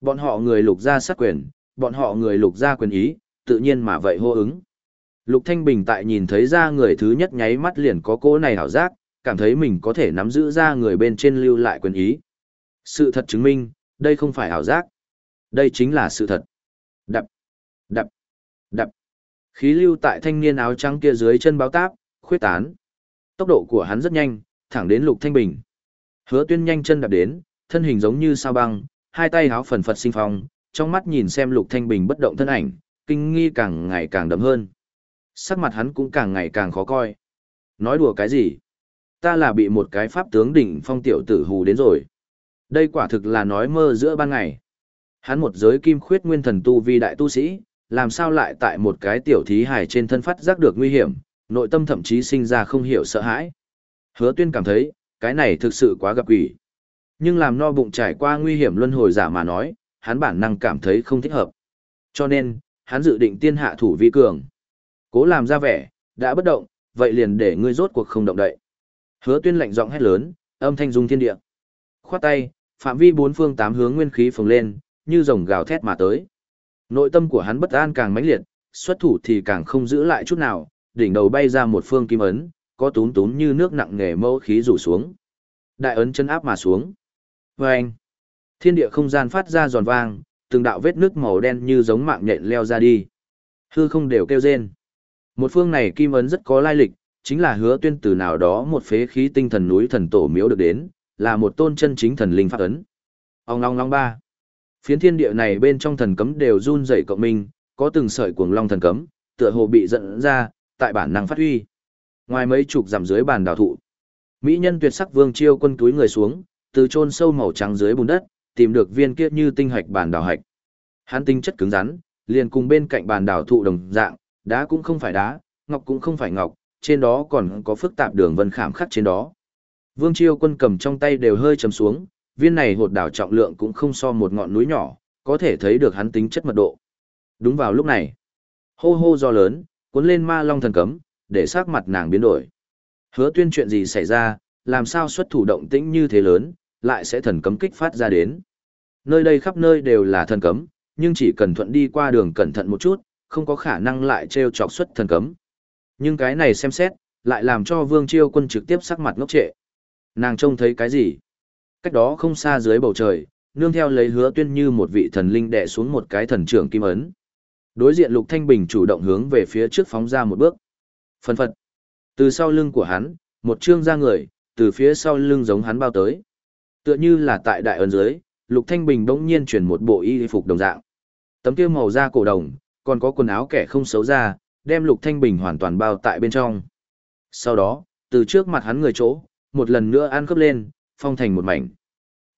Bọn họ người lục gia sát quyền, bọn họ người lục gia quyền ý, tự nhiên mà vậy hô ứng. Lục Thanh Bình tại nhìn thấy ra người thứ nhất nháy mắt liền có cô này hảo giác, cảm thấy mình có thể nắm giữ ra người bên trên lưu lại quyền ý. Sự thật chứng minh, đây không phải hảo giác. Đây chính là sự thật. Đập, đập, đập. Khí lưu tại thanh niên áo trắng kia dưới chân báo táp, khuyết tán. Tốc độ của hắn rất nhanh, thẳng đến Lục Thanh Bình. Hứa tuyên nhanh chân đạp đến, thân hình giống như sao băng, hai tay háo phần phật sinh phong, trong mắt nhìn xem Lục Thanh Bình bất động thân ảnh, kinh nghi càng ngày càng đậm hơn. Sắc mặt hắn cũng càng ngày càng khó coi. Nói đùa cái gì? Ta là bị một cái pháp tướng đỉnh phong tiểu tử hù đến rồi. Đây quả thực là nói mơ giữa ban ngày. Hắn một giới kim khuyết nguyên thần tu vi đại tu sĩ, làm sao lại tại một cái tiểu thí hài trên thân phát giác được nguy hiểm, nội tâm thậm chí sinh ra không hiểu sợ hãi. Hứa tuyên cảm thấy, cái này thực sự quá gặp quỷ. Nhưng làm no bụng trải qua nguy hiểm luân hồi giả mà nói, hắn bản năng cảm thấy không thích hợp. Cho nên, hắn dự định tiên hạ thủ vi cường. Cố làm ra vẻ, đã bất động, vậy liền để ngươi rốt cuộc không động đậy. Hứa tuyên lạnh giọng hét lớn, âm thanh dung thiên địa. Khoát tay, phạm vi bốn phương tám hướng nguyên khí phồng lên, như rồng gào thét mà tới. Nội tâm của hắn bất an càng mãnh liệt, xuất thủ thì càng không giữ lại chút nào, đỉnh đầu bay ra một phương kim ấn, có tún tún như nước nặng nghề mẫu khí rủ xuống. Đại ấn chân áp mà xuống. Và anh, thiên địa không gian phát ra giòn vang, từng đạo vết nước màu đen như giống mạng nhện leo ra đi. Hư không đều kêu rên. Một phương này kim ấn rất có lai lịch, chính là hứa tuyên từ nào đó một phế khí tinh thần núi thần tổ miếu được đến, là một tôn chân chính thần linh pháp ấn. Ông long long ba. Phiến thiên địa này bên trong thần cấm đều run rẩy cộng minh, có từng sợi cuồng long thần cấm, tựa hồ bị dẫn ra, tại bản năng phát huy. Ngoài mấy chục dặm dưới bàn đào thụ, mỹ nhân tuyệt sắc vương chiêu quân túi người xuống, từ chôn sâu màu trắng dưới bùn đất, tìm được viên kia như tinh hạch bàn đào hạch. Hắn tinh chất cứng rắn, liền cùng bên cạnh bàn đào thụ đồng dạng, đá cũng không phải đá, ngọc cũng không phải ngọc, trên đó còn có phức tạp đường vân khảm khắc trên đó. Vương Chiêu Quân cầm trong tay đều hơi trầm xuống, viên này hột đảo trọng lượng cũng không so một ngọn núi nhỏ, có thể thấy được hắn tính chất mật độ. Đúng vào lúc này, hô hô do lớn, cuốn lên ma long thần cấm, để sắc mặt nàng biến đổi. Hứa tuyên chuyện gì xảy ra, làm sao xuất thủ động tĩnh như thế lớn, lại sẽ thần cấm kích phát ra đến. Nơi đây khắp nơi đều là thần cấm, nhưng chỉ cần thuận đi qua đường cẩn thận một chút, không có khả năng lại trêu chọc xuất thần cấm. Nhưng cái này xem xét, lại làm cho Vương Chiêu Quân trực tiếp sắc mặt ngốc trệ. Nàng trông thấy cái gì? Cách đó không xa dưới bầu trời, nương theo lấy hứa tuyên như một vị thần linh đè xuống một cái thần trưởng kim ấn. Đối diện Lục Thanh Bình chủ động hướng về phía trước phóng ra một bước. Phân phật. Từ sau lưng của hắn, một trương ra người, từ phía sau lưng giống hắn bao tới. Tựa như là tại đại ấn dưới, Lục Thanh Bình bỗng nhiên chuyển một bộ y phục đồng dạng. Tấm kia màu da cổ đồng, còn có quần áo kẻ không xấu ra, đem Lục Thanh Bình hoàn toàn bao tại bên trong. Sau đó, từ trước mặt hắn người chỗ, một lần nữa ăn khớp lên, phong thành một mảnh.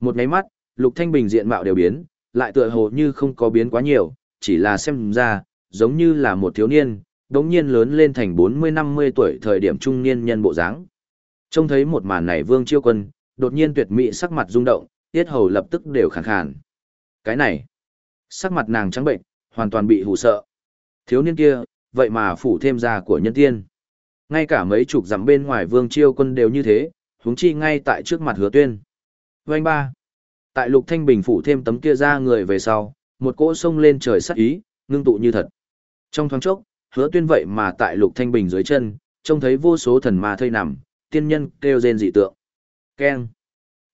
Một máy mắt, Lục Thanh Bình diện mạo đều biến, lại tựa hồ như không có biến quá nhiều, chỉ là xem ra, giống như là một thiếu niên, đống nhiên lớn lên thành 40-50 tuổi thời điểm trung niên nhân bộ dáng. Trông thấy một màn này Vương Chiêu Quân, đột nhiên tuyệt mỹ sắc mặt rung động, tiết hầu lập tức đều khàn khàn. Cái này, sắc mặt nàng trắng bệnh, hoàn toàn bị hù sợ. Thiếu niên kia, vậy mà phủ thêm ra của nhân tiên. Ngay cả mấy chục dặm bên ngoài Vương Chiêu Quân đều như thế, huống chi ngay tại trước mặt Hứa Tuyên. Vành ba, tại Lục Thanh Bình phủ thêm tấm kia ra người về sau, một cỗ sông lên trời sắc ý, ngưng tụ như thật. Trong thoáng chốc, hứa tuyên vậy mà tại lục thanh bình dưới chân, trông thấy vô số thần ma thây nằm, tiên nhân kêu rên dị tượng. Keng.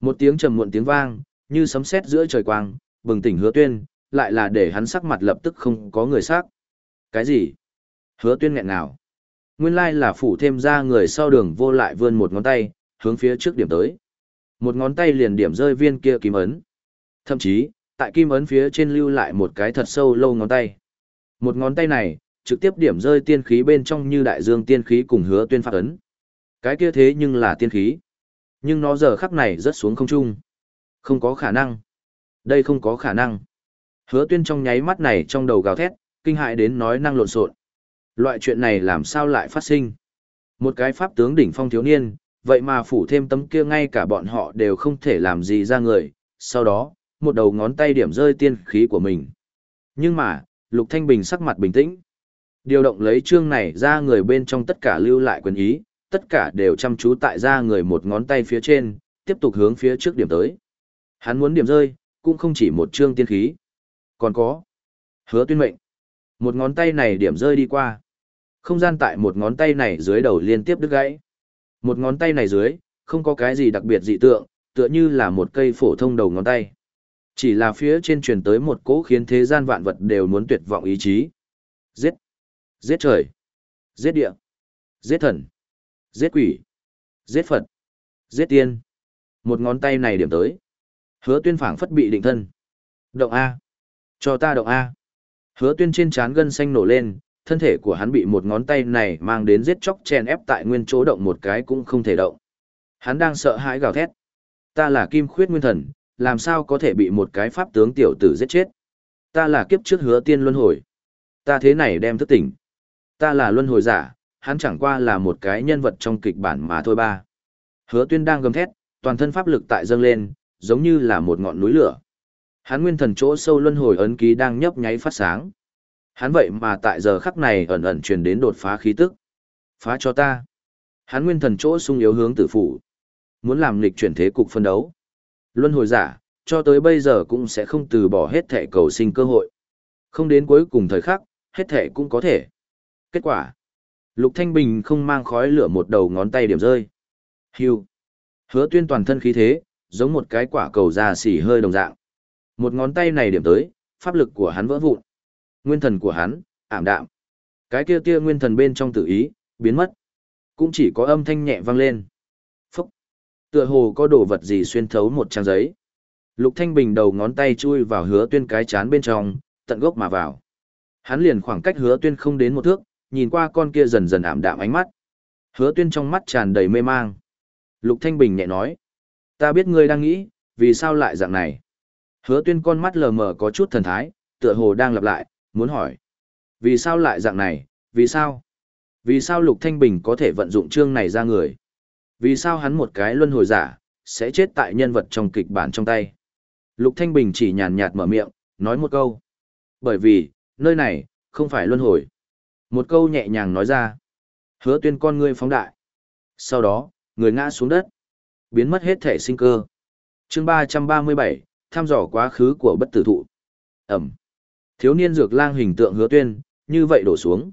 Một tiếng trầm muộn tiếng vang, như sấm sét giữa trời quang, bừng tỉnh hứa tuyên, lại là để hắn sắc mặt lập tức không có người sắc. Cái gì? Hứa tuyên nghẹn nào? Nguyên lai là phủ thêm ra người sau đường vô lại vươn một ngón tay, hướng phía trước điểm tới. Một ngón tay liền điểm rơi viên kia kim ấn. Thậm chí, tại kim ấn phía trên lưu lại một cái thật sâu lâu ngón tay. Một ngón tay này, trực tiếp điểm rơi tiên khí bên trong như đại dương tiên khí cùng hứa tuyên phát ấn. Cái kia thế nhưng là tiên khí. Nhưng nó giờ khắc này rất xuống không trung. Không có khả năng. Đây không có khả năng. Hứa tuyên trong nháy mắt này trong đầu gào thét, kinh hại đến nói năng lộn xộn. Loại chuyện này làm sao lại phát sinh? Một cái pháp tướng đỉnh phong thiếu niên, vậy mà phủ thêm tấm kia ngay cả bọn họ đều không thể làm gì ra người, sau đó, một đầu ngón tay điểm rơi tiên khí của mình. Nhưng mà, Lục Thanh Bình sắc mặt bình tĩnh. Điều động lấy chương này ra người bên trong tất cả lưu lại quyền ý, tất cả đều chăm chú tại ra người một ngón tay phía trên, tiếp tục hướng phía trước điểm tới. Hắn muốn điểm rơi, cũng không chỉ một chương tiên khí. Còn có. Hứa tuyên mệnh. Một ngón tay này điểm rơi đi qua. Không gian tại một ngón tay này dưới đầu liên tiếp đứt gãy. Một ngón tay này dưới, không có cái gì đặc biệt dị tượng, tựa như là một cây phổ thông đầu ngón tay. Chỉ là phía trên truyền tới một cỗ khiến thế gian vạn vật đều muốn tuyệt vọng ý chí. Giết! Giết trời! Giết địa! Giết thần! Giết quỷ! Giết Phật! Giết tiên! Một ngón tay này điểm tới. Hứa tuyên phảng phất bị định thân. Động A! Cho ta động A! Hứa tuyên trên trán gân xanh nổ lên, thân thể của hắn bị một ngón tay này mang đến giết chóc chèn ép tại nguyên chỗ động một cái cũng không thể động. Hắn đang sợ hãi gào thét. Ta là kim khuyết nguyên thần, làm sao có thể bị một cái pháp tướng tiểu tử giết chết. Ta là kiếp trước hứa tiên luân hồi. Ta thế này đem thức tỉnh. Ta là luân hồi giả, hắn chẳng qua là một cái nhân vật trong kịch bản mà thôi ba. Hứa tuyên đang gầm thét, toàn thân pháp lực tại dâng lên, giống như là một ngọn núi lửa. Hắn nguyên thần chỗ sâu luân hồi ấn ký đang nhấp nháy phát sáng. Hắn vậy mà tại giờ khắc này ẩn ẩn truyền đến đột phá khí tức. Phá cho ta. Hắn nguyên thần chỗ sung yếu hướng tử phủ. Muốn làm nghịch chuyển thế cục phân đấu. Luân hồi giả, cho tới bây giờ cũng sẽ không từ bỏ hết thể cầu sinh cơ hội. Không đến cuối cùng thời khắc, hết thể cũng có thể. Kết quả. Lục Thanh Bình không mang khói lửa một đầu ngón tay điểm rơi. Hưu. Hứa tuyên toàn thân khí thế, giống một cái quả cầu già xỉ hơi đồng dạng. Một ngón tay này điểm tới, pháp lực của hắn vỡ vụn. Nguyên thần của hắn, ảm đạm. Cái kia tia nguyên thần bên trong tự ý, biến mất. Cũng chỉ có âm thanh nhẹ vang lên. phúc, Tựa hồ có đồ vật gì xuyên thấu một trang giấy. Lục Thanh Bình đầu ngón tay chui vào hứa tuyên cái chán bên trong, tận gốc mà vào. Hắn liền khoảng cách hứa tuyên không đến một thước, nhìn qua con kia dần dần ảm đạm ánh mắt. Hứa tuyên trong mắt tràn đầy mê mang. Lục Thanh Bình nhẹ nói. Ta biết ngươi đang nghĩ, vì sao lại dạng này. Hứa tuyên con mắt lờ mờ có chút thần thái, tựa hồ đang lặp lại, muốn hỏi. Vì sao lại dạng này, vì sao? Vì sao Lục Thanh Bình có thể vận dụng chương này ra người? Vì sao hắn một cái luân hồi giả, sẽ chết tại nhân vật trong kịch bản trong tay? Lục Thanh Bình chỉ nhàn nhạt mở miệng, nói một câu. Bởi vì, nơi này, không phải luân hồi. Một câu nhẹ nhàng nói ra. Hứa tuyên con ngươi phóng đại. Sau đó, người ngã xuống đất. Biến mất hết thể sinh cơ. chương 337, thăm dò quá khứ của bất tử thụ. Ẩm. Thiếu niên dược lang hình tượng hứa tuyên, như vậy đổ xuống.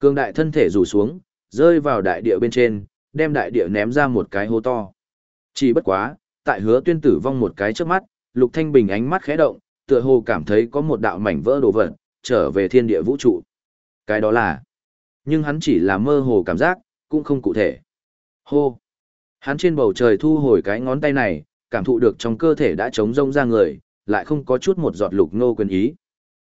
Cương đại thân thể rủ xuống, rơi vào đại địa bên trên, đem đại địa ném ra một cái hố to. Chỉ bất quá, tại hứa tuyên tử vong một cái trước mắt, Lục Thanh Bình ánh mắt khẽ động, tựa hồ cảm thấy có một đạo mảnh vỡ đồ vật, trở về thiên địa vũ trụ. Cái đó là... Nhưng hắn chỉ là mơ hồ cảm giác, cũng không cụ thể. Hô! Hắn trên bầu trời thu hồi cái ngón tay này, cảm thụ được trong cơ thể đã trống rông ra người, lại không có chút một giọt lục nô quyền ý.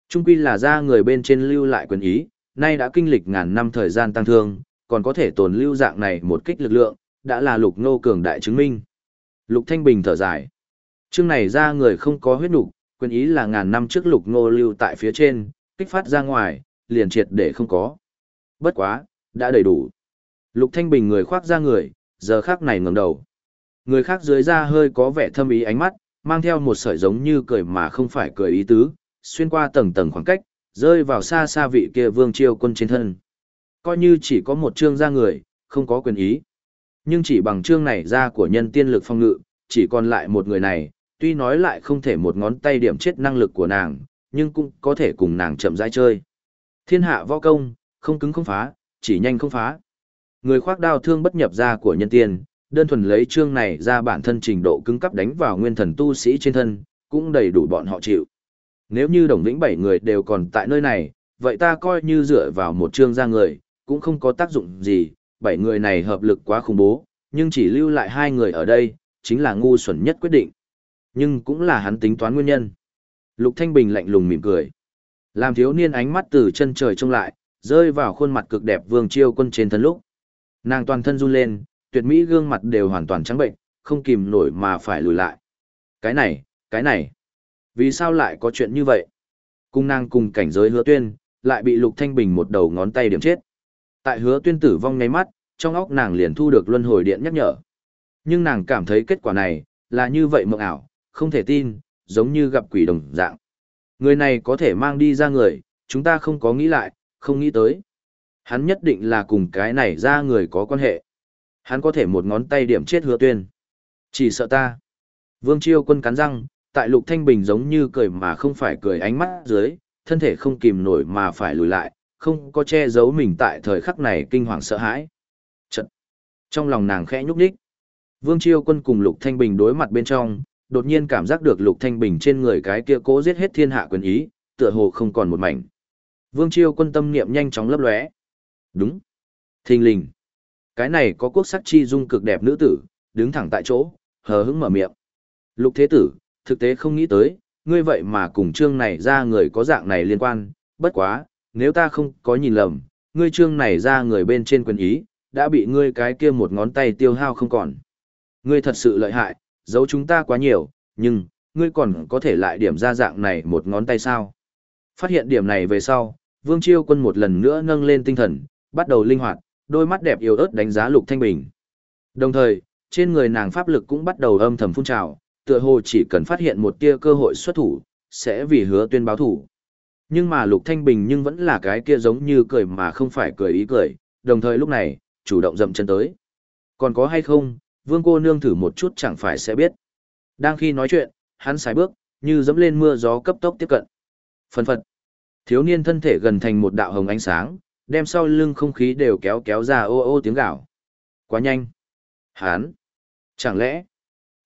Trung quy là ra người bên trên lưu lại quyền ý, nay đã kinh lịch ngàn năm thời gian tăng thương, còn có thể tồn lưu dạng này một kích lực lượng, đã là lục nô cường đại chứng minh. Lục Thanh Bình thở dài. Chương này ra người không có huyết nục, quyền ý là ngàn năm trước lục nô lưu tại phía trên, kích phát ra ngoài, liền triệt để không có. Bất quá, đã đầy đủ. Lục Thanh Bình người khoác ra người, giờ khác này ngẩng đầu. Người khác dưới da hơi có vẻ thâm ý ánh mắt, mang theo một sợi giống như cười mà không phải cười ý tứ, xuyên qua tầng tầng khoảng cách, rơi vào xa xa vị kia vương triều quân trên thân. Coi như chỉ có một chương ra người, không có quyền ý. Nhưng chỉ bằng chương này ra của nhân tiên lực phong ngự, chỉ còn lại một người này, tuy nói lại không thể một ngón tay điểm chết năng lực của nàng, nhưng cũng có thể cùng nàng chậm rãi chơi. Thiên hạ võ công, không cứng không phá, chỉ nhanh không phá. Người khoác đao thương bất nhập ra của nhân tiên, đơn thuần lấy chương này ra bản thân trình độ cứng cấp đánh vào nguyên thần tu sĩ trên thân, cũng đầy đủ bọn họ chịu. Nếu như đồng lĩnh bảy người đều còn tại nơi này, vậy ta coi như dựa vào một chương ra người, cũng không có tác dụng gì, bảy người này hợp lực quá khủng bố, nhưng chỉ lưu lại hai người ở đây, chính là ngu xuẩn nhất quyết định. Nhưng cũng là hắn tính toán nguyên nhân. Lục Thanh Bình lạnh lùng mỉm cười. Làm thiếu niên ánh mắt từ chân trời trông lại, rơi vào khuôn mặt cực đẹp vương chiêu quân trên thân lúc. Nàng toàn thân run lên, tuyệt mỹ gương mặt đều hoàn toàn trắng bệnh, không kìm nổi mà phải lùi lại. Cái này, cái này, vì sao lại có chuyện như vậy? Cung nàng cùng cảnh giới hứa tuyên, lại bị Lục Thanh Bình một đầu ngón tay điểm chết. Tại hứa tuyên tử vong ngay mắt, trong óc nàng liền thu được luân hồi điện nhắc nhở. Nhưng nàng cảm thấy kết quả này, là như vậy mộng ảo, không thể tin, giống như gặp quỷ đồng dạng. Người này có thể mang đi ra người, chúng ta không có nghĩ lại, không nghĩ tới. Hắn nhất định là cùng cái này ra người có quan hệ. Hắn có thể một ngón tay điểm chết hứa tuyên. Chỉ sợ ta. Vương Chiêu quân cắn răng, tại lục thanh bình giống như cười mà không phải cười ánh mắt dưới, thân thể không kìm nổi mà phải lùi lại, không có che giấu mình tại thời khắc này kinh hoàng sợ hãi. Trận. Trong lòng nàng khẽ nhúc nhích. Vương Chiêu quân cùng lục thanh bình đối mặt bên trong, đột nhiên cảm giác được lục thanh bình trên người cái kia cố giết hết thiên hạ quyền ý, tựa hồ không còn một mảnh. Vương Chiêu quân tâm niệm nhanh chóng lấp lóe. Đúng. Thình lình. Cái này có quốc sắc chi dung cực đẹp nữ tử, đứng thẳng tại chỗ, hờ hững mở miệng. Lục thế tử, thực tế không nghĩ tới, ngươi vậy mà cùng trương này ra người có dạng này liên quan, bất quá, nếu ta không có nhìn lầm, ngươi trương này ra người bên trên quyền ý, đã bị ngươi cái kia một ngón tay tiêu hao không còn. Ngươi thật sự lợi hại, giấu chúng ta quá nhiều, nhưng, ngươi còn có thể lại điểm ra dạng này một ngón tay sao? Phát hiện điểm này về sau, Vương Chiêu quân một lần nữa nâng lên tinh thần, bắt đầu linh hoạt, đôi mắt đẹp yếu ớt đánh giá Lục Thanh Bình. Đồng thời, trên người nàng pháp lực cũng bắt đầu âm thầm phun trào, tựa hồ chỉ cần phát hiện một tia cơ hội xuất thủ, sẽ vì hứa tuyên báo thủ. Nhưng mà Lục Thanh Bình nhưng vẫn là cái kia giống như cười mà không phải cười ý cười, đồng thời lúc này, chủ động dậm chân tới. Còn có hay không, vương cô nương thử một chút chẳng phải sẽ biết. Đang khi nói chuyện, hắn sải bước, như dẫm lên mưa gió cấp tốc tiếp cận. Phần phật. Thiếu niên thân thể gần thành một đạo hồng ánh sáng, đem sau lưng không khí đều kéo kéo ra ô ô tiếng gạo. Quá nhanh. Hán. Chẳng lẽ,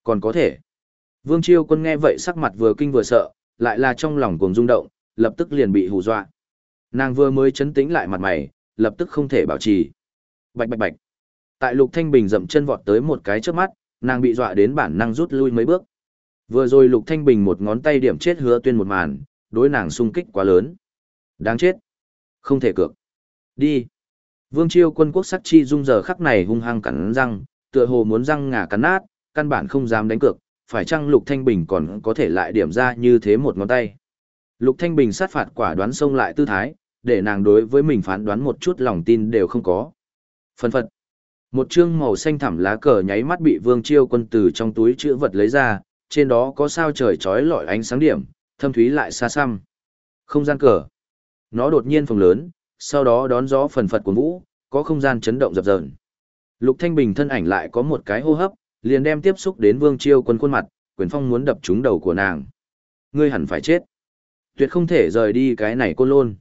còn có thể. Vương Chiêu quân nghe vậy sắc mặt vừa kinh vừa sợ, lại là trong lòng cuồng rung động, lập tức liền bị hù dọa. Nàng vừa mới chấn tĩnh lại mặt mày, lập tức không thể bảo trì. Bạch bạch bạch. Tại Lục Thanh Bình dậm chân vọt tới một cái chớp mắt, nàng bị dọa đến bản năng rút lui mấy bước. Vừa rồi Lục Thanh Bình một ngón tay điểm chết hứa tuyên một màn, đối nàng sung kích quá lớn. Đáng chết. Không thể cược. Đi. Vương Chiêu quân quốc sắc chi dung giờ khắc này hung hăng cắn răng, tựa hồ muốn răng ngà cắn nát, căn bản không dám đánh cược, phải chăng Lục Thanh Bình còn có thể lại điểm ra như thế một ngón tay. Lục Thanh Bình sát phạt quả đoán xông lại tư thái, để nàng đối với mình phán đoán một chút lòng tin đều không có. Phân phật. Một chương màu xanh thẳm lá cờ nháy mắt bị Vương Chiêu quân từ trong túi chữ vật lấy ra, trên đó có sao trời chói lọi ánh sáng điểm, thâm thúy lại xa xăm. Không gian cờ. Nó đột nhiên phồng lớn, sau đó đón gió phần phật của vũ, có không gian chấn động dập dờn. Lục Thanh Bình thân ảnh lại có một cái hô hấp, liền đem tiếp xúc đến Vương Chiêu quân khuôn mặt, quyền phong muốn đập trúng đầu của nàng. Ngươi hẳn phải chết. Tuyệt không thể rời đi cái này côn lôn.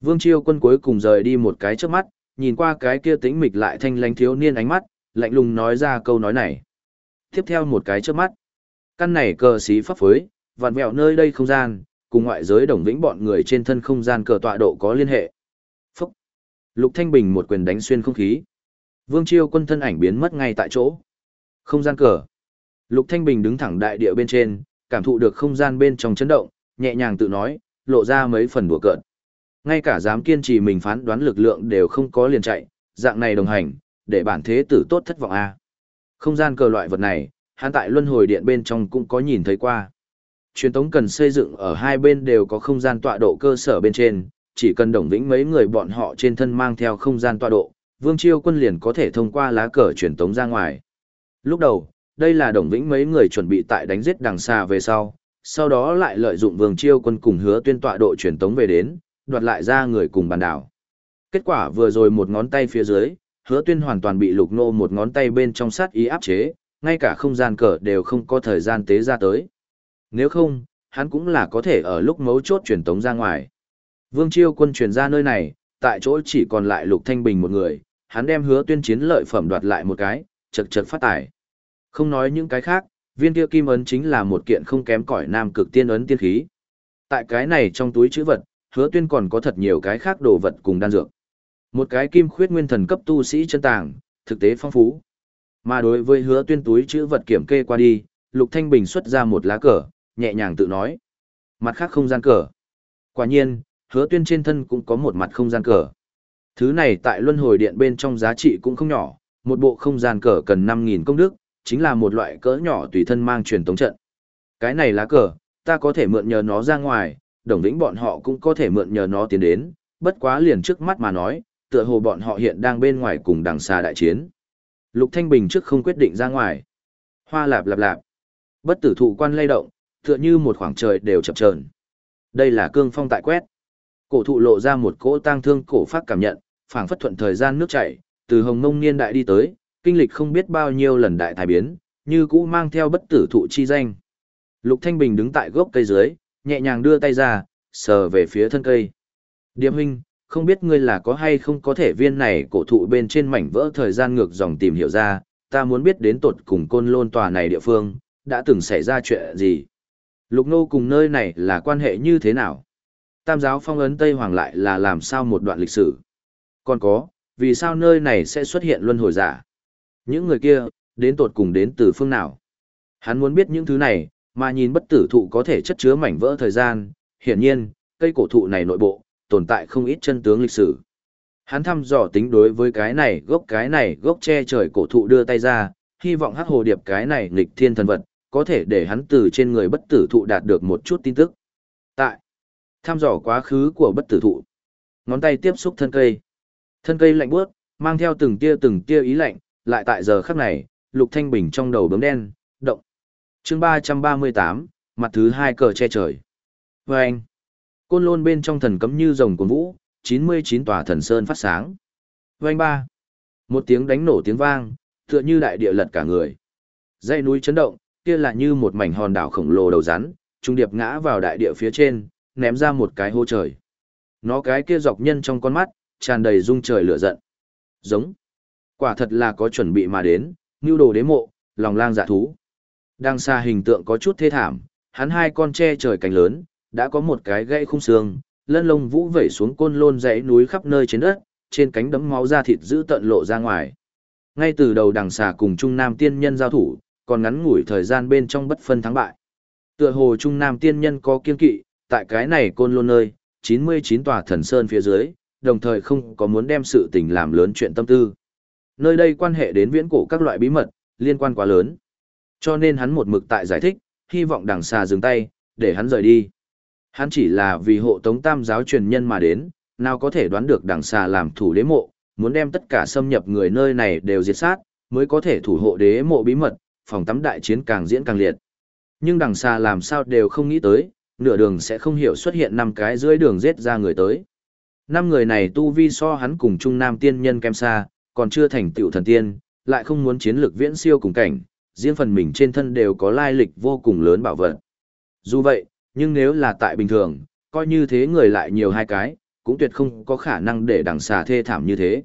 Vương Chiêu quân cuối cùng rời đi một cái trước mắt, nhìn qua cái kia tĩnh mịch lại thanh lánh thiếu niên ánh mắt, lạnh lùng nói ra câu nói này. Tiếp theo một cái trước mắt. Căn này cờ xí pháp phối, vặn vẹo nơi đây không gian, cùng ngoại giới đồng vĩnh bọn người trên thân không gian cờ tọa độ có liên hệ. Phúc! Lục Thanh Bình một quyền đánh xuyên không khí. Vương Chiêu quân thân ảnh biến mất ngay tại chỗ. Không gian cờ. Lục Thanh Bình đứng thẳng đại địa bên trên, cảm thụ được không gian bên trong chấn động, nhẹ nhàng tự nói, lộ ra mấy phần đùa cợt. Ngay cả dám kiên trì mình phán đoán lực lượng đều không có liền chạy, dạng này đồng hành, để bản thế tử tốt thất vọng a. Không gian cờ loại vật này, hắn tại luân hồi điện bên trong cũng có nhìn thấy qua. Truyền tống cần xây dựng ở hai bên đều có không gian tọa độ cơ sở bên trên, chỉ cần đồng vĩnh mấy người bọn họ trên thân mang theo không gian tọa độ, Vương Chiêu quân liền có thể thông qua lá cờ truyền tống ra ngoài. Lúc đầu, đây là đồng vĩnh mấy người chuẩn bị tại đánh giết đằng xa về sau, sau đó lại lợi dụng Vương Chiêu quân cùng hứa tuyên tọa độ truyền tống về đến, đoạt lại ra người cùng bàn đảo. Kết quả vừa rồi một ngón tay phía dưới, hứa tuyên hoàn toàn bị lục nô một ngón tay bên trong sát ý áp chế, ngay cả không gian cờ đều không có thời gian tế ra tới. Nếu không, hắn cũng là có thể ở lúc mấu chốt truyền tống ra ngoài. Vương Chiêu quân truyền ra nơi này, tại chỗ chỉ còn lại Lục Thanh Bình một người, hắn đem hứa tuyên chiến lợi phẩm đoạt lại một cái, chật chật phát tải. Không nói những cái khác, viên kia kim ấn chính là một kiện không kém cỏi nam cực tiên ấn tiên khí. Tại cái này trong túi chữ vật, hứa tuyên còn có thật nhiều cái khác đồ vật cùng đan dược. Một cái kim khuyết nguyên thần cấp tu sĩ chân tàng, thực tế phong phú. Mà đối với hứa tuyên túi chữ vật kiểm kê qua đi, Lục Thanh Bình xuất ra một lá cờ, nhẹ nhàng tự nói. Mặt khác không gian cờ. Quả nhiên, hứa tuyên trên thân cũng có một mặt không gian cờ. Thứ này tại luân hồi điện bên trong giá trị cũng không nhỏ, một bộ không gian cờ cần 5.000 công đức, chính là một loại cỡ nhỏ tùy thân mang truyền tống trận. Cái này lá cờ, ta có thể mượn nhờ nó ra ngoài, đồng vĩnh bọn họ cũng có thể mượn nhờ nó tiến đến, bất quá liền trước mắt mà nói, tựa hồ bọn họ hiện đang bên ngoài cùng đằng xa đại chiến. Lục Thanh Bình trước không quyết định ra ngoài. Hoa lạp lạp lạp. Bất tử thụ quan lay động, tựa như một khoảng trời đều chập chờn. Đây là cương phong tại quét. Cổ thụ lộ ra một cỗ tang thương cổ phát cảm nhận, phảng phất thuận thời gian nước chảy, từ hồng mông niên đại đi tới, kinh lịch không biết bao nhiêu lần đại thái biến, như cũ mang theo bất tử thụ chi danh. Lục Thanh Bình đứng tại gốc cây dưới, nhẹ nhàng đưa tay ra, sờ về phía thân cây. Điệp huynh, không biết ngươi là có hay không có thể viên này cổ thụ bên trên mảnh vỡ thời gian ngược dòng tìm hiểu ra, ta muốn biết đến tột cùng côn lôn tòa này địa phương, đã từng xảy ra chuyện gì. Lục nô cùng nơi này là quan hệ như thế nào? Tam giáo phong ấn Tây Hoàng lại là làm sao một đoạn lịch sử? Còn có, vì sao nơi này sẽ xuất hiện luân hồi giả? Những người kia, đến tột cùng đến từ phương nào? Hắn muốn biết những thứ này, mà nhìn bất tử thụ có thể chất chứa mảnh vỡ thời gian, hiển nhiên, cây cổ thụ này nội bộ, tồn tại không ít chân tướng lịch sử. Hắn thăm dò tính đối với cái này gốc cái này gốc che trời cổ thụ đưa tay ra, hy vọng hắc hồ điệp cái này nghịch thiên thần vật, có thể để hắn từ trên người bất tử thụ đạt được một chút tin tức. Tại, thăm dò quá khứ của bất tử thụ. Ngón tay tiếp xúc thân cây. Thân cây lạnh bước, mang theo từng tia từng tia ý lạnh, lại tại giờ khắc này, Lục Thanh Bình trong đầu bướm đen, động. Chương 338, mặt thứ hai cờ che trời. vê anh, côn lôn bên trong thần cấm như rồng cuốn vũ, 99 tòa thần sơn phát sáng. vê anh ba, một tiếng đánh nổ tiếng vang, tựa như đại địa lật cả người. Dãy núi chấn động, kia là như một mảnh hòn đảo khổng lồ đầu rắn, trung điệp ngã vào đại địa phía trên, ném ra một cái hô trời. Nó cái kia dọc nhân trong con mắt, tràn đầy dung trời lửa giận. Giống. Quả thật là có chuẩn bị mà đến, như đồ đế mộ, lòng lang dạ thú. Đang xa hình tượng có chút thê thảm, hắn hai con che trời cánh lớn, đã có một cái gãy khung xương, lân lông vũ vẩy xuống côn lôn dãy núi khắp nơi trên đất, trên cánh đấm máu da thịt giữ tận lộ ra ngoài. Ngay từ đầu đằng xà cùng Trung Nam tiên nhân giao thủ, còn ngắn ngủi thời gian bên trong bất phân thắng bại. Tựa hồ Trung Nam tiên nhân có kiên kỵ, tại cái này côn lôn nơi, 99 tòa thần sơn phía dưới, đồng thời không có muốn đem sự tình làm lớn chuyện tâm tư. Nơi đây quan hệ đến viễn cổ các loại bí mật, liên quan quá lớn. Cho nên hắn một mực tại giải thích, hy vọng đằng xà dừng tay, để hắn rời đi. Hắn chỉ là vì hộ tống tam giáo truyền nhân mà đến, nào có thể đoán được đằng xà làm thủ đế mộ, muốn đem tất cả xâm nhập người nơi này đều diệt sát, mới có thể thủ hộ đế mộ bí mật, phòng tắm đại chiến càng diễn càng liệt. Nhưng đằng xa làm sao đều không nghĩ tới, nửa đường sẽ không hiểu xuất hiện năm cái dưới đường giết ra người tới. Năm người này tu vi so hắn cùng trung nam tiên nhân kem xa, còn chưa thành tựu thần tiên, lại không muốn chiến lược viễn siêu cùng cảnh, riêng phần mình trên thân đều có lai lịch vô cùng lớn bảo vật. Dù vậy, nhưng nếu là tại bình thường, coi như thế người lại nhiều hai cái, cũng tuyệt không có khả năng để đằng xà thê thảm như thế.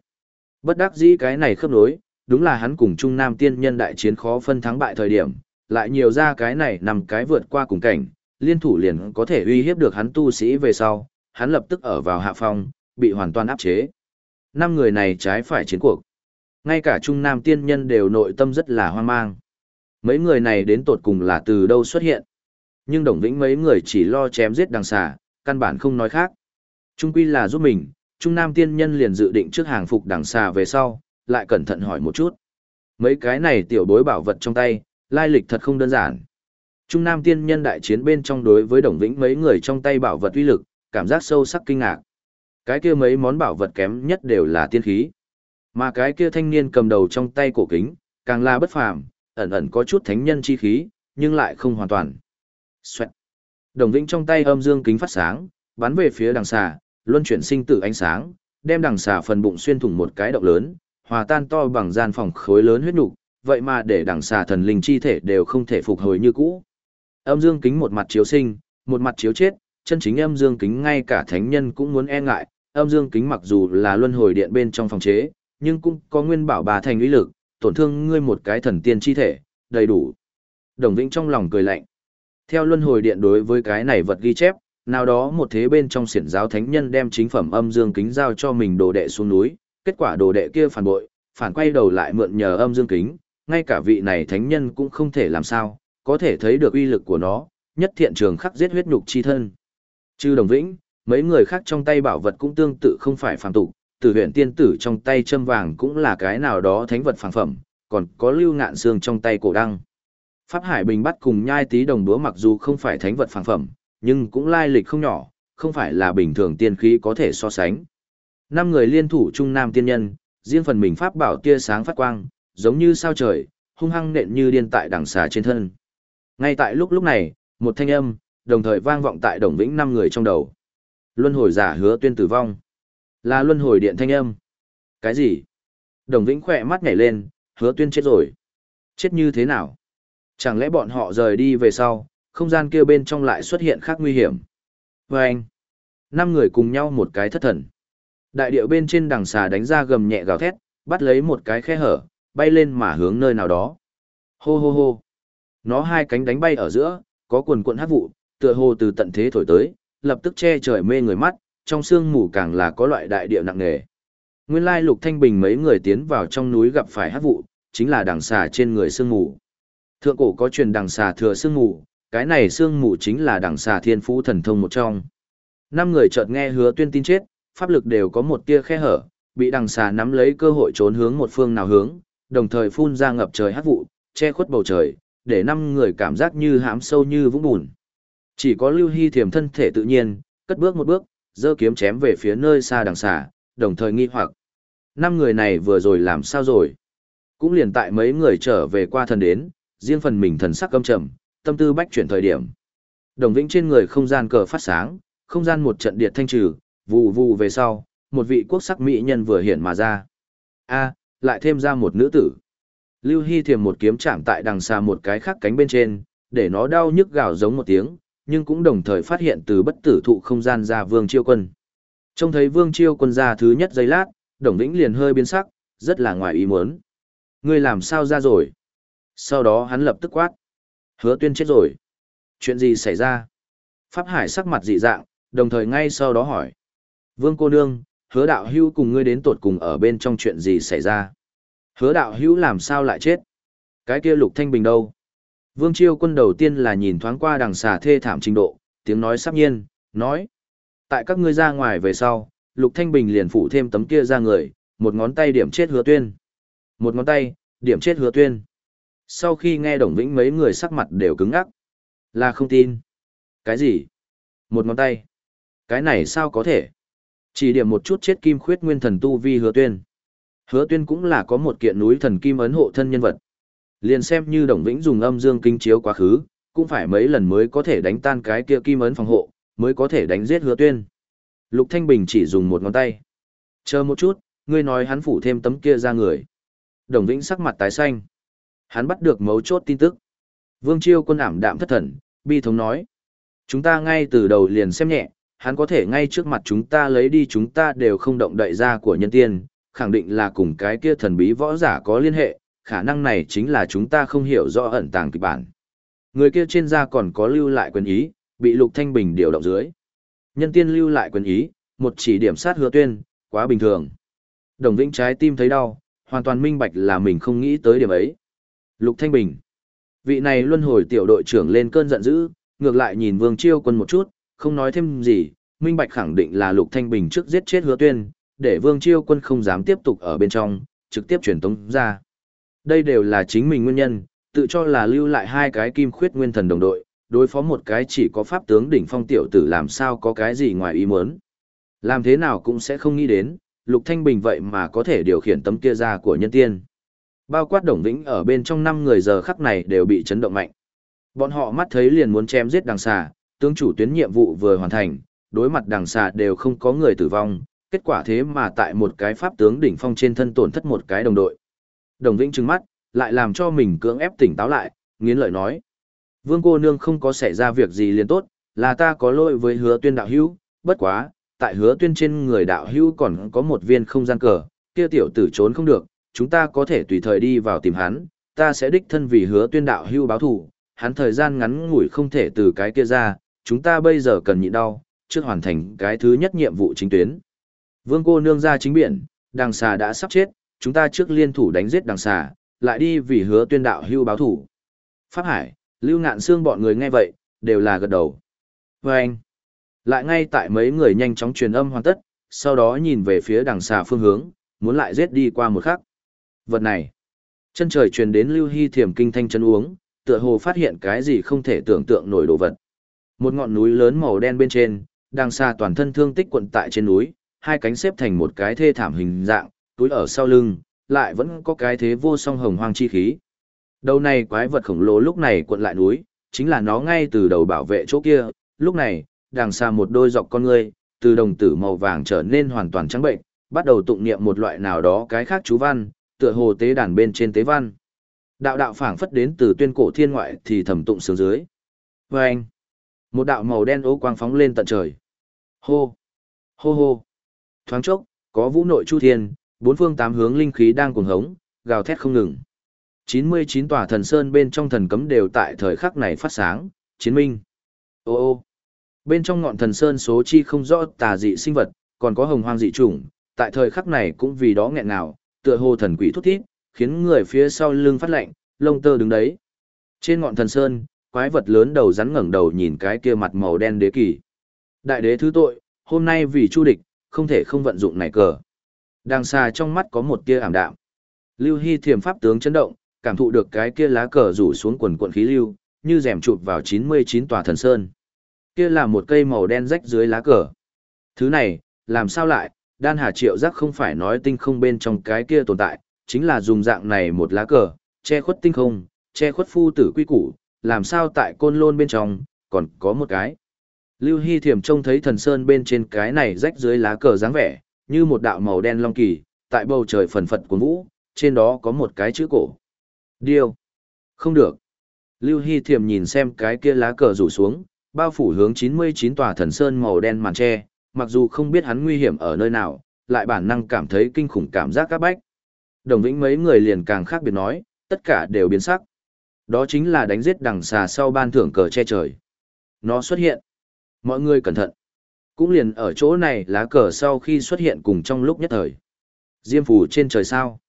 Bất đắc dĩ cái này khớp nối, đúng là hắn cùng Trung Nam tiên nhân đại chiến khó phân thắng bại thời điểm, lại nhiều ra cái này nằm cái vượt qua cùng cảnh, liên thủ liền có thể uy hiếp được hắn tu sĩ về sau, hắn lập tức ở vào hạ phong, bị hoàn toàn áp chế. Năm người này trái phải chiến cuộc. Ngay cả Trung Nam tiên nhân đều nội tâm rất là hoang mang. Mấy người này đến tột cùng là từ đâu xuất hiện. Nhưng Đồng Vĩnh mấy người chỉ lo chém giết đằng xà, căn bản không nói khác. Trung quy là giúp mình, Trung Nam tiên nhân liền dự định trước hàng phục đằng xà về sau, lại cẩn thận hỏi một chút. Mấy cái này tiểu bối bảo vật trong tay, lai lịch thật không đơn giản. Trung Nam tiên nhân đại chiến bên trong đối với Đồng Vĩnh mấy người trong tay bảo vật uy lực, cảm giác sâu sắc kinh ngạc. Cái kia mấy món bảo vật kém nhất đều là tiên khí. Mà cái kia thanh niên cầm đầu trong tay cổ kính, càng là bất phàm, ẩn ẩn có chút thánh nhân chi khí, nhưng lại không hoàn toàn. Xoẹt. Đồng Vĩnh trong tay âm dương kính phát sáng, bắn về phía đằng xà, luân chuyển sinh tử ánh sáng, đem đằng xà phần bụng xuyên thủng một cái động lớn, hòa tan to bằng gian phòng khối lớn huyết nục, vậy mà để đằng xà thần linh chi thể đều không thể phục hồi như cũ. Âm dương kính một mặt chiếu sinh, một mặt chiếu chết, chân chính âm dương kính ngay cả thánh nhân cũng muốn e ngại, âm dương kính mặc dù là luân hồi điện bên trong phòng chế, nhưng cũng có nguyên bảo bà thành uy lực, tổn thương ngươi một cái thần tiên chi thể, đầy đủ. Đồng Vĩnh trong lòng cười lạnh. Theo luân hồi điện đối với cái này vật ghi chép, nào đó một thế bên trong xiển giáo thánh nhân đem chính phẩm âm dương kính giao cho mình đồ đệ xuống núi, kết quả đồ đệ kia phản bội, phản quay đầu lại mượn nhờ âm dương kính, ngay cả vị này thánh nhân cũng không thể làm sao, có thể thấy được uy lực của nó, nhất thiện trường khắc giết huyết nhục chi thân. Chư Đồng Vĩnh, mấy người khác trong tay bảo vật cũng tương tự không phải phàm tục, tử huyện tiên tử trong tay châm vàng cũng là cái nào đó thánh vật phàm phẩm, còn có lưu ngạn xương trong tay cổ đăng. Pháp Hải Bình bắt cùng nhai tí đồng đúa mặc dù không phải thánh vật phàm phẩm, nhưng cũng lai lịch không nhỏ, không phải là bình thường tiên khí có thể so sánh. Năm người liên thủ trung nam tiên nhân, riêng phần mình pháp bảo tia sáng phát quang, giống như sao trời, hung hăng nện như điên tại đằng xà trên thân. Ngay tại lúc lúc này, một thanh âm, đồng thời vang vọng tại đồng vĩnh năm người trong đầu. Luân hồi giả hứa tuyên tử vong. Là luân hồi điện thanh âm. Cái gì? Đồng vĩnh khỏe mắt nhảy lên, hứa tuyên chết rồi. Chết như thế nào? Chẳng lẽ bọn họ rời đi về sau, không gian kia bên trong lại xuất hiện khác nguy hiểm? Và anh, năm người cùng nhau một cái thất thần. Đại điệu bên trên đằng xà đánh ra gầm nhẹ gào thét, bắt lấy một cái khe hở, bay lên mà hướng nơi nào đó. Hô hô hô. Nó hai cánh đánh bay ở giữa, có quần cuộn hát vụ, tựa hồ từ tận thế thổi tới, lập tức che trời mê người mắt, trong sương mù càng là có loại đại địa nặng nề. Nguyên lai Lục Thanh Bình mấy người tiến vào trong núi gặp phải hắc vụ, chính là đằng xà trên người sương mù. Thượng cổ có truyền đằng xà thừa sương mù, cái này sương mù chính là đằng xà thiên phú thần thông một trong. Năm người chợt nghe hứa tuyên tin chết, pháp lực đều có một tia khe hở, bị đằng xà nắm lấy cơ hội trốn hướng một phương nào hướng, đồng thời phun ra ngập trời hắc vụ, che khuất bầu trời, để năm người cảm giác như hãm sâu như vũng bùn. Chỉ có Lưu Hy thiềm thân thể tự nhiên, cất bước một bước, giơ kiếm chém về phía nơi xa đằng xà, đồng thời nghi hoặc. Năm người này vừa rồi làm sao rồi? Cũng liền tại mấy người trở về qua thần đến, riêng phần mình thần sắc căm trầm, tâm tư bách chuyển thời điểm. Đồng Vĩnh trên người không gian cờ phát sáng, không gian một trận điện thanh trừ, vụ vụ về sau, một vị quốc sắc mỹ nhân vừa hiện mà ra. A, lại thêm ra một nữ tử. Lưu Hy thiềm một kiếm chạm tại đằng xa một cái khác cánh bên trên, để nó đau nhức gào giống một tiếng, nhưng cũng đồng thời phát hiện từ bất tử thụ không gian ra Vương Chiêu Quân. Trông thấy Vương Chiêu Quân ra thứ nhất giây lát, Đồng Vĩnh liền hơi biến sắc, rất là ngoài ý muốn. Ngươi làm sao ra rồi? Sau đó hắn lập tức quát. Hứa tuyên chết rồi. Chuyện gì xảy ra? Pháp Hải sắc mặt dị dạng, đồng thời ngay sau đó hỏi. Vương cô nương, hứa đạo hữu cùng ngươi đến tột cùng ở bên trong chuyện gì xảy ra? Hứa đạo hữu làm sao lại chết? Cái kia lục thanh bình đâu? Vương Chiêu quân đầu tiên là nhìn thoáng qua đằng xà thê thảm trình độ, tiếng nói sắp nhiên, nói. Tại các ngươi ra ngoài về sau, lục thanh bình liền phủ thêm tấm kia ra người, một ngón tay điểm chết hứa tuyên. Một ngón tay, điểm chết hứa tuyên. Sau khi nghe Đồng Vĩnh mấy người sắc mặt đều cứng ngắc. Là không tin. Cái gì? Một ngón tay. Cái này sao có thể? Chỉ điểm một chút chết kim khuyết nguyên thần tu vi hứa tuyên. Hứa tuyên cũng là có một kiện núi thần kim ấn hộ thân nhân vật. Liền xem như Đồng Vĩnh dùng âm dương kinh chiếu quá khứ, cũng phải mấy lần mới có thể đánh tan cái kia kim ấn phòng hộ, mới có thể đánh giết hứa tuyên. Lục Thanh Bình chỉ dùng một ngón tay. Chờ một chút, ngươi nói hắn phủ thêm tấm kia ra người. Đồng Vĩnh sắc mặt tái xanh. Hắn bắt được mấu chốt tin tức. Vương Chiêu quân ảm đạm thất thần, bi thống nói. Chúng ta ngay từ đầu liền xem nhẹ, hắn có thể ngay trước mặt chúng ta lấy đi chúng ta đều không động đậy ra của nhân tiên, khẳng định là cùng cái kia thần bí võ giả có liên hệ, khả năng này chính là chúng ta không hiểu rõ ẩn tàng kịch bản. Người kia trên da còn có lưu lại quyền ý, bị Lục Thanh Bình điều động dưới. Nhân tiên lưu lại quyền ý, một chỉ điểm sát hứa tuyên, quá bình thường. Đồng Vĩnh trái tim thấy đau, hoàn toàn minh bạch là mình không nghĩ tới điểm ấy. Lục Thanh Bình. Vị này luân hồi tiểu đội trưởng lên cơn giận dữ, ngược lại nhìn Vương Chiêu quân một chút, không nói thêm gì, minh bạch khẳng định là Lục Thanh Bình trước giết chết hứa tuyên, để Vương Chiêu quân không dám tiếp tục ở bên trong, trực tiếp truyền tống ra. Đây đều là chính mình nguyên nhân, tự cho là lưu lại hai cái kim khuyết nguyên thần đồng đội, đối phó một cái chỉ có pháp tướng đỉnh phong tiểu tử làm sao có cái gì ngoài ý muốn. Làm thế nào cũng sẽ không nghĩ đến, Lục Thanh Bình vậy mà có thể điều khiển tấm kia ra của nhân tiên. Bao quát đồng vĩnh ở bên trong năm người giờ khắc này đều bị chấn động mạnh. Bọn họ mắt thấy liền muốn chém giết đằng xà, tướng chủ tuyến nhiệm vụ vừa hoàn thành, đối mặt đằng xà đều không có người tử vong, kết quả thế mà tại một cái pháp tướng đỉnh phong trên thân tổn thất một cái đồng đội. Đồng Vĩnh trừng mắt, lại làm cho mình cưỡng ép tỉnh táo lại, nghiến lợi nói. Vương cô nương không có xảy ra việc gì liền tốt, là ta có lỗi với hứa tuyên đạo hữu, bất quá, tại hứa tuyên trên người đạo hữu còn có một viên không gian cờ, kia tiểu tử trốn không được, chúng ta có thể tùy thời đi vào tìm hắn, ta sẽ đích thân vì hứa tuyên đạo hữu báo thù, hắn thời gian ngắn ngủi không thể từ cái kia ra, chúng ta bây giờ cần nhịn đau, trước hoàn thành cái thứ nhất nhiệm vụ chính tuyến. Vương cô nương ra chính biển, đằng xà đã sắp chết, chúng ta trước liên thủ đánh giết đằng xà, lại đi vì hứa tuyên đạo hưu báo thủ. Pháp Hải, Lưu Ngạn Sương bọn người nghe vậy, đều là gật đầu. Và anh, lại ngay tại mấy người nhanh chóng truyền âm hoàn tất, sau đó nhìn về phía đằng xà phương hướng, muốn lại giết đi qua một khắc. Vật này, chân trời truyền đến Lưu Hy Thiểm kinh thanh chân uống, tựa hồ phát hiện cái gì không thể tưởng tượng nổi đồ vật. Một ngọn núi lớn màu đen bên trên, đằng xa toàn thân thương tích quận tại trên núi, hai cánh xếp thành một cái thê thảm hình dạng, túi ở sau lưng, lại vẫn có cái thế vô song hồng hoang chi khí. Đầu này quái vật khổng lồ lúc này cuộn lại núi, chính là nó ngay từ đầu bảo vệ chỗ kia, lúc này, đằng xa một đôi dọc con người, từ đồng tử màu vàng trở nên hoàn toàn trắng bệnh, bắt đầu tụng niệm một loại nào đó cái khác chú văn, tựa hồ tế đàn bên trên tế văn. Đạo đạo phảng phất đến từ tuyên cổ thiên ngoại thì thẩm tụng sướng dưới. Và anh, một đạo màu đen ố quang phóng lên tận trời. Hô, hô hô. Thoáng chốc, có vũ nội chu thiên, bốn phương tám hướng linh khí đang cuồng hống, gào thét không ngừng. 99 tòa thần sơn bên trong thần cấm đều tại thời khắc này phát sáng, chiến minh. Ô ô. Bên trong ngọn thần sơn số chi không rõ tà dị sinh vật, còn có hồng hoang dị chủng, tại thời khắc này cũng vì đó nghẹn ngào, tựa hồ thần quỷ thút thít, khiến người phía sau lưng phát lạnh, lông tơ đứng đấy. Trên ngọn thần sơn, quái vật lớn đầu rắn ngẩng đầu nhìn cái kia mặt màu đen đế kỳ. Đại đế thứ tội, hôm nay vì chu địch, không thể không vận dụng này cờ. Đằng xa trong mắt có một tia ảm đạm. Lưu Hy thiềm pháp tướng chấn động, cảm thụ được cái kia lá cờ rủ xuống quần quần khí lưu, như rèm chụp vào 99 tòa thần sơn. Kia là một cây màu đen rách dưới lá cờ. Thứ này, làm sao lại, đan hà triệu giác không phải nói tinh không bên trong cái kia tồn tại, chính là dùng dạng này một lá cờ, che khuất tinh không, che khuất phu tử quy củ, làm sao tại côn lôn bên trong, còn có một cái. Lưu Hy Thiểm trông thấy thần sơn bên trên cái này rách dưới lá cờ dáng vẻ, như một đạo màu đen long kỳ, tại bầu trời phần phật của vũ, trên đó có một cái chữ cổ. Điêu. Không được. Lưu Hy Thiểm nhìn xem cái kia lá cờ rủ xuống, bao phủ hướng 99 tòa thần sơn màu đen màn tre, mặc dù không biết hắn nguy hiểm ở nơi nào, lại bản năng cảm thấy kinh khủng cảm giác các bách. Đồng Vĩnh mấy người liền càng khác biệt nói, tất cả đều biến sắc. Đó chính là đánh giết đằng xà sau ban thưởng cờ che trời. Nó xuất hiện. Mọi người cẩn thận. Cũng liền ở chỗ này lá cờ sau khi xuất hiện cùng trong lúc nhất thời. Diêm phủ trên trời sao.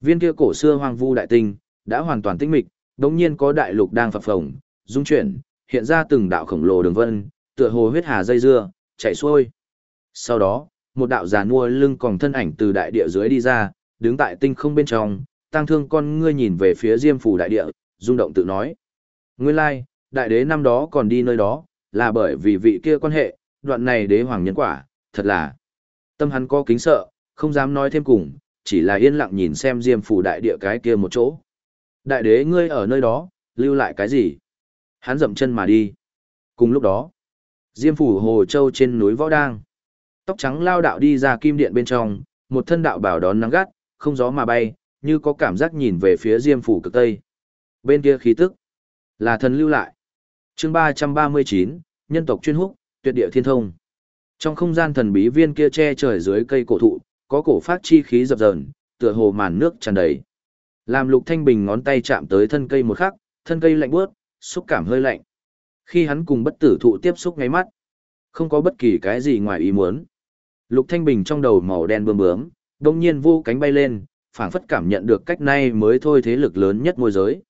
Viên kia cổ xưa hoang vu đại tinh, đã hoàn toàn tinh mịch, đống nhiên có đại lục đang phập phồng, dung chuyển, hiện ra từng đạo khổng lồ đường vân, tựa hồ huyết hà dây dưa, chảy xuôi. Sau đó, một đạo giàn mua lưng còn thân ảnh từ đại địa dưới đi ra, đứng tại tinh không bên trong, tăng thương con ngươi nhìn về phía diêm phủ đại địa, rung động tự nói. Nguyên lai, đại đế năm đó còn đi nơi đó, là bởi vì vị kia quan hệ, đoạn này đế hoàng nhân quả, thật là. Tâm hắn có kính sợ, không dám nói thêm cùng, chỉ là yên lặng nhìn xem diêm phủ đại địa cái kia một chỗ. Đại đế ngươi ở nơi đó, lưu lại cái gì? Hắn dậm chân mà đi. Cùng lúc đó, diêm phủ hồ châu trên núi võ đang. Tóc trắng lao đạo đi ra kim điện bên trong, một thân đạo bảo đón nắng gắt, không gió mà bay, như có cảm giác nhìn về phía diêm phủ cực tây. Bên kia khí tức, là thần lưu lại. chương 339, nhân tộc chuyên húc, tuyệt địa thiên thông. Trong không gian thần bí viên kia che trời dưới cây cổ thụ, có cổ phát chi khí dập dờn, tựa hồ màn nước tràn đầy. Làm Lục Thanh Bình ngón tay chạm tới thân cây một khắc, thân cây lạnh buốt, xúc cảm hơi lạnh. Khi hắn cùng bất tử thụ tiếp xúc ngay mắt, không có bất kỳ cái gì ngoài ý muốn. Lục Thanh Bình trong đầu màu đen bơm bướm, đông nhiên vô cánh bay lên, phảng phất cảm nhận được cách nay mới thôi thế lực lớn nhất môi giới.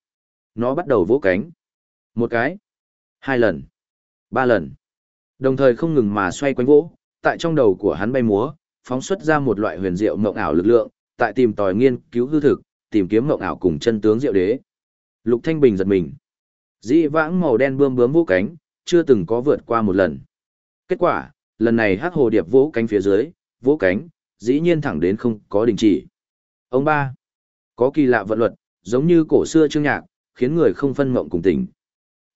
Nó bắt đầu vỗ cánh. Một cái, hai lần, ba lần. Đồng thời không ngừng mà xoay quanh vỗ, tại trong đầu của hắn bay múa, phóng xuất ra một loại huyền diệu mộng ảo lực lượng, tại tìm tòi nghiên cứu hư thực, tìm kiếm mộng ảo cùng chân tướng diệu đế. Lục Thanh Bình giật mình. Dĩ vãng màu đen bươm bướm vũ cánh, chưa từng có vượt qua một lần. Kết quả, lần này hắc hồ điệp vỗ cánh phía dưới, vỗ cánh, dĩ nhiên thẳng đến không có đình chỉ. Ông ba, có kỳ lạ vận luật, giống như cổ xưa chương nhạc, khiến người không phân mộng cùng tỉnh.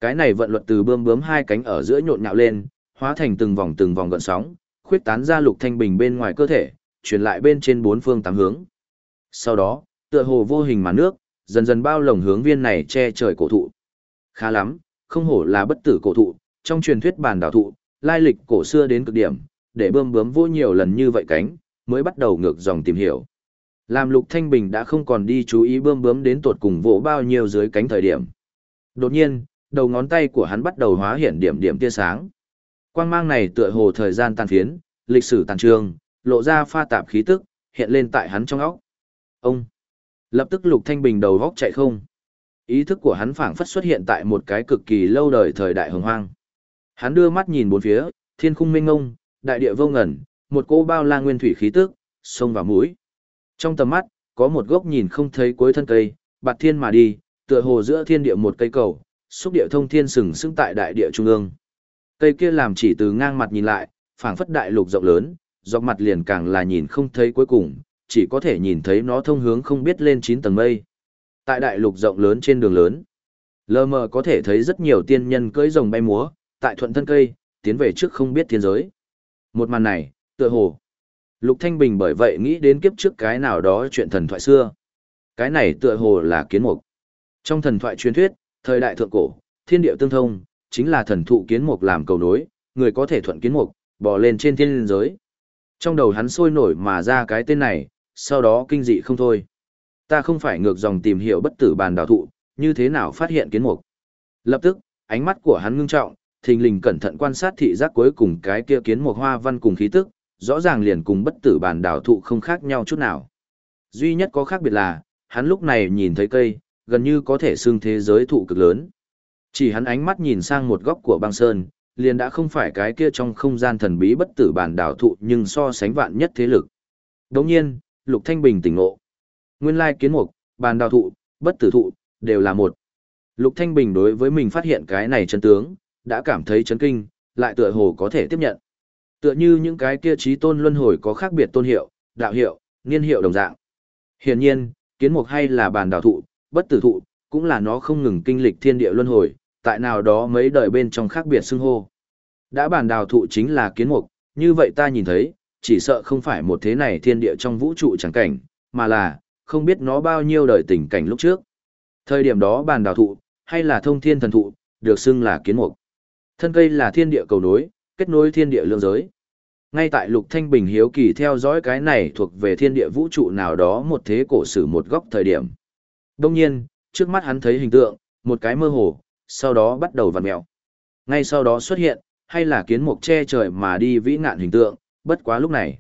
Cái này vận luật từ bươm bướm hai cánh ở giữa nhộn nhạo lên, hóa thành từng vòng từng vòng gợn sóng, khuyết tán ra lục thanh bình bên ngoài cơ thể, truyền lại bên trên bốn phương tám hướng. Sau đó, tựa hồ vô hình màn nước, dần dần bao lồng hướng viên này che trời cổ thụ. Khá lắm, không hổ là bất tử cổ thụ, trong truyền thuyết bản đảo thụ, lai lịch cổ xưa đến cực điểm, để bơm bướm vô nhiều lần như vậy cánh, mới bắt đầu ngược dòng tìm hiểu. Làm Lục Thanh Bình đã không còn đi chú ý bơm bướm đến tuột cùng vỗ bao nhiêu dưới cánh thời điểm. Đột nhiên, đầu ngón tay của hắn bắt đầu hóa hiện điểm điểm tia sáng. Quang mang này tựa hồ thời gian tàn phiến, lịch sử tàn trường, lộ ra pha tạp khí tức, hiện lên tại hắn trong óc. Ông! Lập tức Lục Thanh Bình đầu góc chạy không. Ý thức của hắn phảng phất xuất hiện tại một cái cực kỳ lâu đời thời đại hồng hoang. Hắn đưa mắt nhìn bốn phía, thiên khung mênh ngông, đại địa vô ngẩn, một cô bao la nguyên thủy khí tức, sông vào mũi. Trong tầm mắt, có một gốc nhìn không thấy cuối thân cây, bạt thiên mà đi, tựa hồ giữa thiên địa một cây cầu, xúc địa thông thiên sừng sững tại đại địa trung ương. Cây kia làm chỉ từ ngang mặt nhìn lại, phảng phất đại lục rộng lớn, dọc mặt liền càng là nhìn không thấy cuối cùng, chỉ có thể nhìn thấy nó thông hướng không biết lên 9 tầng mây. Tại đại lục rộng lớn trên đường lớn, lờ mờ có thể thấy rất nhiều tiên nhân cưỡi rồng bay múa, tại thuận thân cây, tiến về trước không biết thiên giới. Một màn này, tựa hồ. Lục Thanh Bình bởi vậy nghĩ đến kiếp trước cái nào đó chuyện thần thoại xưa. Cái này tựa hồ là kiến mục. Trong thần thoại truyền thuyết, thời đại thượng cổ, thiên địa tương thông, chính là thần thụ kiến mục làm cầu nối, người có thể thuận kiến mục, bò lên trên thiên giới. Trong đầu hắn sôi nổi mà ra cái tên này, sau đó kinh dị không thôi. Ta không phải ngược dòng tìm hiểu bất tử bàn đào thụ, như thế nào phát hiện kiến mục. Lập tức, ánh mắt của hắn ngưng trọng, thình lình cẩn thận quan sát thị giác cuối cùng cái kia kiến mục hoa văn cùng khí tức, rõ ràng liền cùng bất tử bàn đào thụ không khác nhau chút nào. Duy nhất có khác biệt là, hắn lúc này nhìn thấy cây, gần như có thể xưng thế giới thụ cực lớn. Chỉ hắn ánh mắt nhìn sang một góc của băng sơn, liền đã không phải cái kia trong không gian thần bí bất tử bàn đảo thụ nhưng so sánh vạn nhất thế lực. Đồng nhiên, Lục Thanh Bình tỉnh ngộ. Nguyên lai kiến mục, bàn đào thụ, bất tử thụ, đều là một. Lục Thanh Bình đối với mình phát hiện cái này chân tướng, đã cảm thấy chấn kinh, lại tựa hồ có thể tiếp nhận. Tựa như những cái kia trí tôn luân hồi có khác biệt tôn hiệu, đạo hiệu, niên hiệu đồng dạng. Hiển nhiên, kiến mục hay là bàn đào thụ, bất tử thụ, cũng là nó không ngừng kinh lịch thiên địa luân hồi, tại nào đó mấy đời bên trong khác biệt xưng hô. Đã bản đào thụ chính là kiến mục, như vậy ta nhìn thấy, chỉ sợ không phải một thế này thiên địa trong vũ trụ chẳng cảnh, mà là, không biết nó bao nhiêu đời tình cảnh lúc trước. Thời điểm đó bản đào thụ, hay là thông thiên thần thụ, được xưng là kiến mục. Thân cây là thiên địa cầu nối, kết nối thiên địa lương giới. Ngay tại Lục Thanh Bình hiếu kỳ theo dõi cái này thuộc về thiên địa vũ trụ nào đó một thế cổ sử một góc thời điểm. Đông nhiên, trước mắt hắn thấy hình tượng, một cái mơ hồ, sau đó bắt đầu vặn mèo. Ngay sau đó xuất hiện, hay là kiến mục che trời mà đi vĩ ngạn hình tượng, bất quá lúc này.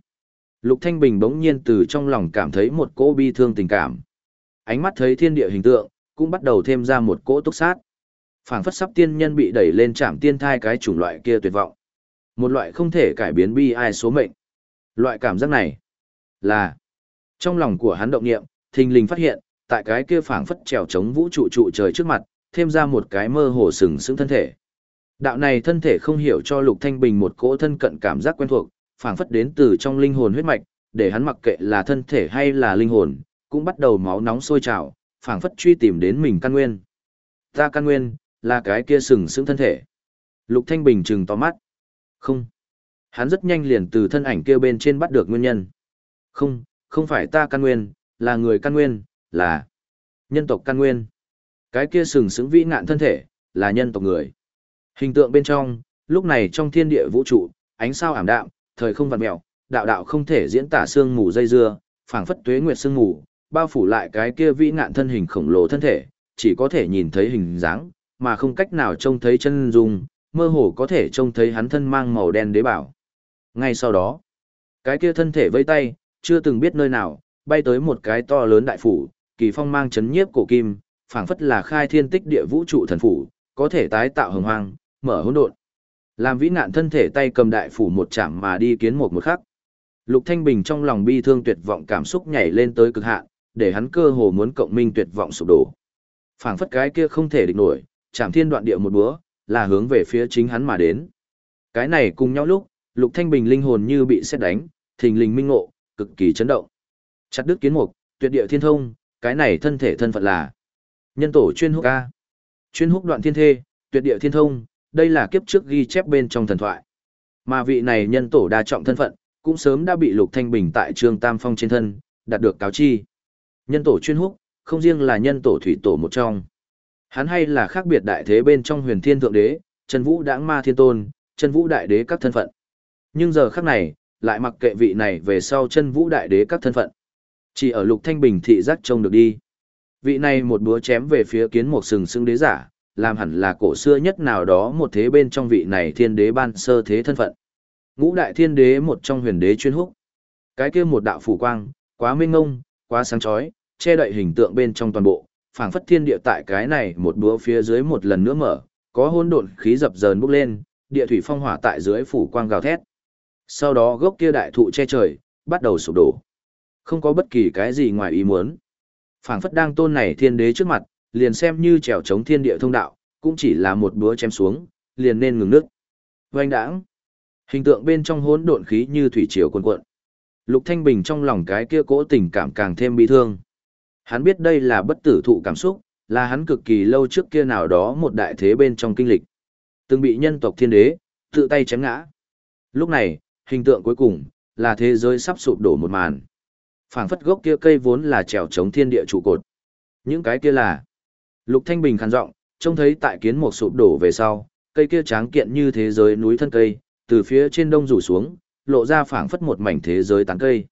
Lục Thanh Bình bỗng nhiên từ trong lòng cảm thấy một cỗ bi thương tình cảm. Ánh mắt thấy thiên địa hình tượng, cũng bắt đầu thêm ra một cỗ túc sát. phảng phất sắp tiên nhân bị đẩy lên chạm tiên thai cái chủng loại kia tuyệt vọng. Một loại không thể cải biến bi ai số mệnh. Loại cảm giác này là trong lòng của hắn động niệm, thình lình phát hiện, tại cái kia phảng phất trèo chống vũ trụ trụ trời trước mặt, thêm ra một cái mơ hồ sừng sững thân thể. Đạo này thân thể không hiểu cho Lục Thanh Bình một cỗ thân cận cảm giác quen thuộc, phảng phất đến từ trong linh hồn huyết mạch, để hắn mặc kệ là thân thể hay là linh hồn, cũng bắt đầu máu nóng sôi trào, phảng phất truy tìm đến mình căn nguyên. Ta căn nguyên, là cái kia sừng sững thân thể. Lục Thanh Bình trừng to mắt. Không. Hắn rất nhanh liền từ thân ảnh kia bên trên bắt được nguyên nhân. Không, không phải ta căn nguyên, là người căn nguyên, là nhân tộc căn nguyên. Cái kia sừng sững vĩ ngạn thân thể, là nhân tộc người. Hình tượng bên trong, lúc này trong thiên địa vũ trụ, ánh sao ảm đạm, thời không vặn mèo, đạo đạo không thể diễn tả xương mù dây dưa, phảng phất tuế nguyệt xương mù, bao phủ lại cái kia vĩ ngạn thân hình khổng lồ thân thể, chỉ có thể nhìn thấy hình dáng, mà không cách nào trông thấy chân dung, mơ hồ có thể trông thấy hắn thân mang màu đen đế bảo. Ngay sau đó, cái kia thân thể vây tay, chưa từng biết nơi nào, bay tới một cái to lớn đại phủ, kỳ phong mang chấn nhiếp cổ kim, phảng phất là khai thiên tích địa vũ trụ thần phủ, có thể tái tạo hồng hoang, mở hỗn độn. Làm vĩ nạn thân thể tay cầm đại phủ một chạm mà đi kiến một một khắc. Lục Thanh Bình trong lòng bi thương tuyệt vọng cảm xúc nhảy lên tới cực hạn, để hắn cơ hồ muốn cộng minh tuyệt vọng sụp đổ. Phảng phất cái kia không thể địch nổi, chạm thiên đoạn địa một búa, là hướng về phía chính hắn mà đến. Cái này cùng nhau lúc, Lục Thanh Bình linh hồn như bị xét đánh, thình lình minh ngộ, cực kỳ chấn động. Chặt đứt kiến mục, tuyệt địa thiên thông, cái này thân thể thân phận là nhân tổ chuyên húc a. Chuyên húc đoạn thiên thê, tuyệt địa thiên thông, đây là kiếp trước ghi chép bên trong thần thoại. Mà vị này nhân tổ đa trọng thân phận, cũng sớm đã bị Lục Thanh Bình tại Trương Tam Phong trên thân, đạt được cáo chi. Nhân tổ chuyên húc, không riêng là nhân tổ thủy tổ một trong. Hắn hay là khác biệt đại thế bên trong huyền thiên thượng đế, chân vũ đãng ma thiên tôn, chân vũ đại đế các thân phận. Nhưng giờ khắc này, lại mặc kệ vị này về sau chân vũ đại đế các thân phận. Chỉ ở lục thanh bình thị giác trông được đi. Vị này một búa chém về phía kiến một sừng sững đế giả, làm hẳn là cổ xưa nhất nào đó một thế bên trong vị này thiên đế ban sơ thế thân phận. Ngũ đại thiên đế một trong huyền đế chuyên húc. Cái kia một đạo phủ quang, quá minh ngông, quá sáng chói, che đậy hình tượng bên trong toàn bộ, phảng phất thiên địa tại cái này một búa phía dưới một lần nữa mở, có hỗn độn khí dập dờn bốc lên, địa thủy phong hỏa tại dưới phủ quang gào thét. Sau đó gốc kia đại thụ che trời, bắt đầu sụp đổ. Không có bất kỳ cái gì ngoài ý muốn. Phảng phất đang tôn này thiên đế trước mặt, liền xem như trèo chống thiên địa thông đạo, cũng chỉ là một búa chém xuống, liền nên ngừng nước. Vành đãng. Hình tượng bên trong hỗn độn khí như thủy triều cuồn cuộn. Lục Thanh Bình trong lòng cái kia cỗ tình cảm càng thêm bi thương. Hắn biết đây là bất tử thụ cảm xúc, là hắn cực kỳ lâu trước kia nào đó một đại thế bên trong kinh lịch. Từng bị nhân tộc thiên đế, tự tay chém ngã. Lúc này, hình tượng cuối cùng, là thế giới sắp sụp đổ một màn phảng phất gốc kia cây vốn là trèo chống thiên địa trụ cột. Những cái kia là... Lục Thanh Bình khàn giọng, trông thấy tại kiến một sụp đổ về sau, cây kia tráng kiện như thế giới núi thân cây, từ phía trên đông rủ xuống, lộ ra phảng phất một mảnh thế giới tán cây.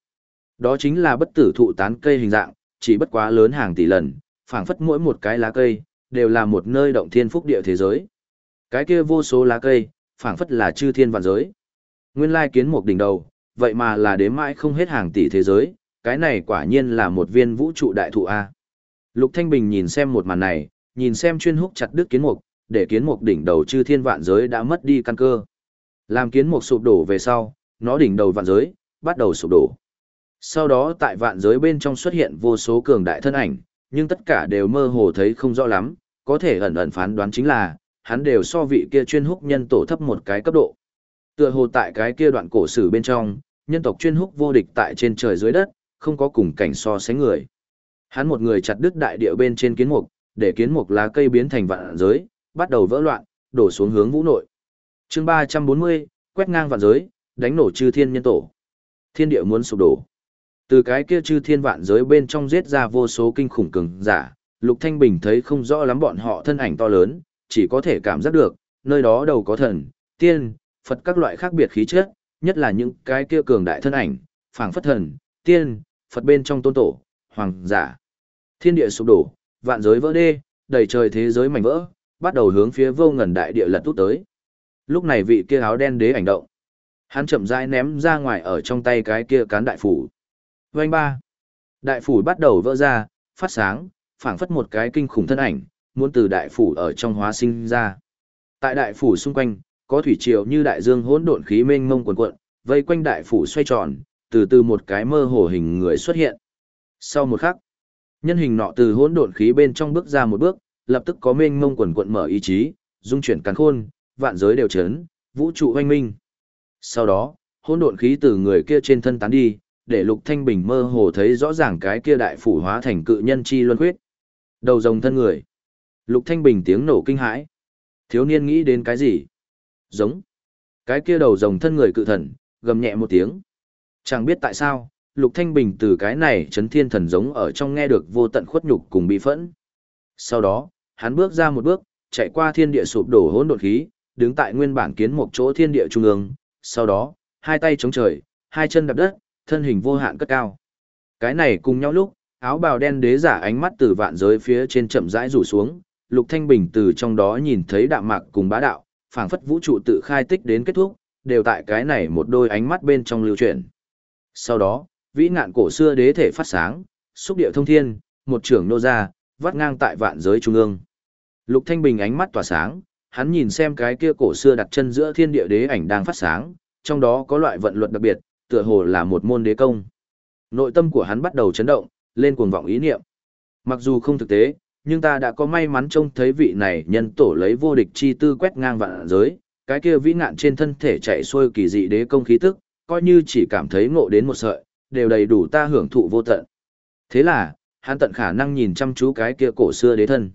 Đó chính là bất tử thụ tán cây hình dạng, chỉ bất quá lớn hàng tỷ lần, phảng phất mỗi một cái lá cây, đều là một nơi động thiên phúc địa thế giới. Cái kia vô số lá cây, phảng phất là chư thiên vạn giới. Nguyên lai kiến một đỉnh đầu, vậy mà là đếm mãi không hết hàng tỷ thế giới, cái này quả nhiên là một viên vũ trụ đại thụ A. Lục Thanh Bình nhìn xem một màn này, nhìn xem chuyên húc chặt đứt kiến mục, để kiến mục đỉnh đầu chư thiên vạn giới đã mất đi căn cơ. Làm kiến mục sụp đổ về sau, nó đỉnh đầu vạn giới, bắt đầu sụp đổ. Sau đó tại vạn giới bên trong xuất hiện vô số cường đại thân ảnh, nhưng tất cả đều mơ hồ thấy không rõ lắm, có thể ẩn ẩn phán đoán chính là, hắn đều so vị kia chuyên húc nhân tổ thấp một cái cấp độ. Tựa hồ tại cái kia đoạn cổ sử bên trong, nhân tộc chuyên húc vô địch tại trên trời dưới đất, không có cùng cảnh so sánh người. Hắn một người chặt đứt đại địa bên trên kiến mục, để kiến mục lá cây biến thành vạn giới, bắt đầu vỡ loạn, đổ xuống hướng vũ nội. Chương 340, quét ngang vạn giới, đánh nổ chư thiên nhân tổ. Thiên địa muốn sụp đổ. Từ cái kia chư thiên vạn giới bên trong giết ra vô số kinh khủng cường giả, Lục Thanh Bình thấy không rõ lắm bọn họ thân ảnh to lớn, chỉ có thể cảm giác được, nơi đó đầu có thần, tiên, Phật các loại khác biệt khí chất, nhất là những cái kia cường đại thân ảnh, phảng phất thần, tiên, Phật bên trong tôn tổ, hoàng giả. Thiên địa sụp đổ, vạn giới vỡ đê, đầy trời thế giới mảnh vỡ, bắt đầu hướng phía vô ngần đại địa lật tút tới. Lúc này vị kia áo đen đế ảnh động. Hắn chậm rãi ném ra ngoài ở trong tay cái kia cán đại phủ. Vành ba. Đại phủ bắt đầu vỡ ra, phát sáng, phảng phất một cái kinh khủng thân ảnh, muốn từ đại phủ ở trong hóa sinh ra. Tại đại phủ xung quanh, có thủy triều như đại dương hỗn độn khí mênh mông quần quận, vây quanh đại phủ xoay tròn, từ từ một cái mơ hồ hình người xuất hiện. Sau một khắc, nhân hình nọ từ hỗn độn khí bên trong bước ra một bước, lập tức có mênh mông quần quận mở ý chí, dung chuyển càn khôn, vạn giới đều chấn, vũ trụ hoanh minh. Sau đó, hỗn độn khí từ người kia trên thân tán đi, để Lục Thanh Bình mơ hồ thấy rõ ràng cái kia đại phủ hóa thành cự nhân chi luân huyết. Đầu rồng thân người. Lục Thanh Bình tiếng nổ kinh hãi. Thiếu niên nghĩ đến cái gì? Giống. Cái kia đầu rồng thân người cự thần, gầm nhẹ một tiếng. Chẳng biết tại sao, Lục Thanh Bình từ cái này chấn thiên thần giống ở trong nghe được vô tận khuất nhục cùng bị phẫn. Sau đó, hắn bước ra một bước, chạy qua thiên địa sụp đổ hỗn độn khí, đứng tại nguyên bản kiến một chỗ thiên địa trung ương, sau đó, hai tay chống trời, hai chân đạp đất, thân hình vô hạn cất cao. Cái này cùng nhau lúc, áo bào đen đế giả ánh mắt từ vạn giới phía trên chậm rãi rủ xuống, Lục Thanh Bình từ trong đó nhìn thấy đạm mạc cùng bá đạo, phảng phất vũ trụ tự khai tích đến kết thúc, đều tại cái này một đôi ánh mắt bên trong lưu chuyển. Sau đó, vĩ ngạn cổ xưa đế thể phát sáng, xúc điệu thông thiên, một trưởng nô ra, vắt ngang tại vạn giới trung ương. Lục Thanh Bình ánh mắt tỏa sáng, hắn nhìn xem cái kia cổ xưa đặt chân giữa thiên địa đế ảnh đang phát sáng, trong đó có loại vận luật đặc biệt, tựa hồ là một môn đế công. Nội tâm của hắn bắt đầu chấn động, lên cuồng vọng ý niệm. Mặc dù không thực tế, nhưng ta đã có may mắn trông thấy vị này nhân tổ lấy vô địch chi tư quét ngang vạn giới, cái kia vĩ ngạn trên thân thể chạy xuôi kỳ dị đế công khí tức, coi như chỉ cảm thấy ngộ đến một sợi, đều đầy đủ ta hưởng thụ vô tận. Thế là, hắn tận khả năng nhìn chăm chú cái kia cổ xưa đế thân.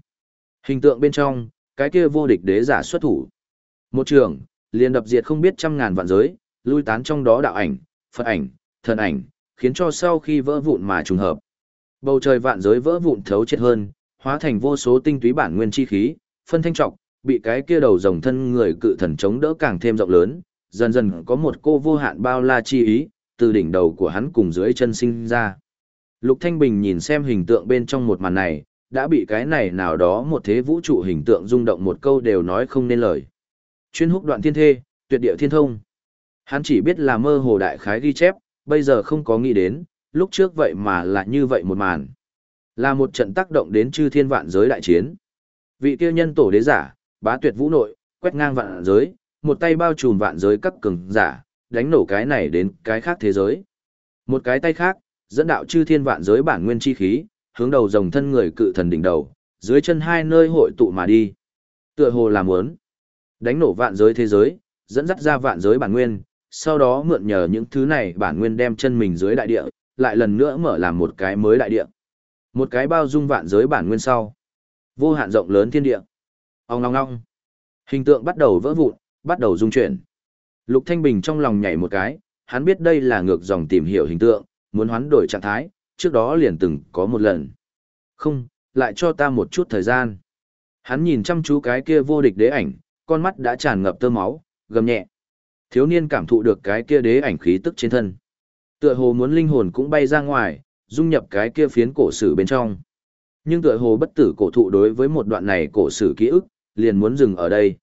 Hình tượng bên trong, cái kia vô địch đế giả xuất thủ. Một trường, liền đập diệt không biết trăm ngàn vạn giới, lui tán trong đó đạo ảnh, Phật ảnh, thần ảnh, khiến cho sau khi vỡ vụn mà trùng hợp. Bầu trời vạn giới vỡ vụn thấu chết hơn, hóa thành vô số tinh túy bản nguyên chi khí, phân thanh trọng, bị cái kia đầu rồng thân người cự thần chống đỡ càng thêm rộng lớn, dần dần có một cô vô hạn bao la chi ý, từ đỉnh đầu của hắn cùng dưới chân sinh ra. Lục Thanh Bình nhìn xem hình tượng bên trong một màn này, đã bị cái này nào đó một thế vũ trụ hình tượng rung động một câu đều nói không nên lời. Chuyên húc đoạn thiên thê, tuyệt địa thiên thông. Hắn chỉ biết là mơ hồ đại khái ghi chép, bây giờ không có nghĩ đến, lúc trước vậy mà là như vậy một màn. Là một trận tác động đến chư thiên vạn giới đại chiến. Vị tiêu nhân tổ đế giả, bá tuyệt vũ nội, quét ngang vạn giới, một tay bao trùm vạn giới các cường giả, đánh nổ cái này đến cái khác thế giới. Một cái tay khác, dẫn đạo chư thiên vạn giới bản nguyên chi khí, hướng đầu dòng thân người cự thần đỉnh đầu, dưới chân hai nơi hội tụ mà đi. Tựa hồ làm muốn đánh nổ vạn giới thế giới, dẫn dắt ra vạn giới bản nguyên, sau đó mượn nhờ những thứ này bản nguyên đem chân mình dưới đại địa, lại lần nữa mở làm một cái mới đại địa. Một cái bao dung vạn giới bản nguyên sau. Vô hạn rộng lớn thiên địa. Ông ngong ngong. Hình tượng bắt đầu vỡ vụn, bắt đầu dung chuyển. Lục Thanh Bình trong lòng nhảy một cái, hắn biết đây là ngược dòng tìm hiểu hình tượng, muốn hoán đổi trạng thái, trước đó liền từng có một lần. Không, lại cho ta một chút thời gian. Hắn nhìn chăm chú cái kia vô địch đế ảnh, con mắt đã tràn ngập tơ máu, gầm nhẹ. Thiếu niên cảm thụ được cái kia đế ảnh khí tức trên thân. Tựa hồ muốn linh hồn cũng bay ra ngoài, dung nhập cái kia phiến cổ sử bên trong. Nhưng tựa hồ bất tử cổ thụ đối với một đoạn này cổ sử ký ức, liền muốn dừng ở đây.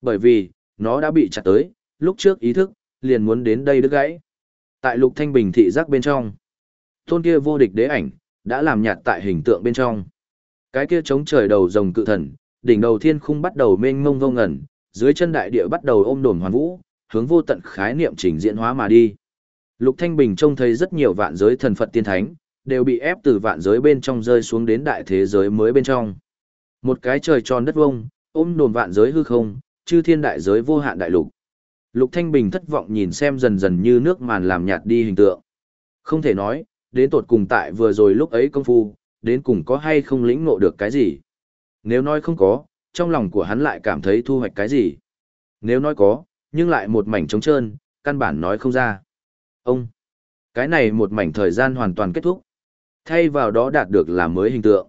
Bởi vì, nó đã bị chặt tới, lúc trước ý thức, liền muốn đến đây đứt gãy. Tại lục thanh bình thị giác bên trong, tôn kia vô địch đế ảnh, đã làm nhạt tại hình tượng bên trong. Cái kia chống trời đầu rồng cự thần, đỉnh đầu thiên khung bắt đầu mênh mông vô ngẩn, dưới chân đại địa bắt đầu ôm đồn hoàn vũ, hướng vô tận khái niệm trình diễn hóa mà đi. Lục Thanh Bình trông thấy rất nhiều vạn giới thần Phật tiên thánh, đều bị ép từ vạn giới bên trong rơi xuống đến đại thế giới mới bên trong. Một cái trời tròn đất vông, ôm đồn vạn giới hư không, chư thiên đại giới vô hạn đại lục. Lục Thanh Bình thất vọng nhìn xem dần dần như nước màn làm nhạt đi hình tượng. Không thể nói, đến tột cùng tại vừa rồi lúc ấy công phu, đến cùng có hay không lĩnh ngộ được cái gì. Nếu nói không có, trong lòng của hắn lại cảm thấy thu hoạch cái gì. Nếu nói có, nhưng lại một mảnh trống trơn, căn bản nói không ra. Ông, cái này một mảnh thời gian hoàn toàn kết thúc. Thay vào đó đạt được là mới hình tượng.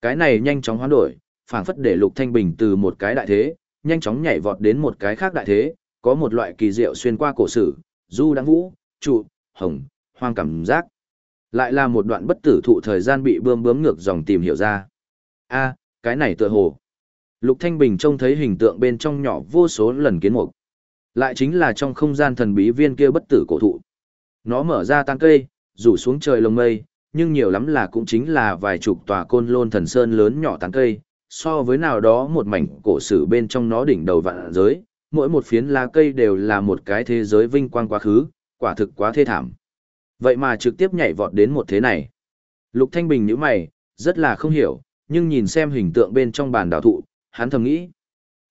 Cái này nhanh chóng hoán đổi, phảng phất để Lục Thanh Bình từ một cái đại thế, nhanh chóng nhảy vọt đến một cái khác đại thế, có một loại kỳ diệu xuyên qua cổ sử, du đáng vũ, trụ, hồng, hoang cảm giác. Lại là một đoạn bất tử thụ thời gian bị bươm bướm ngược dòng tìm hiểu ra. a cái này tựa hồ. Lục Thanh Bình trông thấy hình tượng bên trong nhỏ vô số lần kiến mục. Lại chính là trong không gian thần bí viên kia bất tử cổ thụ. Nó mở ra tăng cây, rủ xuống trời lồng mây, nhưng nhiều lắm là cũng chính là vài chục tòa côn lôn thần sơn lớn nhỏ tán cây, so với nào đó một mảnh cổ sử bên trong nó đỉnh đầu vạn giới, mỗi một phiến lá cây đều là một cái thế giới vinh quang quá khứ, quả thực quá thê thảm. Vậy mà trực tiếp nhảy vọt đến một thế này. Lục Thanh Bình nhíu mày, rất là không hiểu, nhưng nhìn xem hình tượng bên trong bàn đảo thụ, hắn thầm nghĩ.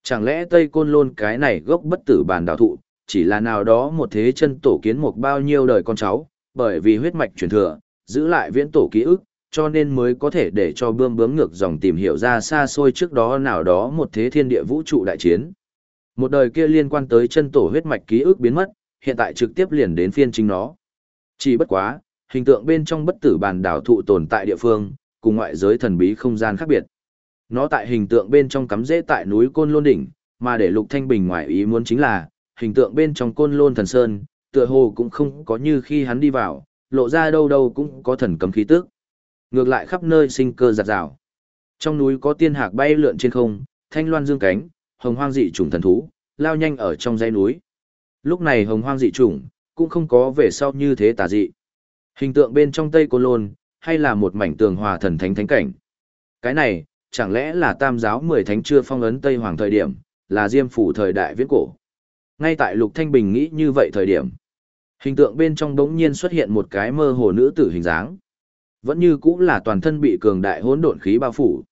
Chẳng lẽ Tây Côn Lôn cái này gốc bất tử bàn đảo thụ, chỉ là nào đó một thế chân tổ kiến một bao nhiêu đời con cháu, bởi vì huyết mạch truyền thừa, giữ lại viễn tổ ký ức, cho nên mới có thể để cho bươm bướm ngược dòng tìm hiểu ra xa xôi trước đó nào đó một thế thiên địa vũ trụ đại chiến. Một đời kia liên quan tới chân tổ huyết mạch ký ức biến mất, hiện tại trực tiếp liền đến phiên chính nó. Chỉ bất quá, hình tượng bên trong bất tử bàn đảo thụ tồn tại địa phương, cùng ngoại giới thần bí không gian khác biệt. Nó tại hình tượng bên trong cắm rễ tại núi Côn Lôn đỉnh, mà để Lục Thanh Bình ngoài ý muốn chính là, hình tượng bên trong Côn Lôn thần sơn, tựa hồ cũng không có như khi hắn đi vào, lộ ra đâu đâu cũng có thần cấm khí tức. Ngược lại khắp nơi sinh cơ giạt rào. Trong núi có tiên hạc bay lượn trên không, thanh loan dương cánh, hồng hoang dị trùng thần thú, lao nhanh ở trong dãy núi. Lúc này hồng hoang dị trùng cũng không có về sau như thế tà dị. Hình tượng bên trong Tây Côn Lôn, hay là một mảnh tường hòa thần thánh thánh cảnh. Cái này, chẳng lẽ là tam giáo mười thánh chưa phong ấn Tây Hoàng thời điểm, là diêm phủ thời đại viễn cổ. Ngay tại Lục Thanh Bình nghĩ như vậy thời điểm, hình tượng bên trong đống nhiên xuất hiện một cái mơ hồ nữ tử hình dáng. Vẫn như cũng là toàn thân bị cường đại hỗn độn khí bao phủ.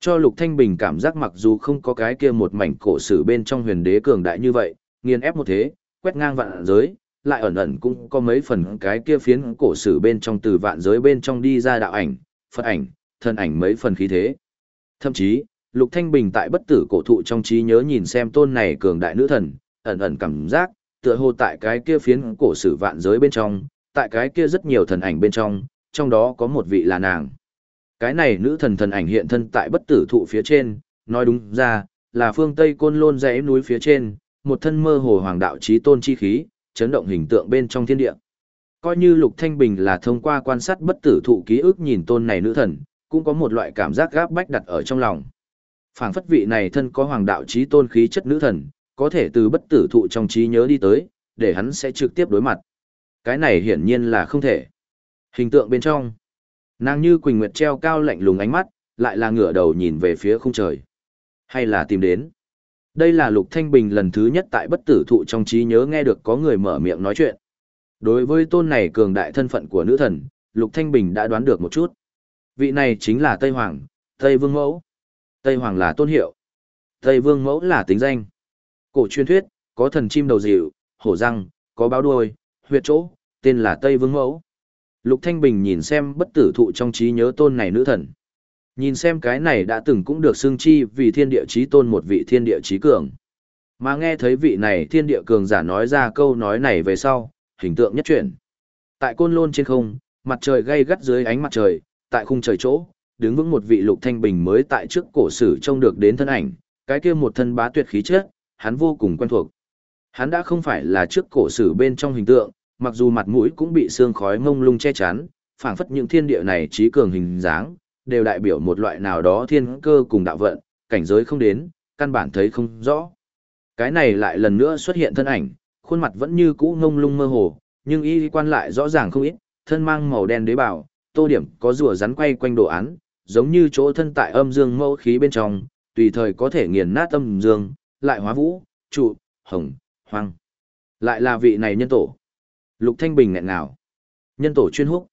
Cho Lục Thanh Bình cảm giác mặc dù không có cái kia một mảnh cổ sử bên trong huyền đế cường đại như vậy, nghiền ép một thế, quét ngang vạn giới, lại ẩn ẩn cũng có mấy phần cái kia phiến cổ sử bên trong từ vạn giới bên trong đi ra đạo ảnh, Phật ảnh, thân ảnh mấy phần khí thế. Thậm chí, Lục Thanh Bình tại bất tử cổ thụ trong trí nhớ nhìn xem tôn này cường đại nữ thần, ẩn ẩn cảm giác, tựa hồ tại cái kia phiến cổ sử vạn giới bên trong, tại cái kia rất nhiều thần ảnh bên trong, trong đó có một vị là nàng. Cái này nữ thần thần ảnh hiện thân tại bất tử thụ phía trên, nói đúng ra, là phương Tây Côn Lôn dãy núi phía trên, một thân mơ hồ hoàng đạo trí tôn chi khí, chấn động hình tượng bên trong thiên địa. Coi như Lục Thanh Bình là thông qua quan sát bất tử thụ ký ức nhìn tôn này nữ thần, cũng có một loại cảm giác gáp bách đặt ở trong lòng. Phảng phất vị này thân có hoàng đạo trí tôn khí chất nữ thần, có thể từ bất tử thụ trong trí nhớ đi tới, để hắn sẽ trực tiếp đối mặt. Cái này hiển nhiên là không thể. Hình tượng bên trong, nàng như Quỳnh Nguyệt treo cao lạnh lùng ánh mắt, lại là ngửa đầu nhìn về phía khung trời. Hay là tìm đến. Đây là Lục Thanh Bình lần thứ nhất tại bất tử thụ trong trí nhớ nghe được có người mở miệng nói chuyện. Đối với tôn này cường đại thân phận của nữ thần, Lục Thanh Bình đã đoán được một chút. Vị này chính là Tây Hoàng, Tây Vương Mẫu. Tây Hoàng là tôn hiệu. Tây Vương Mẫu là tính danh. Cổ truyền thuyết, có thần chim đầu dịu, hổ răng, có báo đuôi, huyệt chỗ, tên là Tây Vương Mẫu. Lục Thanh Bình nhìn xem bất tử thụ trong trí nhớ tôn này nữ thần. Nhìn xem cái này đã từng cũng được xưng chi vì thiên địa chí tôn một vị thiên địa chí cường. Mà nghe thấy vị này thiên địa cường giả nói ra câu nói này về sau, hình tượng nhất chuyển. Tại côn lôn trên không, mặt trời gay gắt dưới ánh mặt trời, tại khung trời chỗ, đứng vững một vị lục thanh bình mới tại trước cổ sử trông được đến thân ảnh, cái kia một thân bá tuyệt khí chất, hắn vô cùng quen thuộc. Hắn đã không phải là trước cổ sử bên trong hình tượng, mặc dù mặt mũi cũng bị sương khói ngông lung che chắn, phảng phất những thiên địa này trí cường hình dáng, đều đại biểu một loại nào đó thiên cơ cùng đạo vận, cảnh giới không đến, căn bản thấy không rõ. Cái này lại lần nữa xuất hiện thân ảnh, khuôn mặt vẫn như cũ ngông lung mơ hồ, nhưng y quan lại rõ ràng không ít, thân mang màu đen đế bảo, tô điểm có rùa rắn quay quanh đồ án, giống như chỗ thân tại âm dương mẫu khí bên trong, tùy thời có thể nghiền nát âm dương, lại hóa vũ, trụ, hồng, hoang. Lại là vị này nhân tổ. Lục Thanh Bình nghẹn ngào. Nhân tổ chuyên húc.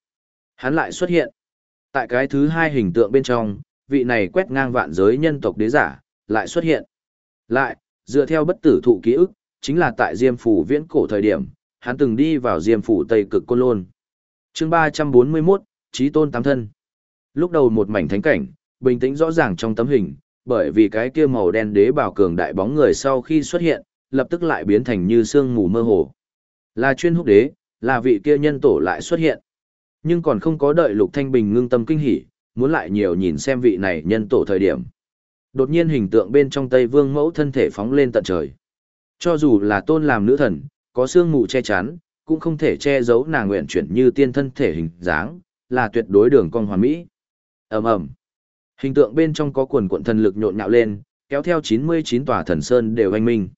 Hắn lại xuất hiện. Tại cái thứ hai hình tượng bên trong, vị này quét ngang vạn giới nhân tộc đế giả, lại xuất hiện. Lại, dựa theo bất tử thụ ký ức, chính là tại Diêm Phủ viễn cổ thời điểm, hắn từng đi vào Diêm Phủ Tây Cực Côn Lôn. chương 341, Chí Tôn Tám Thân. Lúc đầu một mảnh thánh cảnh, bình tĩnh rõ ràng trong tấm hình, bởi vì cái kia màu đen đế bảo cường đại bóng người sau khi xuất hiện, lập tức lại biến thành như sương mù mơ hồ. Là chuyên húc đế, là vị kia nhân tổ lại xuất hiện. Nhưng còn không có đợi Lục Thanh Bình ngưng tâm kinh hỉ, muốn lại nhiều nhìn xem vị này nhân tổ thời điểm. Đột nhiên hình tượng bên trong Tây Vương mẫu thân thể phóng lên tận trời. Cho dù là tôn làm nữ thần, có xương mù che chắn, cũng không thể che giấu nàng nguyện chuyển như tiên thân thể hình dáng, là tuyệt đối đường cong hoàn mỹ. Ầm ầm. Hình tượng bên trong có quần cuộn thần lực nhộn nhạo lên, kéo theo 99 tòa thần sơn đều anh minh.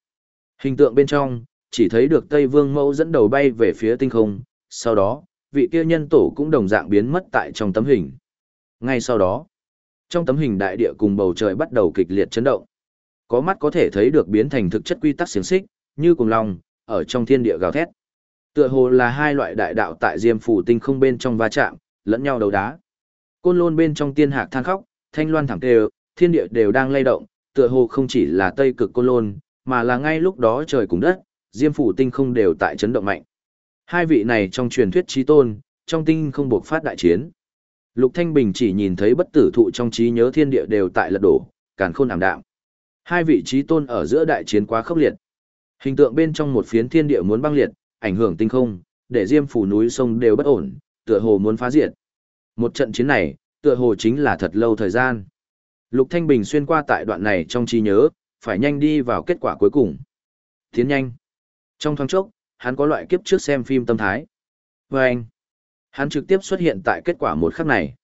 Hình tượng bên trong, chỉ thấy được Tây Vương mẫu dẫn đầu bay về phía tinh không, sau đó, vị kia nhân tổ cũng đồng dạng biến mất tại trong tấm hình. Ngay sau đó, trong tấm hình đại địa cùng bầu trời bắt đầu kịch liệt chấn động. Có mắt có thể thấy được biến thành thực chất quy tắc xiềng xích, như cùng long, ở trong thiên địa gào thét. Tựa hồ là hai loại đại đạo tại Diêm phủ tinh không bên trong va chạm, lẫn nhau đấu đá. Côn lôn bên trong tiên hạc than khóc, thanh loan thẳng đều, thiên địa đều đang lay động, tựa hồ không chỉ là tây cực côn lôn, mà là ngay lúc đó trời cùng đất, Diêm phủ tinh không đều tại chấn động mạnh. Hai vị này trong truyền thuyết trí tôn, trong tinh không buộc phát đại chiến. Lục Thanh Bình chỉ nhìn thấy bất tử thụ trong trí nhớ thiên địa đều tại lật đổ, càn khôn ảm đạm. Hai vị trí tôn ở giữa đại chiến quá khốc liệt. Hình tượng bên trong một phiến thiên địa muốn băng liệt, ảnh hưởng tinh không, để diêm phủ núi sông đều bất ổn, tựa hồ muốn phá diệt. Một trận chiến này, tựa hồ chính là thật lâu thời gian. Lục Thanh Bình xuyên qua tại đoạn này trong trí nhớ, phải nhanh đi vào kết quả cuối cùng. Tiến nhanh. Trong thoáng chốc, hắn có loại kiếp trước xem phim tâm thái. Và anh, hắn trực tiếp xuất hiện tại kết quả một khắc này.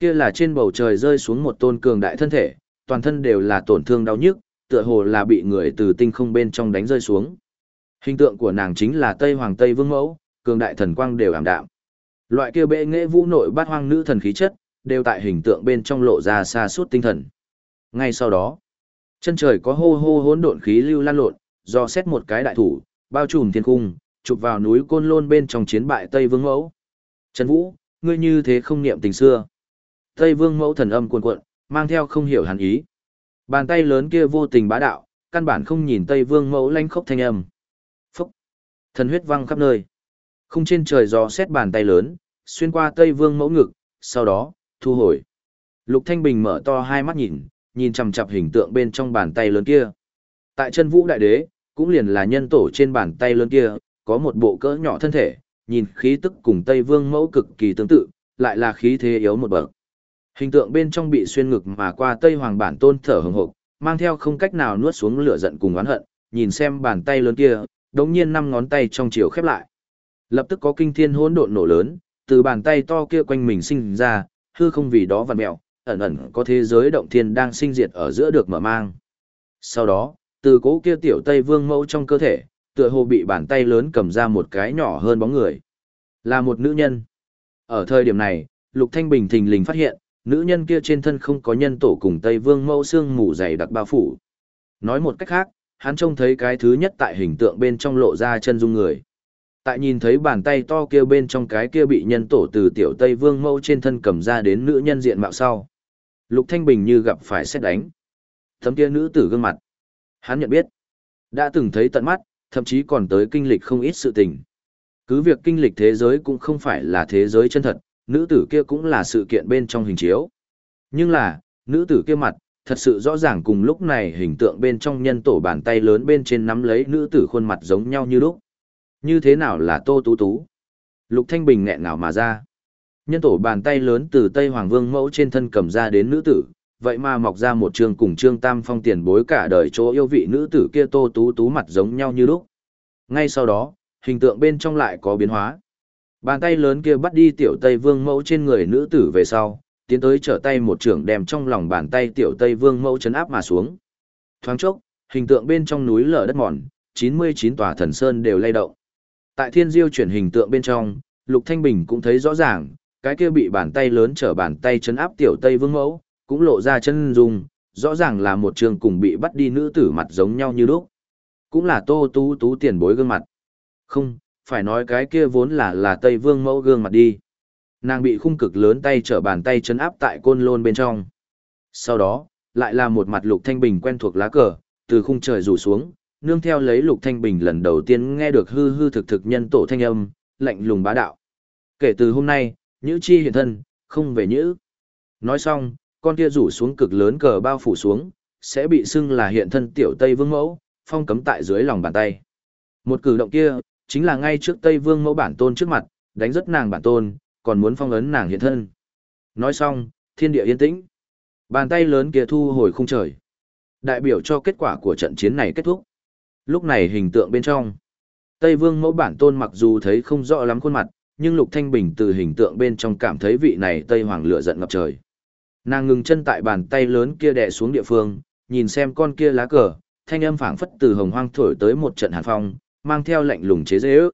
Kia là trên bầu trời rơi xuống một tôn cường đại thân thể, toàn thân đều là tổn thương đau nhức, tựa hồ là bị người từ tinh không bên trong đánh rơi xuống. Hình tượng của nàng chính là Tây Hoàng Tây Vương Mẫu, cường đại thần quang đều ảm đạm. Loại kia bệ nghệ vũ nội bát hoang nữ thần khí chất, đều tại hình tượng bên trong lộ ra xa suốt tinh thần. Ngay sau đó, chân trời có hô hô hỗn độn khí lưu lan lộn, do xét một cái đại thủ, bao trùm thiên cung, chụp vào núi Côn Lôn bên trong chiến bại Tây Vương Mẫu. Trần Vũ, ngươi như thế không niệm tình xưa. Tây Vương Mẫu thần âm cuồn cuộn, mang theo không hiểu hẳn ý. Bàn tay lớn kia vô tình bá đạo, căn bản không nhìn Tây Vương Mẫu lanh khốc thanh âm. Phúc! Thần huyết văng khắp nơi. Không trên trời gió xét bàn tay lớn, xuyên qua Tây Vương Mẫu ngực, sau đó, thu hồi. Lục Thanh Bình mở to hai mắt nhìn, nhìn chằm chằm hình tượng bên trong bàn tay lớn kia. Tại chân vũ đại đế, cũng liền là nhân tổ trên bàn tay lớn kia, có một bộ cỡ nhỏ thân thể, nhìn khí tức cùng Tây Vương mẫu cực kỳ tương tự, lại là khí thế yếu một bậc. Hình tượng bên trong bị xuyên ngực mà qua Tây Hoàng bản tôn thở hừng hực, mang theo không cách nào nuốt xuống lửa giận cùng oán hận, nhìn xem bàn tay lớn kia, đống nhiên năm ngón tay trong chiều khép lại. Lập tức có kinh thiên hỗn độn nổ lớn, từ bàn tay to kia quanh mình sinh ra, hư không vì đó vặn mèo, ẩn ẩn có thế giới động thiên đang sinh diệt ở giữa được mở mang. Sau đó, từ cố kia tiểu Tây Vương mẫu trong cơ thể, tựa hồ bị bàn tay lớn cầm ra một cái nhỏ hơn bóng người. Là một nữ nhân. Ở thời điểm này, Lục Thanh Bình thình lình phát hiện, nữ nhân kia trên thân không có nhân tổ cùng Tây Vương mẫu xương mù dày đặc bao phủ. Nói một cách khác, hắn trông thấy cái thứ nhất tại hình tượng bên trong lộ ra chân dung người. Tại nhìn thấy bàn tay to kia bên trong cái kia bị nhân tổ từ tiểu Tây Vương mẫu trên thân cầm ra đến nữ nhân diện mạo sau. Lục Thanh Bình như gặp phải xét đánh. Thấm kia nữ tử gương mặt. Hắn nhận biết. Đã từng thấy tận mắt, thậm chí còn tới kinh lịch không ít sự tình. Cứ việc kinh lịch thế giới cũng không phải là thế giới chân thật, nữ tử kia cũng là sự kiện bên trong hình chiếu. Nhưng là, nữ tử kia mặt, thật sự rõ ràng cùng lúc này hình tượng bên trong nhân tổ bàn tay lớn bên trên nắm lấy nữ tử khuôn mặt giống nhau như lúc. Như thế nào là Tô Tú Tú? Lục Thanh Bình nghẹn ngào mà ra. Nhân tổ bàn tay lớn từ Tây Hoàng Vương mẫu trên thân cầm ra đến nữ tử, vậy mà mọc ra một trường cùng trương tam phong tiền bối cả đời chỗ yêu vị nữ tử kia Tô Tú Tú mặt giống nhau như lúc. Ngay sau đó, hình tượng bên trong lại có biến hóa. Bàn tay lớn kia bắt đi tiểu Tây Vương mẫu trên người nữ tử về sau, tiến tới trở tay một trưởng đem trong lòng bàn tay tiểu Tây Vương mẫu chấn áp mà xuống. Thoáng chốc, hình tượng bên trong núi lở đất mòn, 99 tòa thần sơn đều lay động. Tại thiên diêu chuyển hình tượng bên trong, Lục Thanh Bình cũng thấy rõ ràng, cái kia bị bàn tay lớn trở bàn tay chấn áp tiểu Tây Vương mẫu, cũng lộ ra chân dung, rõ ràng là một trường cùng bị bắt đi nữ tử mặt giống nhau như lúc. Cũng là Tô Tú Tú tiền bối gương mặt. Không, phải nói cái kia vốn là là Tây Vương mẫu gương mặt đi. Nàng bị khung cực lớn tay trở bàn tay chấn áp tại côn lôn bên trong. Sau đó, lại là một mặt lục thanh bình quen thuộc lá cờ, từ khung trời rủ xuống, nương theo lấy lục thanh bình lần đầu tiên nghe được hư hư thực thực nhân tổ thanh âm, lạnh lùng bá đạo. Kể từ hôm nay, nhữ chi hiện thân, không về nhữ. Nói xong, con kia rủ xuống cực lớn cờ bao phủ xuống, sẽ bị xưng là hiện thân tiểu Tây Vương mẫu, phong cấm tại dưới lòng bàn tay. Một cử động kia, chính là ngay trước Tây Vương mẫu bản tôn trước mặt, đánh rất nàng bản tôn, còn muốn phong ấn nàng hiện thân. Nói xong, thiên địa yên tĩnh. Bàn tay lớn kia thu hồi khung trời. Đại biểu cho kết quả của trận chiến này kết thúc. Lúc này hình tượng bên trong. Tây Vương mẫu bản tôn mặc dù thấy không rõ lắm khuôn mặt, nhưng Lục Thanh Bình từ hình tượng bên trong cảm thấy vị này Tây Hoàng lửa giận ngập trời. Nàng ngừng chân tại bàn tay lớn kia đè xuống địa phương, nhìn xem con kia lá cờ, thanh âm phảng phất từ hồng hoang thổi tới một trận hàn phong, mang theo lệnh lùng chế dễ ước.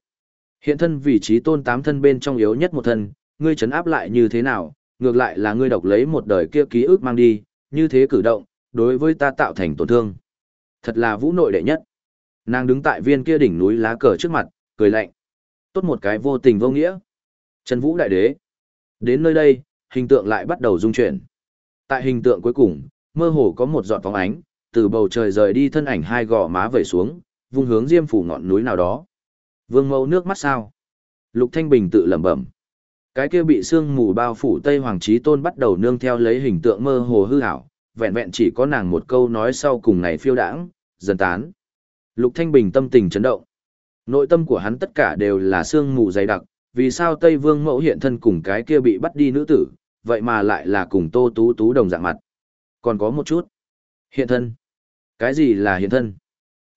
Hiện thân vị trí tôn tám thân bên trong yếu nhất một thân, ngươi chấn áp lại như thế nào, ngược lại là ngươi độc lấy một đời kia ký ức mang đi, như thế cử động, đối với ta tạo thành tổn thương. Thật là vũ nội đệ nhất. Nàng đứng tại viên kia đỉnh núi lá cờ trước mặt, cười lạnh. Tốt một cái vô tình vô nghĩa. Trần Vũ đại đế. Đến nơi đây, hình tượng lại bắt đầu dung chuyển. Tại hình tượng cuối cùng, mơ hồ có một giọt phóng ánh, từ bầu trời rời đi thân ảnh hai gò má vẩy xuống, vung hướng diêm phủ ngọn núi nào đó. Vương mẫu nước mắt sao? Lục Thanh Bình tự lẩm bẩm. Cái kia bị sương mù bao phủ Tây Hoàng Chí Tôn bắt đầu nương theo lấy hình tượng mơ hồ hư ảo, vẹn vẹn chỉ có nàng một câu nói sau cùng này phiêu đãng, dần tán. Lục Thanh Bình tâm tình chấn động. Nội tâm của hắn tất cả đều là sương mù dày đặc, vì sao Tây Vương mẫu hiện thân cùng cái kia bị bắt đi nữ tử, vậy mà lại là cùng Tô Tú Tú đồng dạng mặt. Còn có một chút. Hiện thân. Cái gì là hiện thân?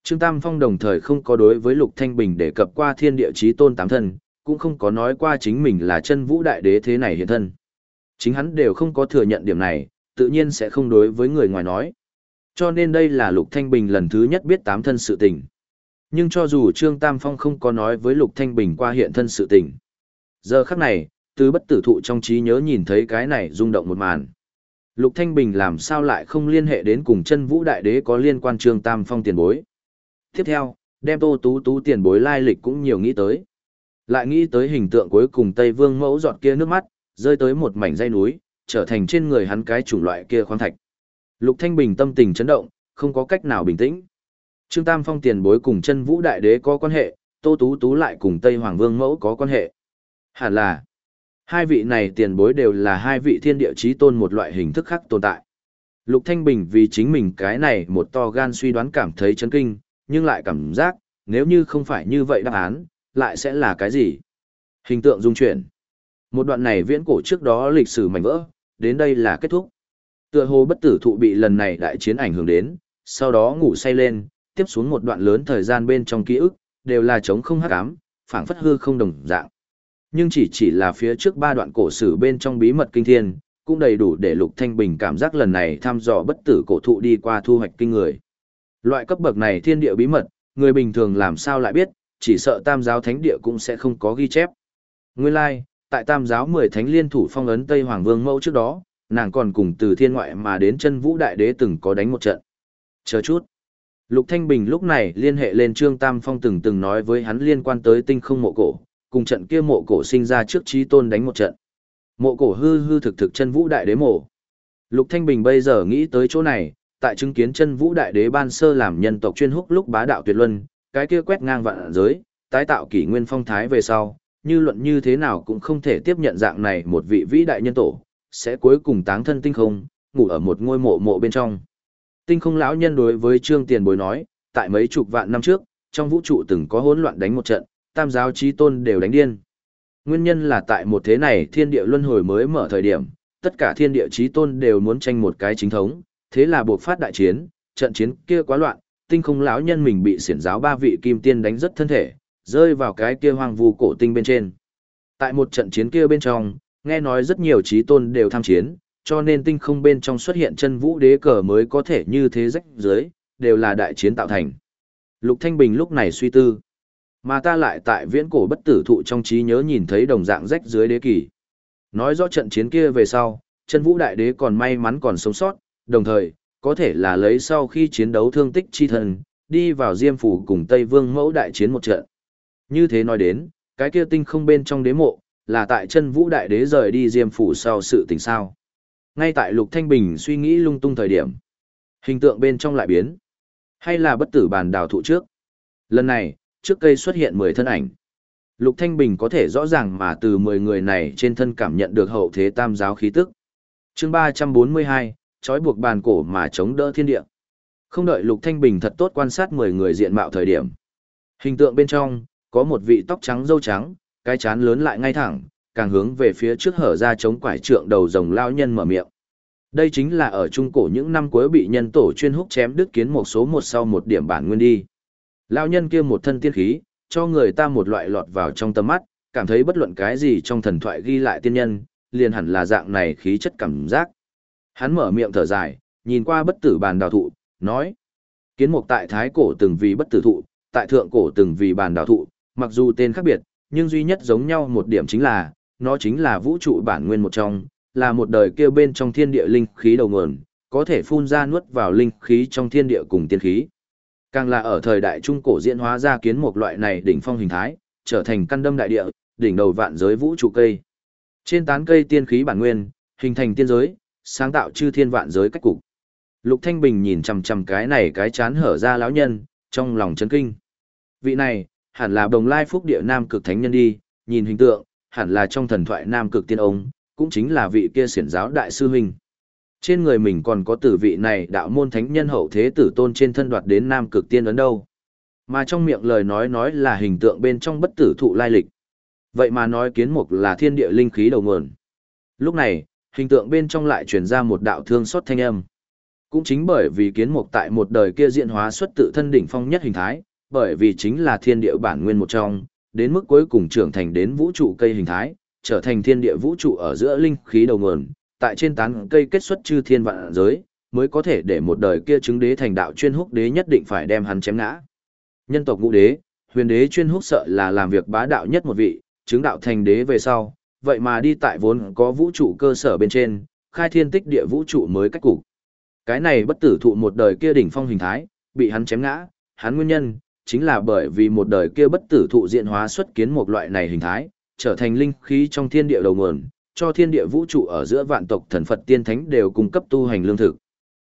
Trương Tam Phong đồng thời không có đối với Lục Thanh Bình đề cập qua thiên địa chí tôn tám thân, cũng không có nói qua chính mình là chân vũ đại đế thế này hiện thân. Chính hắn đều không có thừa nhận điểm này, tự nhiên sẽ không đối với người ngoài nói. Cho nên đây là Lục Thanh Bình lần thứ nhất biết tám thân sự tình. Nhưng cho dù Trương Tam Phong không có nói với Lục Thanh Bình qua hiện thân sự tình. Giờ khắc này, từ bất tử thụ trong trí nhớ nhìn thấy cái này rung động một màn. Lục Thanh Bình làm sao lại không liên hệ đến cùng chân vũ đại đế có liên quan Trương Tam Phong tiền bối. Tiếp theo, đem tô tú tú tiền bối lai lịch cũng nhiều nghĩ tới. Lại nghĩ tới hình tượng cuối cùng Tây Vương mẫu giọt kia nước mắt, rơi tới một mảnh dây núi, trở thành trên người hắn cái chủng loại kia khoáng thạch. Lục Thanh Bình tâm tình chấn động, không có cách nào bình tĩnh. Trương Tam Phong tiền bối cùng chân vũ đại đế có quan hệ, Tô Tú Tú lại cùng Tây Hoàng Vương mẫu có quan hệ. Hẳn là, hai vị này tiền bối đều là hai vị thiên địa chí tôn một loại hình thức khác tồn tại. Lục Thanh Bình vì chính mình cái này một to gan suy đoán cảm thấy chấn kinh, nhưng lại cảm giác, nếu như không phải như vậy đáp án, lại sẽ là cái gì? Hình tượng dung chuyển. Một đoạn này viễn cổ trước đó lịch sử mảnh vỡ, đến đây là kết thúc. Tựa hồ bất tử thụ bị lần này đại chiến ảnh hưởng đến, sau đó ngủ say lên, tiếp xuống một đoạn lớn thời gian bên trong ký ức, đều là trống không hắc ám, phảng phất hư không đồng dạng. Nhưng chỉ chỉ là phía trước ba đoạn cổ sử bên trong bí mật kinh thiên, cũng đầy đủ để Lục Thanh Bình cảm giác lần này thăm dò bất tử cổ thụ đi qua thu hoạch kinh người. Loại cấp bậc này thiên địa bí mật, người bình thường làm sao lại biết, chỉ sợ tam giáo thánh địa cũng sẽ không có ghi chép. Nguyên lai, like, tại tam giáo mười thánh liên thủ phong ấn Tây Hoàng Vương mẫu trước đó, nàng còn cùng từ thiên ngoại mà đến chân vũ đại đế từng có đánh một trận. Chờ chút. Lục Thanh Bình lúc này liên hệ lên Trương Tam Phong từng từng nói với hắn liên quan tới tinh không mộ cổ, cùng trận kia mộ cổ sinh ra trước trí tôn đánh một trận. Mộ cổ hư hư thực thực chân vũ đại đế mộ. Lục Thanh Bình bây giờ nghĩ tới chỗ này, tại chứng kiến chân vũ đại đế ban sơ làm nhân tộc chuyên húc lúc bá đạo tuyệt luân, cái kia quét ngang vạn giới, tái tạo kỷ nguyên phong thái về sau, như luận như thế nào cũng không thể tiếp nhận dạng này một vị vĩ đại nhân tổ, sẽ cuối cùng táng thân tinh không, ngủ ở một ngôi mộ mộ bên trong. Tinh không lão nhân đối với Trương Tiền Bối nói, tại mấy chục vạn năm trước, trong vũ trụ từng có hỗn loạn đánh một trận, tam giáo trí tôn đều đánh điên. Nguyên nhân là tại một thế này thiên địa luân hồi mới mở thời điểm, tất cả thiên địa trí tôn đều muốn tranh một cái chính thống, thế là buộc phát đại chiến, trận chiến kia quá loạn, tinh không lão nhân mình bị xiển giáo ba vị kim tiên đánh rất thân thể, rơi vào cái kia hoang vu cổ tinh bên trên. Tại một trận chiến kia bên trong, nghe nói rất nhiều trí tôn đều tham chiến, cho nên tinh không bên trong xuất hiện chân vũ đế cờ mới có thể như thế rách dưới, đều là đại chiến tạo thành. Lục Thanh Bình lúc này suy tư, mà ta lại tại viễn cổ bất tử thụ trong trí nhớ nhìn thấy đồng dạng rách dưới đế kỳ. Nói rõ trận chiến kia về sau, chân vũ đại đế còn may mắn còn sống sót, đồng thời, có thể là lấy sau khi chiến đấu thương tích chi thần, đi vào diêm phủ cùng Tây Vương mẫu đại chiến một trận. Như thế nói đến, cái kia tinh không bên trong đế mộ, là tại chân vũ đại đế rời đi diêm phủ sau sự tình sao. Ngay tại Lục Thanh Bình suy nghĩ lung tung thời điểm, hình tượng bên trong lại biến. Hay là bất tử bàn đào thụ trước. Lần này, trước cây xuất hiện 10 thân ảnh. Lục Thanh Bình có thể rõ ràng mà từ 10 người này trên thân cảm nhận được hậu thế tam giáo khí tức. Chương 342, trói buộc bàn cổ mà chống đỡ thiên địa. Không đợi Lục Thanh Bình thật tốt quan sát 10 người diện mạo thời điểm. Hình tượng bên trong, có một vị tóc trắng râu trắng, cái chán lớn lại ngay thẳng, càng hướng về phía trước hở ra chống quải trượng đầu rồng lao nhân mở miệng. Đây chính là ở trung cổ những năm cuối bị nhân tổ chuyên húc chém đứt kiến một số một sau một điểm bản nguyên đi. Lao nhân kia một thân tiên khí, cho người ta một loại lọt vào trong tâm mắt, cảm thấy bất luận cái gì trong thần thoại ghi lại tiên nhân, liền hẳn là dạng này khí chất cảm giác. Hắn mở miệng thở dài, nhìn qua bất tử bàn đào thụ, nói. Kiến mục tại thái cổ từng vì bất tử thụ, tại thượng cổ từng vì bàn đào thụ, mặc dù tên khác biệt, nhưng duy nhất giống nhau một điểm chính là, nó chính là vũ trụ bản nguyên một trong, là một đời kêu bên trong thiên địa linh khí đầu nguồn, có thể phun ra nuốt vào linh khí trong thiên địa cùng tiên khí. Càng là ở thời đại trung cổ diễn hóa ra kiến một loại này đỉnh phong hình thái, trở thành căn đâm đại địa, đỉnh đầu vạn giới vũ trụ cây. Trên tán cây tiên khí bản nguyên, hình thành tiên giới, sáng tạo chư thiên vạn giới cách cục. Lục Thanh Bình nhìn chằm chằm cái này cái chán hở ra lão nhân, trong lòng chấn kinh. Vị này, hẳn là đồng lai phúc địa nam cực thánh nhân đi, nhìn hình tượng, hẳn là trong thần thoại nam cực tiên ông, cũng chính là vị kia xiển giáo đại sư huynh. Trên người mình còn có tử vị này đạo môn thánh nhân hậu thế tử tôn trên thân đoạt đến nam cực tiên ấn đâu. Mà trong miệng lời nói nói là hình tượng bên trong bất tử thụ lai lịch. Vậy mà nói kiến mục là thiên địa linh khí đầu nguồn. Lúc này, hình tượng bên trong lại truyền ra một đạo thương xót thanh âm. Cũng chính bởi vì kiến mục tại một đời kia diễn hóa xuất tự thân đỉnh phong nhất hình thái, bởi vì chính là thiên địa bản nguyên một trong, đến mức cuối cùng trưởng thành đến vũ trụ cây hình thái, trở thành thiên địa vũ trụ ở giữa linh khí đầu nguồn, tại trên tán cây kết xuất chư thiên vạn giới, mới có thể để một đời kia chứng đế thành đạo chuyên húc đế nhất định phải đem hắn chém ngã. Nhân tộc ngũ đế, huyền đế chuyên húc sợ là làm việc bá đạo nhất một vị, chứng đạo thành đế về sau, vậy mà đi tại vốn có vũ trụ cơ sở bên trên, khai thiên tích địa vũ trụ mới cách cục. Cái này bất tử thụ một đời kia đỉnh phong hình thái, bị hắn chém ngã, hắn nguyên nhân, chính là bởi vì một đời kia bất tử thụ diện hóa xuất kiến một loại này hình thái, trở thành linh khí trong thiên địa đầu nguồn, cho thiên địa vũ trụ ở giữa vạn tộc thần Phật tiên thánh đều cung cấp tu hành lương thực.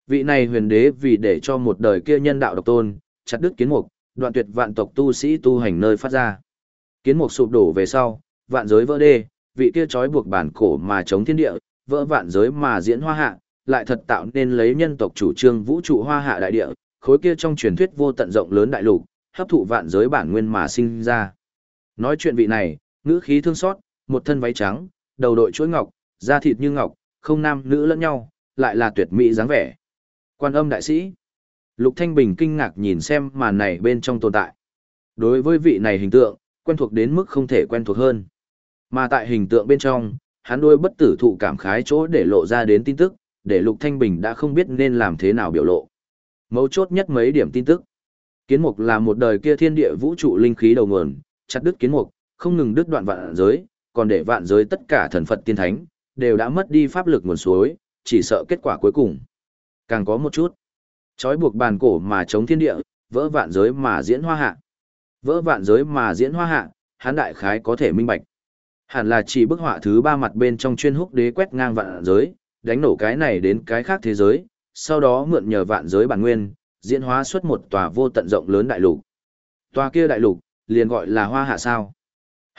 Vị này huyền đế vì để cho một đời kia nhân đạo độc tôn, chặt đứt kiến mục, đoạn tuyệt vạn tộc tu sĩ tu hành nơi phát ra. Kiến mục sụp đổ về sau, vạn giới vỡ đê, vị kia trói buộc bản cổ mà chống thiên địa, vỡ vạn giới mà diễn hoa hạ, lại thật tạo nên lấy nhân tộc chủ trương vũ trụ hoa hạ đại địa, khối kia trong truyền thuyết vô tận rộng lớn đại lục, hấp thụ vạn giới bản nguyên mà sinh ra. Nói chuyện vị này, ngữ khí thương xót, một thân váy trắng, đầu đội chuỗi ngọc, da thịt như ngọc, không nam nữ lẫn nhau, lại là tuyệt mỹ dáng vẻ. Quan âm đại sĩ. Lục Thanh Bình kinh ngạc nhìn xem màn này bên trong tồn tại. Đối với vị này hình tượng, quen thuộc đến mức không thể quen thuộc hơn. Mà tại hình tượng bên trong, hắn đôi bất tử thụ cảm khái chỗ để lộ ra đến tin tức, để Lục Thanh Bình đã không biết nên làm thế nào biểu lộ. Mấu chốt nhất mấy điểm tin tức. Kiến mục là một đời kia thiên địa vũ trụ linh khí đầu nguồn, chặt đứt kiến mục, không ngừng đứt đoạn vạn giới, còn để vạn giới tất cả thần Phật tiên thánh, đều đã mất đi pháp lực nguồn suối, chỉ sợ kết quả cuối cùng. Càng có một chút. trói buộc bàn cổ mà chống thiên địa, vỡ vạn giới mà diễn hoa hạ. Vỡ vạn giới mà diễn hoa hạ, hán đại khái có thể minh bạch. Hẳn là chỉ bức họa thứ ba mặt bên trong chuyên húc đế quét ngang vạn giới, đánh nổ cái này đến cái khác thế giới, sau đó mượn nhờ vạn giới bản nguyên, diễn hóa xuất một tòa vô tận rộng lớn đại lục. Tòa kia đại lục, liền gọi là hoa hạ sao.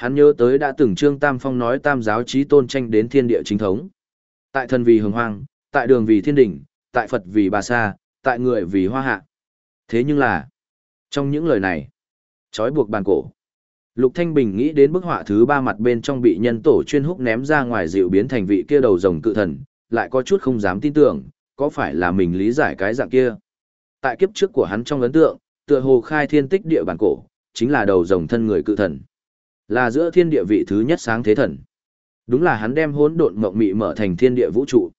Hắn nhớ tới đã từng Trương Tam Phong nói tam giáo chí tôn tranh đến thiên địa chính thống. Tại thần vì hồng hoang, tại đường vì thiên đỉnh, tại Phật vì bà sa, tại người vì hoa hạ. Thế nhưng là, trong những lời này, trói buộc bàn cổ. Lục Thanh Bình nghĩ đến bức họa thứ ba mặt bên trong bị nhân tổ chuyên húc ném ra ngoài dịu biến thành vị kia đầu rồng cự thần, lại có chút không dám tin tưởng, có phải là mình lý giải cái dạng kia. Tại kiếp trước của hắn trong ấn tượng, tựa hồ khai thiên tích địa bản cổ, chính là đầu rồng thân người cự thần. Là giữa thiên địa vị thứ nhất sáng thế thần. Đúng là hắn đem hỗn độn mộng mị mở thành thiên địa vũ trụ.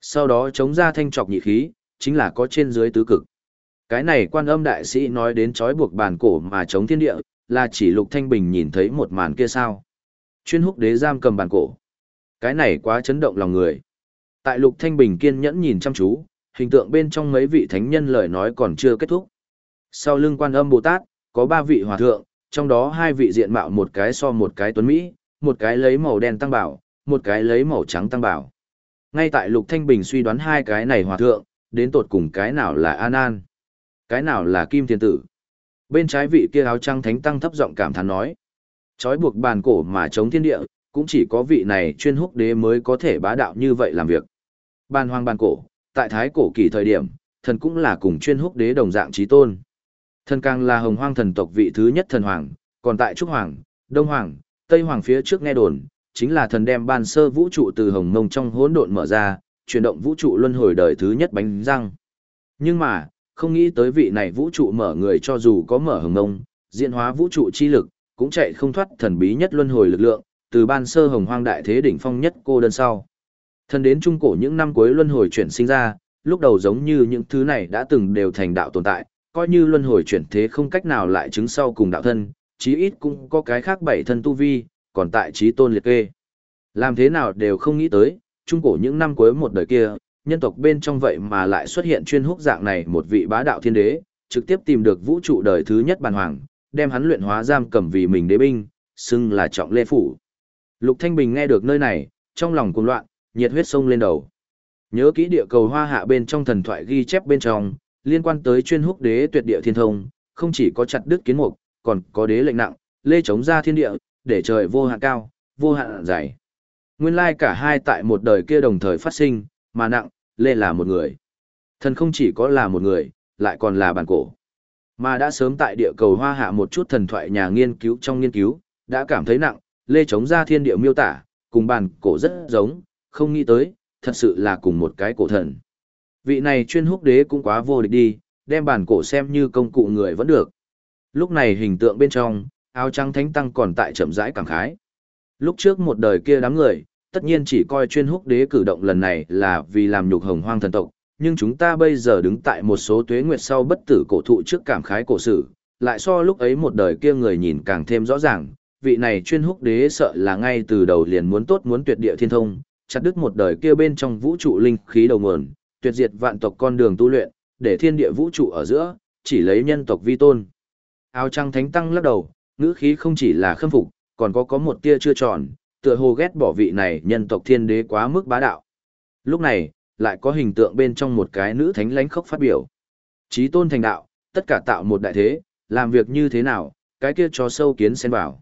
Sau đó chống ra thanh trọc nhị khí, chính là có trên dưới tứ cực. Cái này quan âm đại sĩ nói đến trói buộc bàn cổ mà chống thiên địa, là chỉ lục thanh bình nhìn thấy một màn kia sao. Chuyên húc đế giam cầm bàn cổ. Cái này quá chấn động lòng người. Tại lục thanh bình kiên nhẫn nhìn chăm chú, hình tượng bên trong mấy vị thánh nhân lời nói còn chưa kết thúc. Sau lưng quan âm Bồ Tát, có ba vị hòa thượng, trong đó hai vị diện mạo một cái so một cái tuấn Mỹ, một cái lấy màu đen tăng bảo, một cái lấy màu trắng tăng bảo. Ngay tại Lục Thanh Bình suy đoán hai cái này hòa thượng, đến tột cùng cái nào là An An, cái nào là Kim Thiên Tử. Bên trái vị kia áo trắng thánh tăng thấp giọng cảm thán nói. Chói buộc bàn cổ mà chống thiên địa, cũng chỉ có vị này chuyên húc đế mới có thể bá đạo như vậy làm việc. Bàn hoang bàn cổ, tại thái cổ kỳ thời điểm, thần cũng là cùng chuyên húc đế đồng dạng trí tôn. Thần càng là hồng hoang thần tộc vị thứ nhất thần hoàng, còn tại Trúc Hoàng, Đông Hoàng, Tây Hoàng phía trước nghe đồn, chính là thần đem ban sơ vũ trụ từ hồng mông trong hỗn độn mở ra, chuyển động vũ trụ luân hồi đời thứ nhất bánh răng. Nhưng mà, không nghĩ tới vị này vũ trụ mở người cho dù có mở hồng mông, diễn hóa vũ trụ chi lực, cũng chạy không thoát thần bí nhất luân hồi lực lượng, từ ban sơ hồng hoang đại thế đỉnh phong nhất cô đơn sau. Thần đến trung cổ những năm cuối luân hồi chuyển sinh ra, lúc đầu giống như những thứ này đã từng đều thành đạo tồn tại, coi như luân hồi chuyển thế không cách nào lại chứng sau cùng đạo thân, chí ít cũng có cái khác bảy thân tu vi, còn tại trí tôn liệt kê. Làm thế nào đều không nghĩ tới, trung cổ những năm cuối một đời kia, nhân tộc bên trong vậy mà lại xuất hiện chuyên húc dạng này một vị bá đạo thiên đế, trực tiếp tìm được vũ trụ đời thứ nhất bàn hoàng, đem hắn luyện hóa giam cầm vì mình đế binh, xưng là trọng lê phủ. Lục Thanh Bình nghe được nơi này, trong lòng cuồng loạn, nhiệt huyết sông lên đầu. Nhớ kỹ địa cầu hoa hạ bên trong thần thoại ghi chép bên trong, liên quan tới chuyên húc đế tuyệt địa thiên thông, không chỉ có chặt đứt kiến mục, còn có đế lệnh nặng, lê chống ra thiên địa, để trời vô hạn cao, vô hạn dày. Nguyên lai cả hai tại một đời kia đồng thời phát sinh, mà nặng, lê là một người. Thần không chỉ có là một người, lại còn là bản cổ. Mà đã sớm tại địa cầu hoa hạ một chút thần thoại nhà nghiên cứu trong nghiên cứu, đã cảm thấy nặng, lê chống ra thiên địa miêu tả, cùng bản cổ rất giống, không nghĩ tới, thật sự là cùng một cái cổ thần. Vị này chuyên húc đế cũng quá vô địch đi, đem bản cổ xem như công cụ người vẫn được. Lúc này hình tượng bên trong, áo trắng thánh tăng còn tại chậm rãi cảm khái. Lúc trước một đời kia đám người, tất nhiên chỉ coi chuyên húc đế cử động lần này là vì làm nhục hồng hoang thần tộc, nhưng chúng ta bây giờ đứng tại một số tuế nguyệt sau bất tử cổ thụ trước cảm khái cổ sử, lại so lúc ấy một đời kia người nhìn càng thêm rõ ràng, vị này chuyên húc đế sợ là ngay từ đầu liền muốn tốt muốn tuyệt địa thiên thông, chặt đứt một đời kia bên trong vũ trụ linh khí đầu nguồn, tuyệt diệt vạn tộc con đường tu luyện, để thiên địa vũ trụ ở giữa, chỉ lấy nhân tộc vi tôn. Áo trăng thánh tăng lắc đầu, ngữ khí không chỉ là khâm phục, còn có có một tia chưa tròn, tựa hồ ghét bỏ vị này nhân tộc thiên đế quá mức bá đạo. Lúc này, lại có hình tượng bên trong một cái nữ thánh lãnh khốc phát biểu. Chí tôn thành đạo, tất cả tạo một đại thế, làm việc như thế nào, cái kia cho sâu kiến xen vào.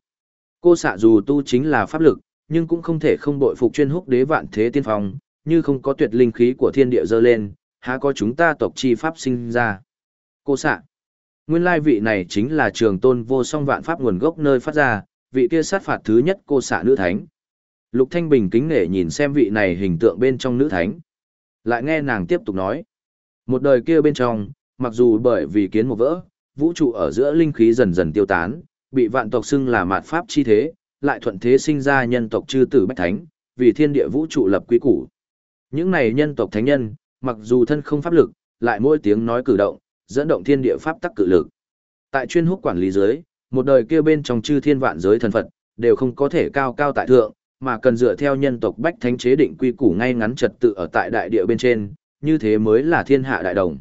Cô xạ dù tu chính là pháp lực, nhưng cũng không thể không bội phục chuyên húc đế vạn thế tiên phong, như không có tuyệt linh khí của thiên địa dơ lên, há có chúng ta tộc chi pháp sinh ra. Cô xạ. Nguyên lai vị này chính là trường tôn vô song vạn pháp nguồn gốc nơi phát ra, vị kia sát phạt thứ nhất cô xạ nữ thánh. Lục Thanh Bình kính nể nhìn xem vị này hình tượng bên trong nữ thánh. Lại nghe nàng tiếp tục nói. Một đời kia bên trong, mặc dù bởi vì kiến một vỡ, vũ trụ ở giữa linh khí dần dần tiêu tán, bị vạn tộc xưng là mạt pháp chi thế, lại thuận thế sinh ra nhân tộc chư tử bách thánh, vì thiên địa vũ trụ lập quy củ. Những này nhân tộc thánh nhân, mặc dù thân không pháp lực, lại mỗi tiếng nói cử động, dẫn động thiên địa pháp tắc cự lực. Tại chuyên húc quản lý giới, một đời kia bên trong chư thiên vạn giới thần Phật, đều không có thể cao cao tại thượng, mà cần dựa theo nhân tộc bách thánh chế định quy củ ngay ngắn trật tự ở tại đại địa bên trên, như thế mới là thiên hạ đại đồng.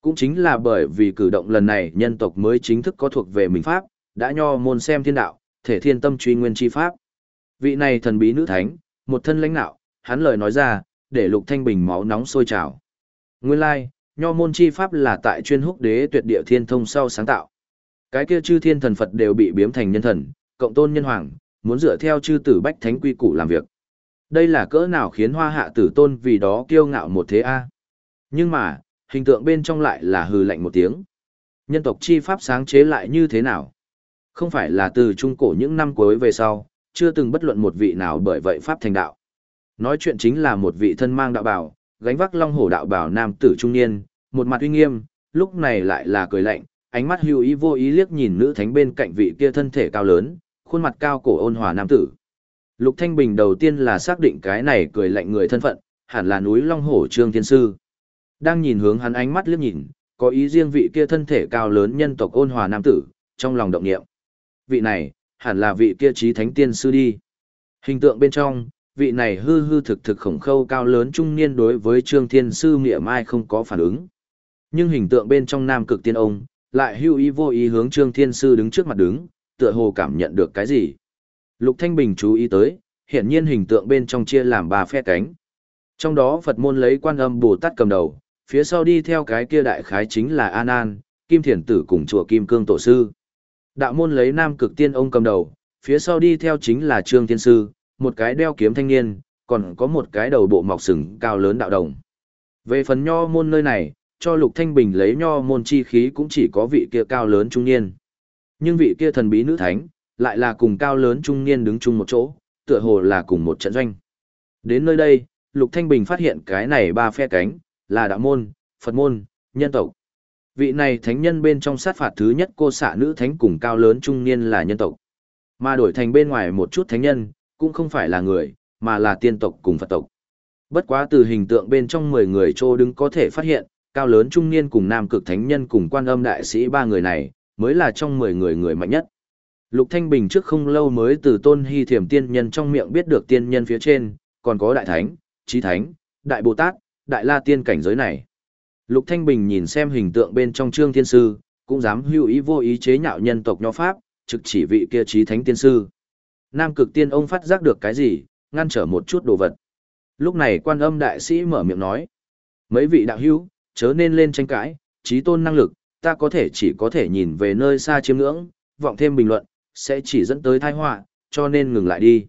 Cũng chính là bởi vì cử động lần này nhân tộc mới chính thức có thuộc về mình pháp, đã nho môn xem thiên đạo, thể thiên tâm truy nguyên chi pháp. Vị này thần bí nữ thánh, một thân lãnh đạo, hắn lời nói ra, để lục thanh bình máu nóng sôi trào. Nguyên lai, nho môn chi pháp là tại chuyên húc đế tuyệt địa thiên thông sau sáng tạo. Cái kia chư thiên thần Phật đều bị biếm thành nhân thần, cộng tôn nhân hoàng, muốn dựa theo chư tử bách thánh quy củ làm việc. Đây là cỡ nào khiến hoa hạ tử tôn vì đó kiêu ngạo một thế a Nhưng mà, hình tượng bên trong lại là hừ lạnh một tiếng. Nhân tộc chi pháp sáng chế lại như thế nào? Không phải là từ trung cổ những năm cuối về sau, chưa từng bất luận một vị nào bởi vậy pháp thành đạo. Nói chuyện chính là một vị thân mang đạo bảo, gánh vác long hổ đạo bảo nam tử trung niên, một mặt uy nghiêm, lúc này lại là cười lạnh, ánh mắt hưu ý vô ý liếc nhìn nữ thánh bên cạnh vị kia thân thể cao lớn, khuôn mặt cao cổ ôn hòa nam tử. Lục Thanh Bình đầu tiên là xác định cái này cười lạnh người thân phận, hẳn là núi Long Hổ Trương Thiên Sư. Đang nhìn hướng hắn ánh mắt liếc nhìn, có ý riêng vị kia thân thể cao lớn nhân tộc ôn hòa nam tử, trong lòng động niệm. Vị này, hẳn là vị kia trí thánh tiên sư đi. Hình tượng bên trong, vị này hư hư thực thực khổng khâu cao lớn trung niên đối với Trương Thiên Sư nghĩa mai không có phản ứng. Nhưng hình tượng bên trong nam cực tiên ông, lại hưu ý vô ý hướng Trương Thiên Sư đứng trước mặt đứng, tựa hồ cảm nhận được cái gì. Lục Thanh Bình chú ý tới, hiển nhiên hình tượng bên trong chia làm ba phe cánh. Trong đó Phật môn lấy quan âm Bồ Tát cầm đầu, phía sau đi theo cái kia đại khái chính là An An, Kim Thiền Tử cùng chùa Kim Cương Tổ Sư. Đạo môn lấy Nam Cực Tiên ông cầm đầu, phía sau đi theo chính là Trương Thiên Sư, một cái đeo kiếm thanh niên, còn có một cái đầu bộ mọc sừng cao lớn đạo đồng. Về phần nho môn nơi này, cho Lục Thanh Bình lấy nho môn chi khí cũng chỉ có vị kia cao lớn trung niên. Nhưng vị kia thần bí nữ thánh, lại là cùng cao lớn trung niên đứng chung một chỗ, tựa hồ là cùng một trận doanh. Đến nơi đây, Lục Thanh Bình phát hiện cái này ba phe cánh, là đạo môn, Phật môn, nhân tộc. Vị này thánh nhân bên trong sát phạt thứ nhất cô xạ nữ thánh cùng cao lớn trung niên là nhân tộc. Mà đổi thành bên ngoài một chút thánh nhân, cũng không phải là người, mà là tiên tộc cùng Phật tộc. Bất quá từ hình tượng bên trong 10 người trô đứng có thể phát hiện, cao lớn trung niên cùng nam cực thánh nhân cùng quan âm đại sĩ ba người này, mới là trong 10 người người mạnh nhất. Lục Thanh Bình trước không lâu mới từ tôn hy thiểm tiên nhân trong miệng biết được tiên nhân phía trên, còn có đại thánh, trí thánh, đại bồ tát, đại la tiên cảnh giới này. Lục Thanh Bình nhìn xem hình tượng bên trong trương thiên sư, cũng dám hưu ý vô ý chế nhạo nhân tộc nho pháp, trực chỉ vị kia trí thánh tiên sư. Nam cực tiên ông phát giác được cái gì, ngăn trở một chút đồ vật. Lúc này quan âm đại sĩ mở miệng nói. Mấy vị đạo hữu, chớ nên lên tranh cãi, trí tôn năng lực, ta có thể chỉ có thể nhìn về nơi xa chiêm ngưỡng, vọng thêm bình luận, sẽ chỉ dẫn tới tai họa, cho nên ngừng lại đi.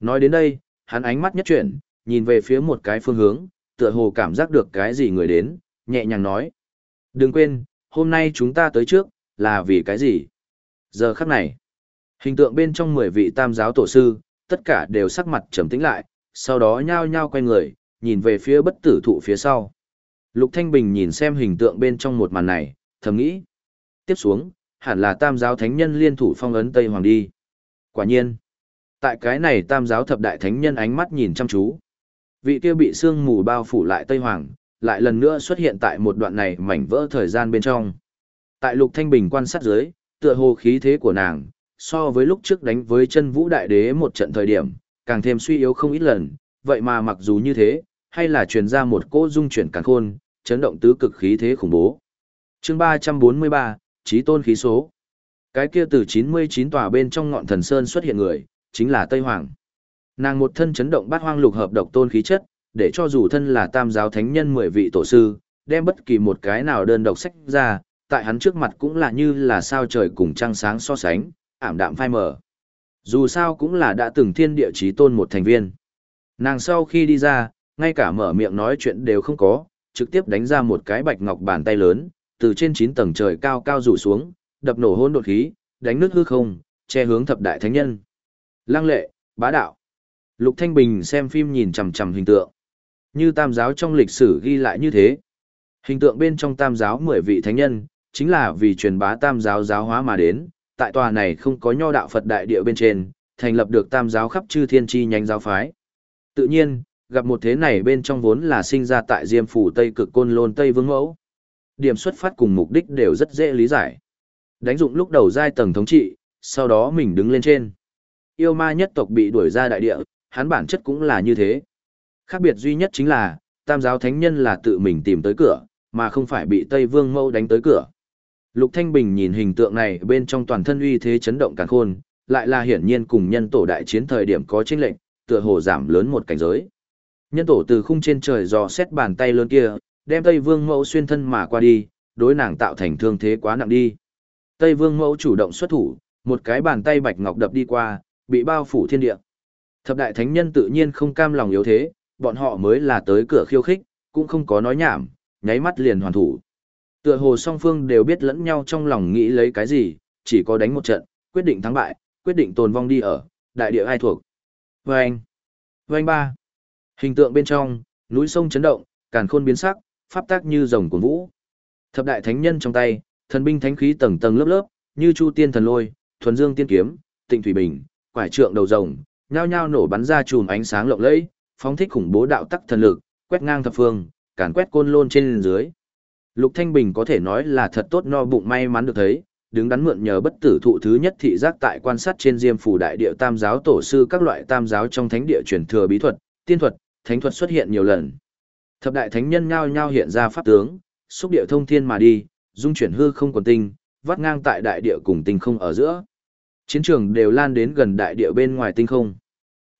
Nói đến đây, hắn ánh mắt nhất chuyển, nhìn về phía một cái phương hướng, tựa hồ cảm giác được cái gì người đến, nhẹ nhàng nói. Đừng quên, hôm nay chúng ta tới trước, là vì cái gì? Giờ khắc này, hình tượng bên trong 10 vị tam giáo tổ sư, tất cả đều sắc mặt trầm tĩnh lại, sau đó nhao nhao quay người, nhìn về phía bất tử thụ phía sau. Lục Thanh Bình nhìn xem hình tượng bên trong một màn này, thầm nghĩ. Tiếp xuống, hẳn là tam giáo thánh nhân liên thủ phong ấn Tây Hoàng đi. Quả nhiên, tại cái này tam giáo thập đại thánh nhân ánh mắt nhìn chăm chú. Vị kia bị sương mù bao phủ lại Tây Hoàng, lại lần nữa xuất hiện tại một đoạn này mảnh vỡ thời gian bên trong. Tại Lục Thanh Bình quan sát dưới, tựa hồ khí thế của nàng, so với lúc trước đánh với chân vũ đại đế một trận thời điểm, càng thêm suy yếu không ít lần, vậy mà mặc dù như thế, hay là truyền ra một cỗ dung chuyển càng khôn, chấn động tứ cực khí thế khủng bố. Chương 343, Chí tôn khí số. Cái kia từ 99 tòa bên trong ngọn thần sơn xuất hiện người, chính là Tây Hoàng. Nàng một thân chấn động bát hoang lục hợp độc tôn khí chất, để cho dù thân là tam giáo thánh nhân 10 vị tổ sư, đem bất kỳ một cái nào đơn độc sách ra, tại hắn trước mặt cũng là như là sao trời cùng trăng sáng so sánh, ảm đạm phai mờ. Dù sao cũng là đã từng thiên địa chí tôn một thành viên. Nàng sau khi đi ra, ngay cả mở miệng nói chuyện đều không có, trực tiếp đánh ra một cái bạch ngọc bàn tay lớn, từ trên 9 tầng trời cao cao rủ xuống, đập nổ hôn đột khí, đánh nước hư không, che hướng thập đại thánh nhân. Lăng lệ, bá đạo. Lục Thanh Bình xem phim nhìn chằm chằm hình tượng. Như tam giáo trong lịch sử ghi lại như thế. Hình tượng bên trong tam giáo 10 vị thánh nhân, chính là vì truyền bá tam giáo giáo hóa mà đến, tại tòa này không có nho đạo Phật đại địa bên trên, thành lập được tam giáo khắp chư thiên chi nhánh giáo phái. Tự nhiên, gặp một thế này bên trong vốn là sinh ra tại Diêm phủ Tây Cực Côn Lôn Tây Vương Mẫu. Điểm xuất phát cùng mục đích đều rất dễ lý giải. Đánh dụng lúc đầu giai tầng thống trị, sau đó mình đứng lên trên. Yêu ma nhất tộc bị đuổi ra đại địa, hắn bản chất cũng là như thế. Khác biệt duy nhất chính là, tam giáo thánh nhân là tự mình tìm tới cửa, mà không phải bị Tây Vương Mẫu đánh tới cửa. Lục Thanh Bình nhìn hình tượng này bên trong toàn thân uy thế chấn động càn khôn, lại là hiển nhiên cùng nhân tổ đại chiến thời điểm có chênh lệnh, tựa hồ giảm lớn một cảnh giới. Nhân tổ từ khung trên trời dò xét bàn tay lớn kia, đem Tây Vương Mẫu xuyên thân mà qua đi, đối nàng tạo thành thương thế quá nặng đi. Tây Vương Mẫu chủ động xuất thủ, một cái bàn tay bạch ngọc đập đi qua, bị bao phủ thiên địa. Thập đại thánh nhân tự nhiên không cam lòng yếu thế, bọn họ mới là tới cửa khiêu khích, cũng không có nói nhảm, nháy mắt liền hoàn thủ. Tựa hồ song phương đều biết lẫn nhau trong lòng nghĩ lấy cái gì, chỉ có đánh một trận, quyết định thắng bại, quyết định tồn vong đi ở, đại địa ai thuộc. Vâng! Vâng ba! Hình tượng bên trong, núi sông chấn động, càn khôn biến sắc, pháp tác như rồng cuồng vũ. Thập đại thánh nhân trong tay, thần binh thánh khí tầng tầng lớp lớp, như chu tiên thần lôi, thuần dương tiên kiếm, tịnh thủy bình, quải trượng đầu rồng, nhao nhao nổ bắn ra chùm ánh sáng lộng lẫy, phóng thích khủng bố đạo tắc thần lực, quét ngang thập phương, càn quét côn lôn trên dưới. Lục Thanh Bình có thể nói là thật tốt no bụng may mắn được thấy, đứng đắn mượn nhờ bất tử thụ thứ nhất thị giác tại quan sát trên diêm phủ đại địa tam giáo tổ sư các loại tam giáo trong thánh địa truyền thừa bí thuật, tiên thuật, thánh thuật xuất hiện nhiều lần. Thập đại thánh nhân nhao nhao hiện ra pháp tướng, xúc địa thông thiên mà đi, dung chuyển hư không còn tinh, vắt ngang tại đại địa cùng tinh không ở giữa. Chiến trường đều lan đến gần đại địa bên ngoài tinh không.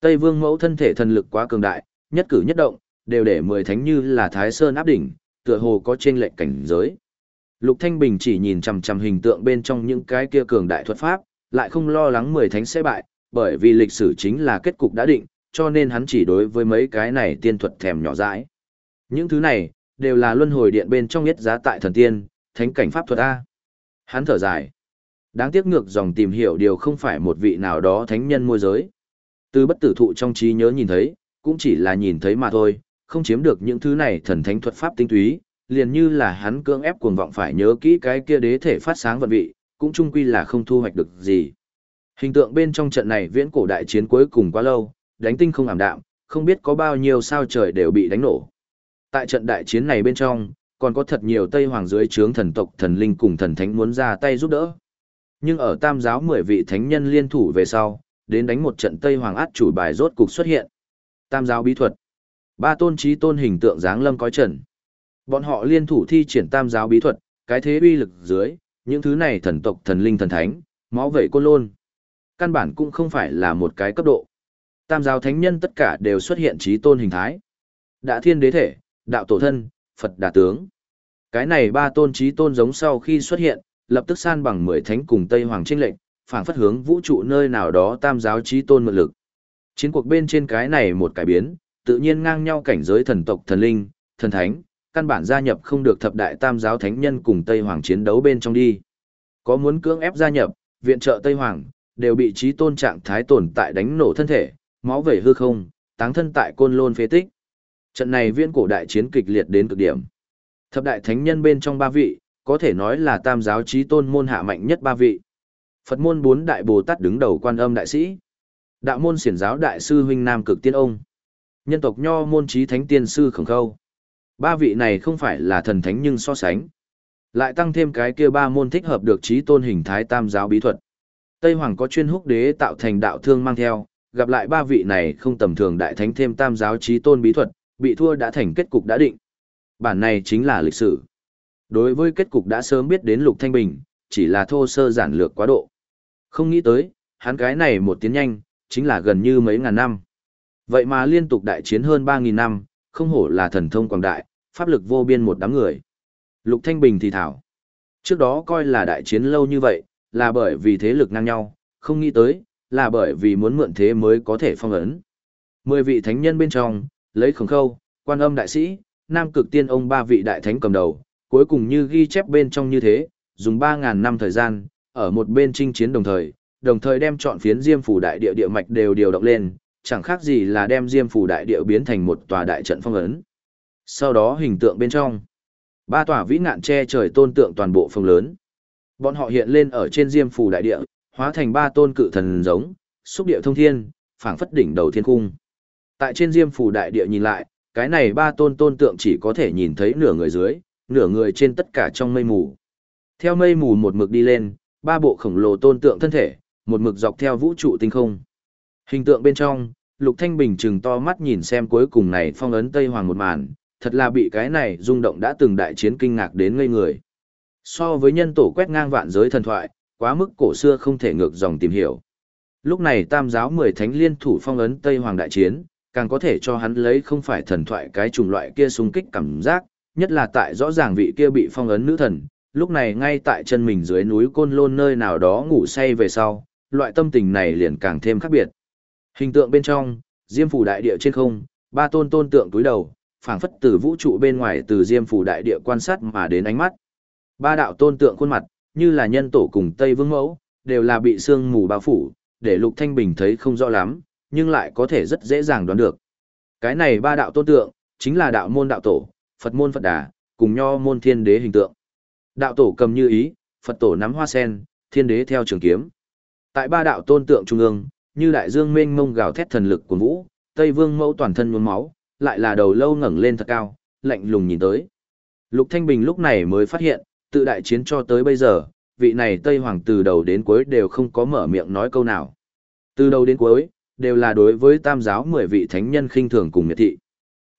Tây Vương mẫu thân thể thần lực quá cường đại, nhất cử nhất động, đều để mười thánh như là Thái Sơn áp đỉnh, tựa hồ có trên lệnh cảnh giới. Lục Thanh Bình chỉ nhìn chằm chằm hình tượng bên trong những cái kia cường đại thuật pháp, lại không lo lắng mười thánh sẽ bại, bởi vì lịch sử chính là kết cục đã định, cho nên hắn chỉ đối với mấy cái này tiên thuật thèm nhỏ dãi. Những thứ này, đều là luân hồi điện bên trong nhất giá tại thần tiên, thánh cảnh pháp thuật A. Hắn thở dài. Đáng tiếc ngược dòng tìm hiểu điều không phải một vị nào đó thánh nhân môi giới. Từ bất tử thụ trong trí nhớ nhìn thấy, cũng chỉ là nhìn thấy mà thôi, không chiếm được những thứ này thần thánh thuật pháp tinh túy, liền như là hắn cưỡng ép cuồng vọng phải nhớ kỹ cái kia đế thể phát sáng vận vị, cũng chung quy là không thu hoạch được gì. Hình tượng bên trong trận này viễn cổ đại chiến cuối cùng quá lâu, đánh tinh không ảm đạm, không biết có bao nhiêu sao trời đều bị đánh nổ. Tại trận đại chiến này bên trong, còn có thật nhiều Tây Hoàng dưới trướng thần tộc thần linh cùng thần thánh muốn ra tay giúp đỡ. Nhưng ở tam giáo 10 vị thánh nhân liên thủ về sau, đến đánh một trận Tây Hoàng át chủ bài rốt cục xuất hiện. Tam giáo bí thuật. Ba tôn trí tôn hình tượng dáng lâm coi trần. Bọn họ liên thủ thi triển tam giáo bí thuật, cái thế uy lực dưới, những thứ này thần tộc thần linh thần thánh, máu vẩy côn lôn. Căn bản cũng không phải là một cái cấp độ. Tam giáo thánh nhân tất cả đều xuất hiện trí tôn hình thái. Đã thiên đế thể, đạo tổ thân, Phật đà tướng. Cái này ba tôn trí tôn giống sau khi xuất hiện, lập tức san bằng mười thánh cùng Tây Hoàng trinh lệnh, phản phất hướng vũ trụ nơi nào đó tam giáo trí tôn mượn lực. Chiến cuộc bên trên cái này một cải biến, tự nhiên ngang nhau cảnh giới thần tộc thần linh, thần thánh, căn bản gia nhập không được thập đại tam giáo thánh nhân cùng Tây Hoàng chiến đấu bên trong đi. Có muốn cưỡng ép gia nhập, viện trợ Tây Hoàng, đều bị trí tôn trạng thái tồn tại đánh nổ thân thể, máu vẩy hư không, táng thân tại côn lôn phế tích. Trận này viên cổ đại chiến kịch liệt đến cực điểm. Thập đại thánh nhân bên trong ba vị, có thể nói là tam giáo trí tôn môn hạ mạnh nhất ba vị. Phật môn bốn đại Bồ Tát đứng đầu quan âm đại sĩ. Đạo môn xiển giáo đại sư huynh Nam Cực Tiên Ông. Nhân tộc nho môn trí thánh tiên sư khổng khâu. Ba vị này không phải là thần thánh nhưng so sánh. Lại tăng thêm cái kia ba môn thích hợp được trí tôn hình thái tam giáo bí thuật. Tây Hoàng có chuyên húc đế tạo thành đạo thương mang theo, gặp lại ba vị này không tầm thường đại thánh thêm tam giáo trí tôn bí thuật, bị thua đã thành kết cục đã định. Bản này chính là lịch sử. Đối với kết cục đã sớm biết đến Lục Thanh Bình, chỉ là thô sơ giản lược quá độ. Không nghĩ tới, hắn cái này một tiến nhanh, chính là gần như mấy ngàn năm. Vậy mà liên tục đại chiến hơn 3.000 năm, không hổ là thần thông quảng đại, pháp lực vô biên một đám người. Lục Thanh Bình thì thảo. Trước đó coi là đại chiến lâu như vậy, là bởi vì thế lực ngang nhau, không nghĩ tới, là bởi vì muốn mượn thế mới có thể phong ấn. Mười vị thánh nhân bên trong, lấy khổng khâu, quan âm đại sĩ, nam cực tiên ông ba vị đại thánh cầm đầu, cuối cùng như ghi chép bên trong như thế, dùng 3.000 năm thời gian, ở một bên chinh chiến đồng thời, đồng thời đem chọn phiến diêm phủ đại địa địa mạch đều điều động lên, chẳng khác gì là đem diêm phủ đại địa biến thành một tòa đại trận phong ấn. Sau đó hình tượng bên trong, ba tòa vĩ ngạn che trời tôn tượng toàn bộ phòng lớn. Bọn họ hiện lên ở trên diêm phủ đại địa, hóa thành ba tôn cự thần giống, xúc địa thông thiên, phảng phất đỉnh đầu thiên cung. Tại trên diêm phủ đại địa nhìn lại, cái này ba tôn tôn tượng chỉ có thể nhìn thấy nửa người dưới, nửa người trên tất cả trong mây mù. Theo mây mù một mực đi lên, ba bộ khổng lồ tôn tượng thân thể, một mực dọc theo vũ trụ tinh không. Hình tượng bên trong, Lục Thanh Bình trừng to mắt nhìn xem cuối cùng này phong ấn Tây Hoàng một màn, thật là bị cái này rung động đã từng đại chiến kinh ngạc đến ngây người. So với nhân tổ quét ngang vạn giới thần thoại, quá mức cổ xưa không thể ngược dòng tìm hiểu. Lúc này tam giáo mười thánh liên thủ phong ấn Tây Hoàng đại chiến, càng có thể cho hắn lấy không phải thần thoại cái chủng loại kia xung kích cảm giác, nhất là tại rõ ràng vị kia bị phong ấn nữ thần, lúc này ngay tại chân mình dưới núi côn lôn nơi nào đó ngủ say về sau, loại tâm tình này liền càng thêm khác biệt. Hình tượng bên trong, diêm phủ đại địa trên không, ba tôn tôn tượng túi đầu, phảng phất từ vũ trụ bên ngoài từ diêm phủ đại địa quan sát mà đến ánh mắt. Ba đạo tôn tượng khuôn mặt, như là nhân tổ cùng Tây Vương Mẫu, đều là bị sương mù bao phủ, để Lục Thanh Bình thấy không rõ lắm, nhưng lại có thể rất dễ dàng đoán được. Cái này ba đạo tôn tượng, chính là đạo môn đạo tổ, Phật môn Phật Đà, cùng nho môn thiên đế hình tượng. Đạo tổ cầm như ý, Phật tổ nắm hoa sen, thiên đế theo trường kiếm. Tại ba đạo tôn tượng trung ương, như đại dương mênh mông gào thét thần lực của vũ, Tây Vương mẫu toàn thân nhuốm máu, lại là đầu lâu ngẩng lên thật cao, lạnh lùng nhìn tới. Lục Thanh Bình lúc này mới phát hiện, tự đại chiến cho tới bây giờ, vị này Tây Hoàng từ đầu đến cuối đều không có mở miệng nói câu nào. Từ đầu đến cuối, đều là đối với tam giáo mười vị thánh nhân khinh thường cùng miệt thị.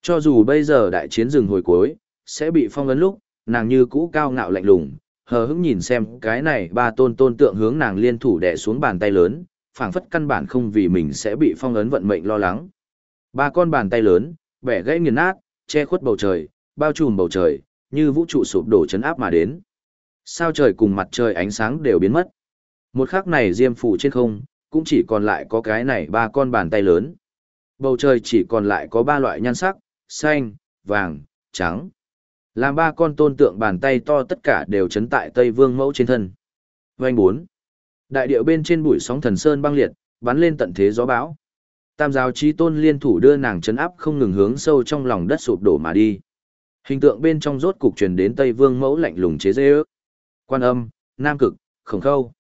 Cho dù bây giờ đại chiến dừng hồi cuối, sẽ bị phong ấn lúc, nàng như cũ cao ngạo lạnh lùng, hờ hững nhìn xem cái này ba tôn tôn tượng hướng nàng liên thủ đè xuống bàn tay lớn, phảng phất căn bản không vì mình sẽ bị phong ấn vận mệnh lo lắng. Ba con bàn tay lớn, bẻ gãy nghiền nát, che khuất bầu trời, bao trùm bầu trời, như vũ trụ sụp đổ chấn áp mà đến. Sao trời cùng mặt trời ánh sáng đều biến mất. Một khắc này diêm phủ trên không, cũng chỉ còn lại có cái này ba con bàn tay lớn. Bầu trời chỉ còn lại có ba loại nhan sắc, xanh, vàng, trắng. Làm ba con tôn tượng bàn tay to tất cả đều chấn tại Tây Vương mẫu trên thân. Vành bốn. Đại điệu bên trên bụi sóng thần sơn băng liệt, bắn lên tận thế gió bão. Tam giáo chí tôn liên thủ đưa nàng chấn áp không ngừng hướng sâu trong lòng đất sụp đổ mà đi. Hình tượng bên trong rốt cục truyền đến Tây Vương mẫu lạnh lùng chế dê ước. Quan âm, Nam Cực, Khổng Khâu.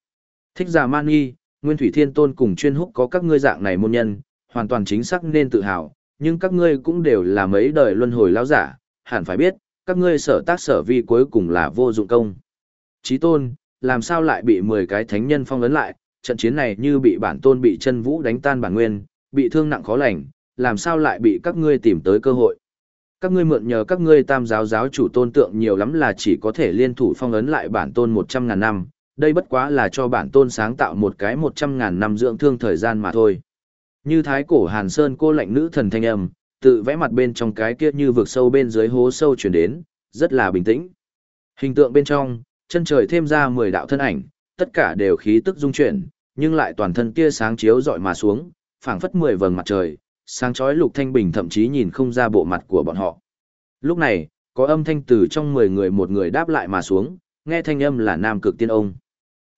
Thích giả man nghi, Nguyên Thủy Thiên Tôn cùng chuyên húc có các ngươi dạng này môn nhân, hoàn toàn chính xác nên tự hào, nhưng các ngươi cũng đều là mấy đời luân hồi lão giả, hẳn phải biết, các ngươi sở tác sở vi cuối cùng là vô dụng công. Chí tôn, làm sao lại bị 10 cái thánh nhân phong ấn lại, trận chiến này như bị bản tôn bị chân vũ đánh tan bản nguyên, bị thương nặng khó lành, làm sao lại bị các ngươi tìm tới cơ hội. Các ngươi mượn nhờ các ngươi tam giáo giáo chủ tôn tượng nhiều lắm là chỉ có thể liên thủ phong ấn lại bản tôn 100 ngàn năm, đây bất quá là cho bản tôn sáng tạo một cái 100 ngàn năm dưỡng thương thời gian mà thôi. Như thái cổ Hàn Sơn cô lệnh nữ thần thanh âm, tự vẽ mặt bên trong cái kia như vực sâu bên dưới hố sâu chuyển đến, rất là bình tĩnh. Hình tượng bên trong, chân trời thêm ra 10 đạo thân ảnh, tất cả đều khí tức dung chuyển, nhưng lại toàn thân kia sáng chiếu dọi mà xuống, phảng phất 10 vầng mặt trời, sáng chói lục thanh bình thậm chí nhìn không ra bộ mặt của bọn họ. Lúc này, có âm thanh từ trong 10 người một người đáp lại mà xuống, nghe thanh âm là nam cực tiên ông.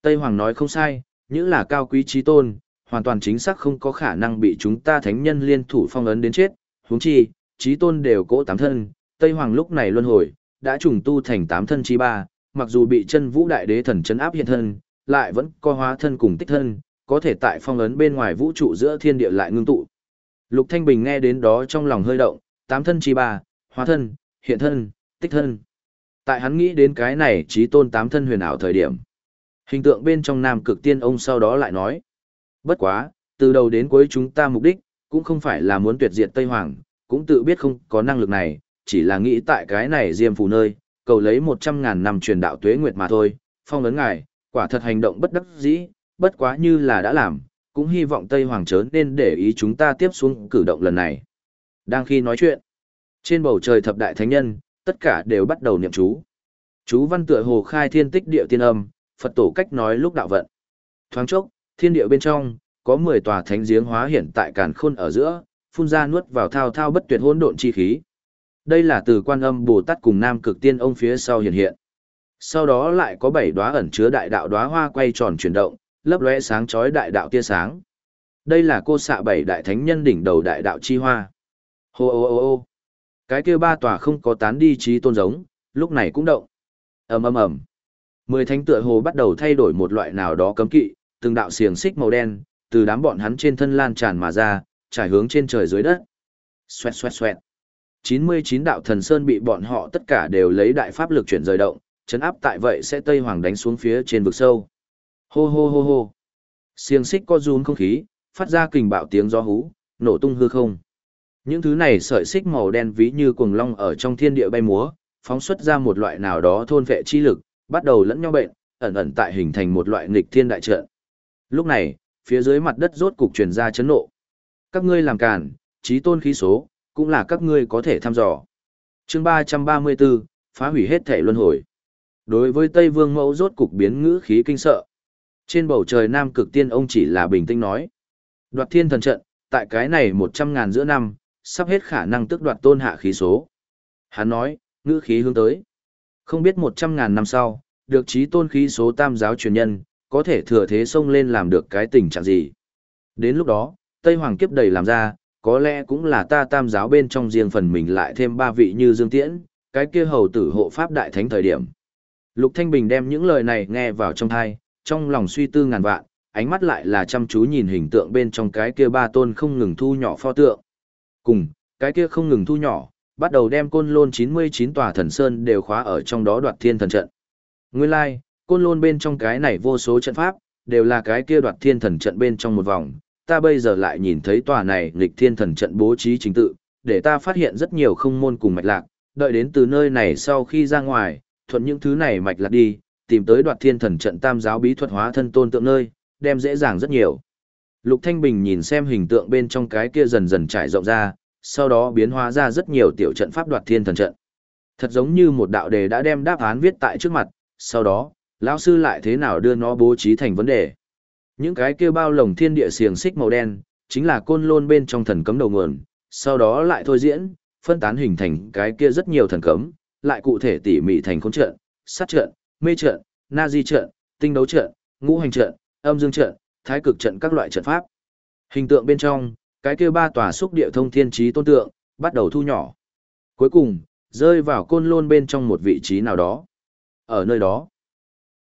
Tây Hoàng nói không sai, những là cao quý trí tôn, hoàn toàn chính xác không có khả năng bị chúng ta thánh nhân liên thủ phong ấn đến chết, huống chi, trí tôn đều cỗ tám thân, Tây Hoàng lúc này luân hồi, đã trùng tu thành tám thân chi ba, mặc dù bị chân vũ đại đế thần chấn áp hiện thân, lại vẫn co hóa thân cùng tích thân, có thể tại phong ấn bên ngoài vũ trụ giữa thiên địa lại ngưng tụ. Lục Thanh Bình nghe đến đó trong lòng hơi động, tám thân chi ba, hóa thân, hiện thân, tích thân. Tại hắn nghĩ đến cái này trí tôn tám thân huyền ảo thời điểm. Hình tượng bên trong nam cực tiên ông sau đó lại nói. Bất quá, từ đầu đến cuối chúng ta mục đích, cũng không phải là muốn tuyệt diệt Tây Hoàng, cũng tự biết không có năng lực này, chỉ là nghĩ tại cái này diêm phù nơi, cầu lấy một trăm ngàn năm truyền đạo tuế nguyệt mà thôi, phong ấn ngài, quả thật hành động bất đắc dĩ, bất quá như là đã làm, cũng hy vọng Tây Hoàng chớ nên để ý chúng ta tiếp xuống cử động lần này. Đang khi nói chuyện, trên bầu trời thập đại thánh nhân, tất cả đều bắt đầu niệm chú. Chú văn tựa hồ khai thiên tích địa tiên âm, Phật tổ cách nói lúc đạo vận. Thoáng chốc, thiên địa bên trong, có 10 tòa thánh giếng hóa hiện tại càn khôn ở giữa, phun ra nuốt vào thao thao bất tuyệt hỗn độn chi khí. Đây là từ quan âm Bồ Tát cùng Nam Cực Tiên ông phía sau hiện hiện. Sau đó lại có bảy đóa ẩn chứa đại đạo đóa hoa quay tròn chuyển động, lấp lóe sáng chói đại đạo tia sáng. Đây là cô xạ bảy đại thánh nhân đỉnh đầu đại đạo chi hoa. Hô ô ô ô. Cái kia ba tòa không có tán đi trí tôn giống, lúc này cũng động. ầm ầm ầm. Mười thánh tựa hồ bắt đầu thay đổi một loại nào đó cấm kỵ, từng đạo xiềng xích màu đen, từ đám bọn hắn trên thân lan tràn mà ra, trải hướng trên trời dưới đất. Xoẹt xoẹt xoẹt. 99 đạo thần sơn bị bọn họ tất cả đều lấy đại pháp lực chuyển rời động, chấn áp tại vậy sẽ Tây Hoàng đánh xuống phía trên vực sâu. Hô hô hô hô. Xiềng xích co run không khí, phát ra kình bạo tiếng gió hú, nổ tung hư không. Những thứ này sợi xích màu đen ví như cuồng long ở trong thiên địa bay múa, phóng xuất ra một loại nào đó thôn vệ chi lực, bắt đầu lẫn nhau bệnh, ẩn ẩn tại hình thành một loại nghịch thiên đại trận. Lúc này, phía dưới mặt đất rốt cục truyền ra chấn nộ. Các ngươi làm cản, trí tôn khí số, cũng là các ngươi có thể thăm dò. Chương 334, phá hủy hết thể luân hồi. Đối với Tây Vương Mẫu rốt cục biến ngữ khí kinh sợ. Trên bầu trời Nam Cực Tiên ông chỉ là bình tĩnh nói. Đoạt thiên thần trận, tại cái này 100 ngàn giữa năm, sắp hết khả năng tức đoạt tôn hạ khí số. Hắn nói, ngữ khí hướng tới. Không biết 100 ngàn năm sau, được trí tôn khí số tam giáo truyền nhân, có thể thừa thế xông lên làm được cái tình trạng gì. Đến lúc đó, Tây Hoàng kiếp đầy làm ra, có lẽ cũng là ta tam giáo bên trong riêng phần mình lại thêm ba vị như Dương Tiễn, cái kia hầu tử hộ pháp đại thánh thời điểm. Lục Thanh Bình đem những lời này nghe vào trong tai, trong lòng suy tư ngàn vạn, ánh mắt lại là chăm chú nhìn hình tượng bên trong cái kia ba tôn không ngừng thu nhỏ pho tượng. Cùng, cái kia không ngừng thu nhỏ, bắt đầu đem côn lôn 99 tòa thần sơn đều khóa ở trong đó đoạt thiên thần trận. Nguyên lai, like, côn lôn bên trong cái này vô số trận pháp, đều là cái kia đoạt thiên thần trận bên trong một vòng. Ta bây giờ lại nhìn thấy tòa này nghịch thiên thần trận bố trí chính tự, để ta phát hiện rất nhiều không môn cùng mạch lạc, đợi đến từ nơi này sau khi ra ngoài, thuận những thứ này mạch lạc đi, tìm tới đoạt thiên thần trận tam giáo bí thuật hóa thân tôn tượng nơi, đem dễ dàng rất nhiều. Lục Thanh Bình nhìn xem hình tượng bên trong cái kia dần dần trải rộng ra, sau đó biến hóa ra rất nhiều tiểu trận pháp đoạt thiên thần trận. Thật giống như một đạo đề đã đem đáp án viết tại trước mặt, sau đó, lão sư lại thế nào đưa nó bố trí thành vấn đề. Những cái kia bao lồng thiên địa xiềng xích màu đen, chính là côn lôn bên trong thần cấm đầu nguồn, sau đó lại thôi diễn, phân tán hình thành cái kia rất nhiều thần cấm, lại cụ thể tỉ mỉ thành khốn trận, sát trận, mê trận, na di trận, tinh đấu trận, ngũ hành trận, âm dương trận, thái cực trận các loại trận pháp. Hình tượng bên trong, cái kia ba tòa xúc địa thông thiên trí tôn tượng, bắt đầu thu nhỏ. Cuối cùng, rơi vào côn lôn bên trong một vị trí nào đó. Ở nơi đó,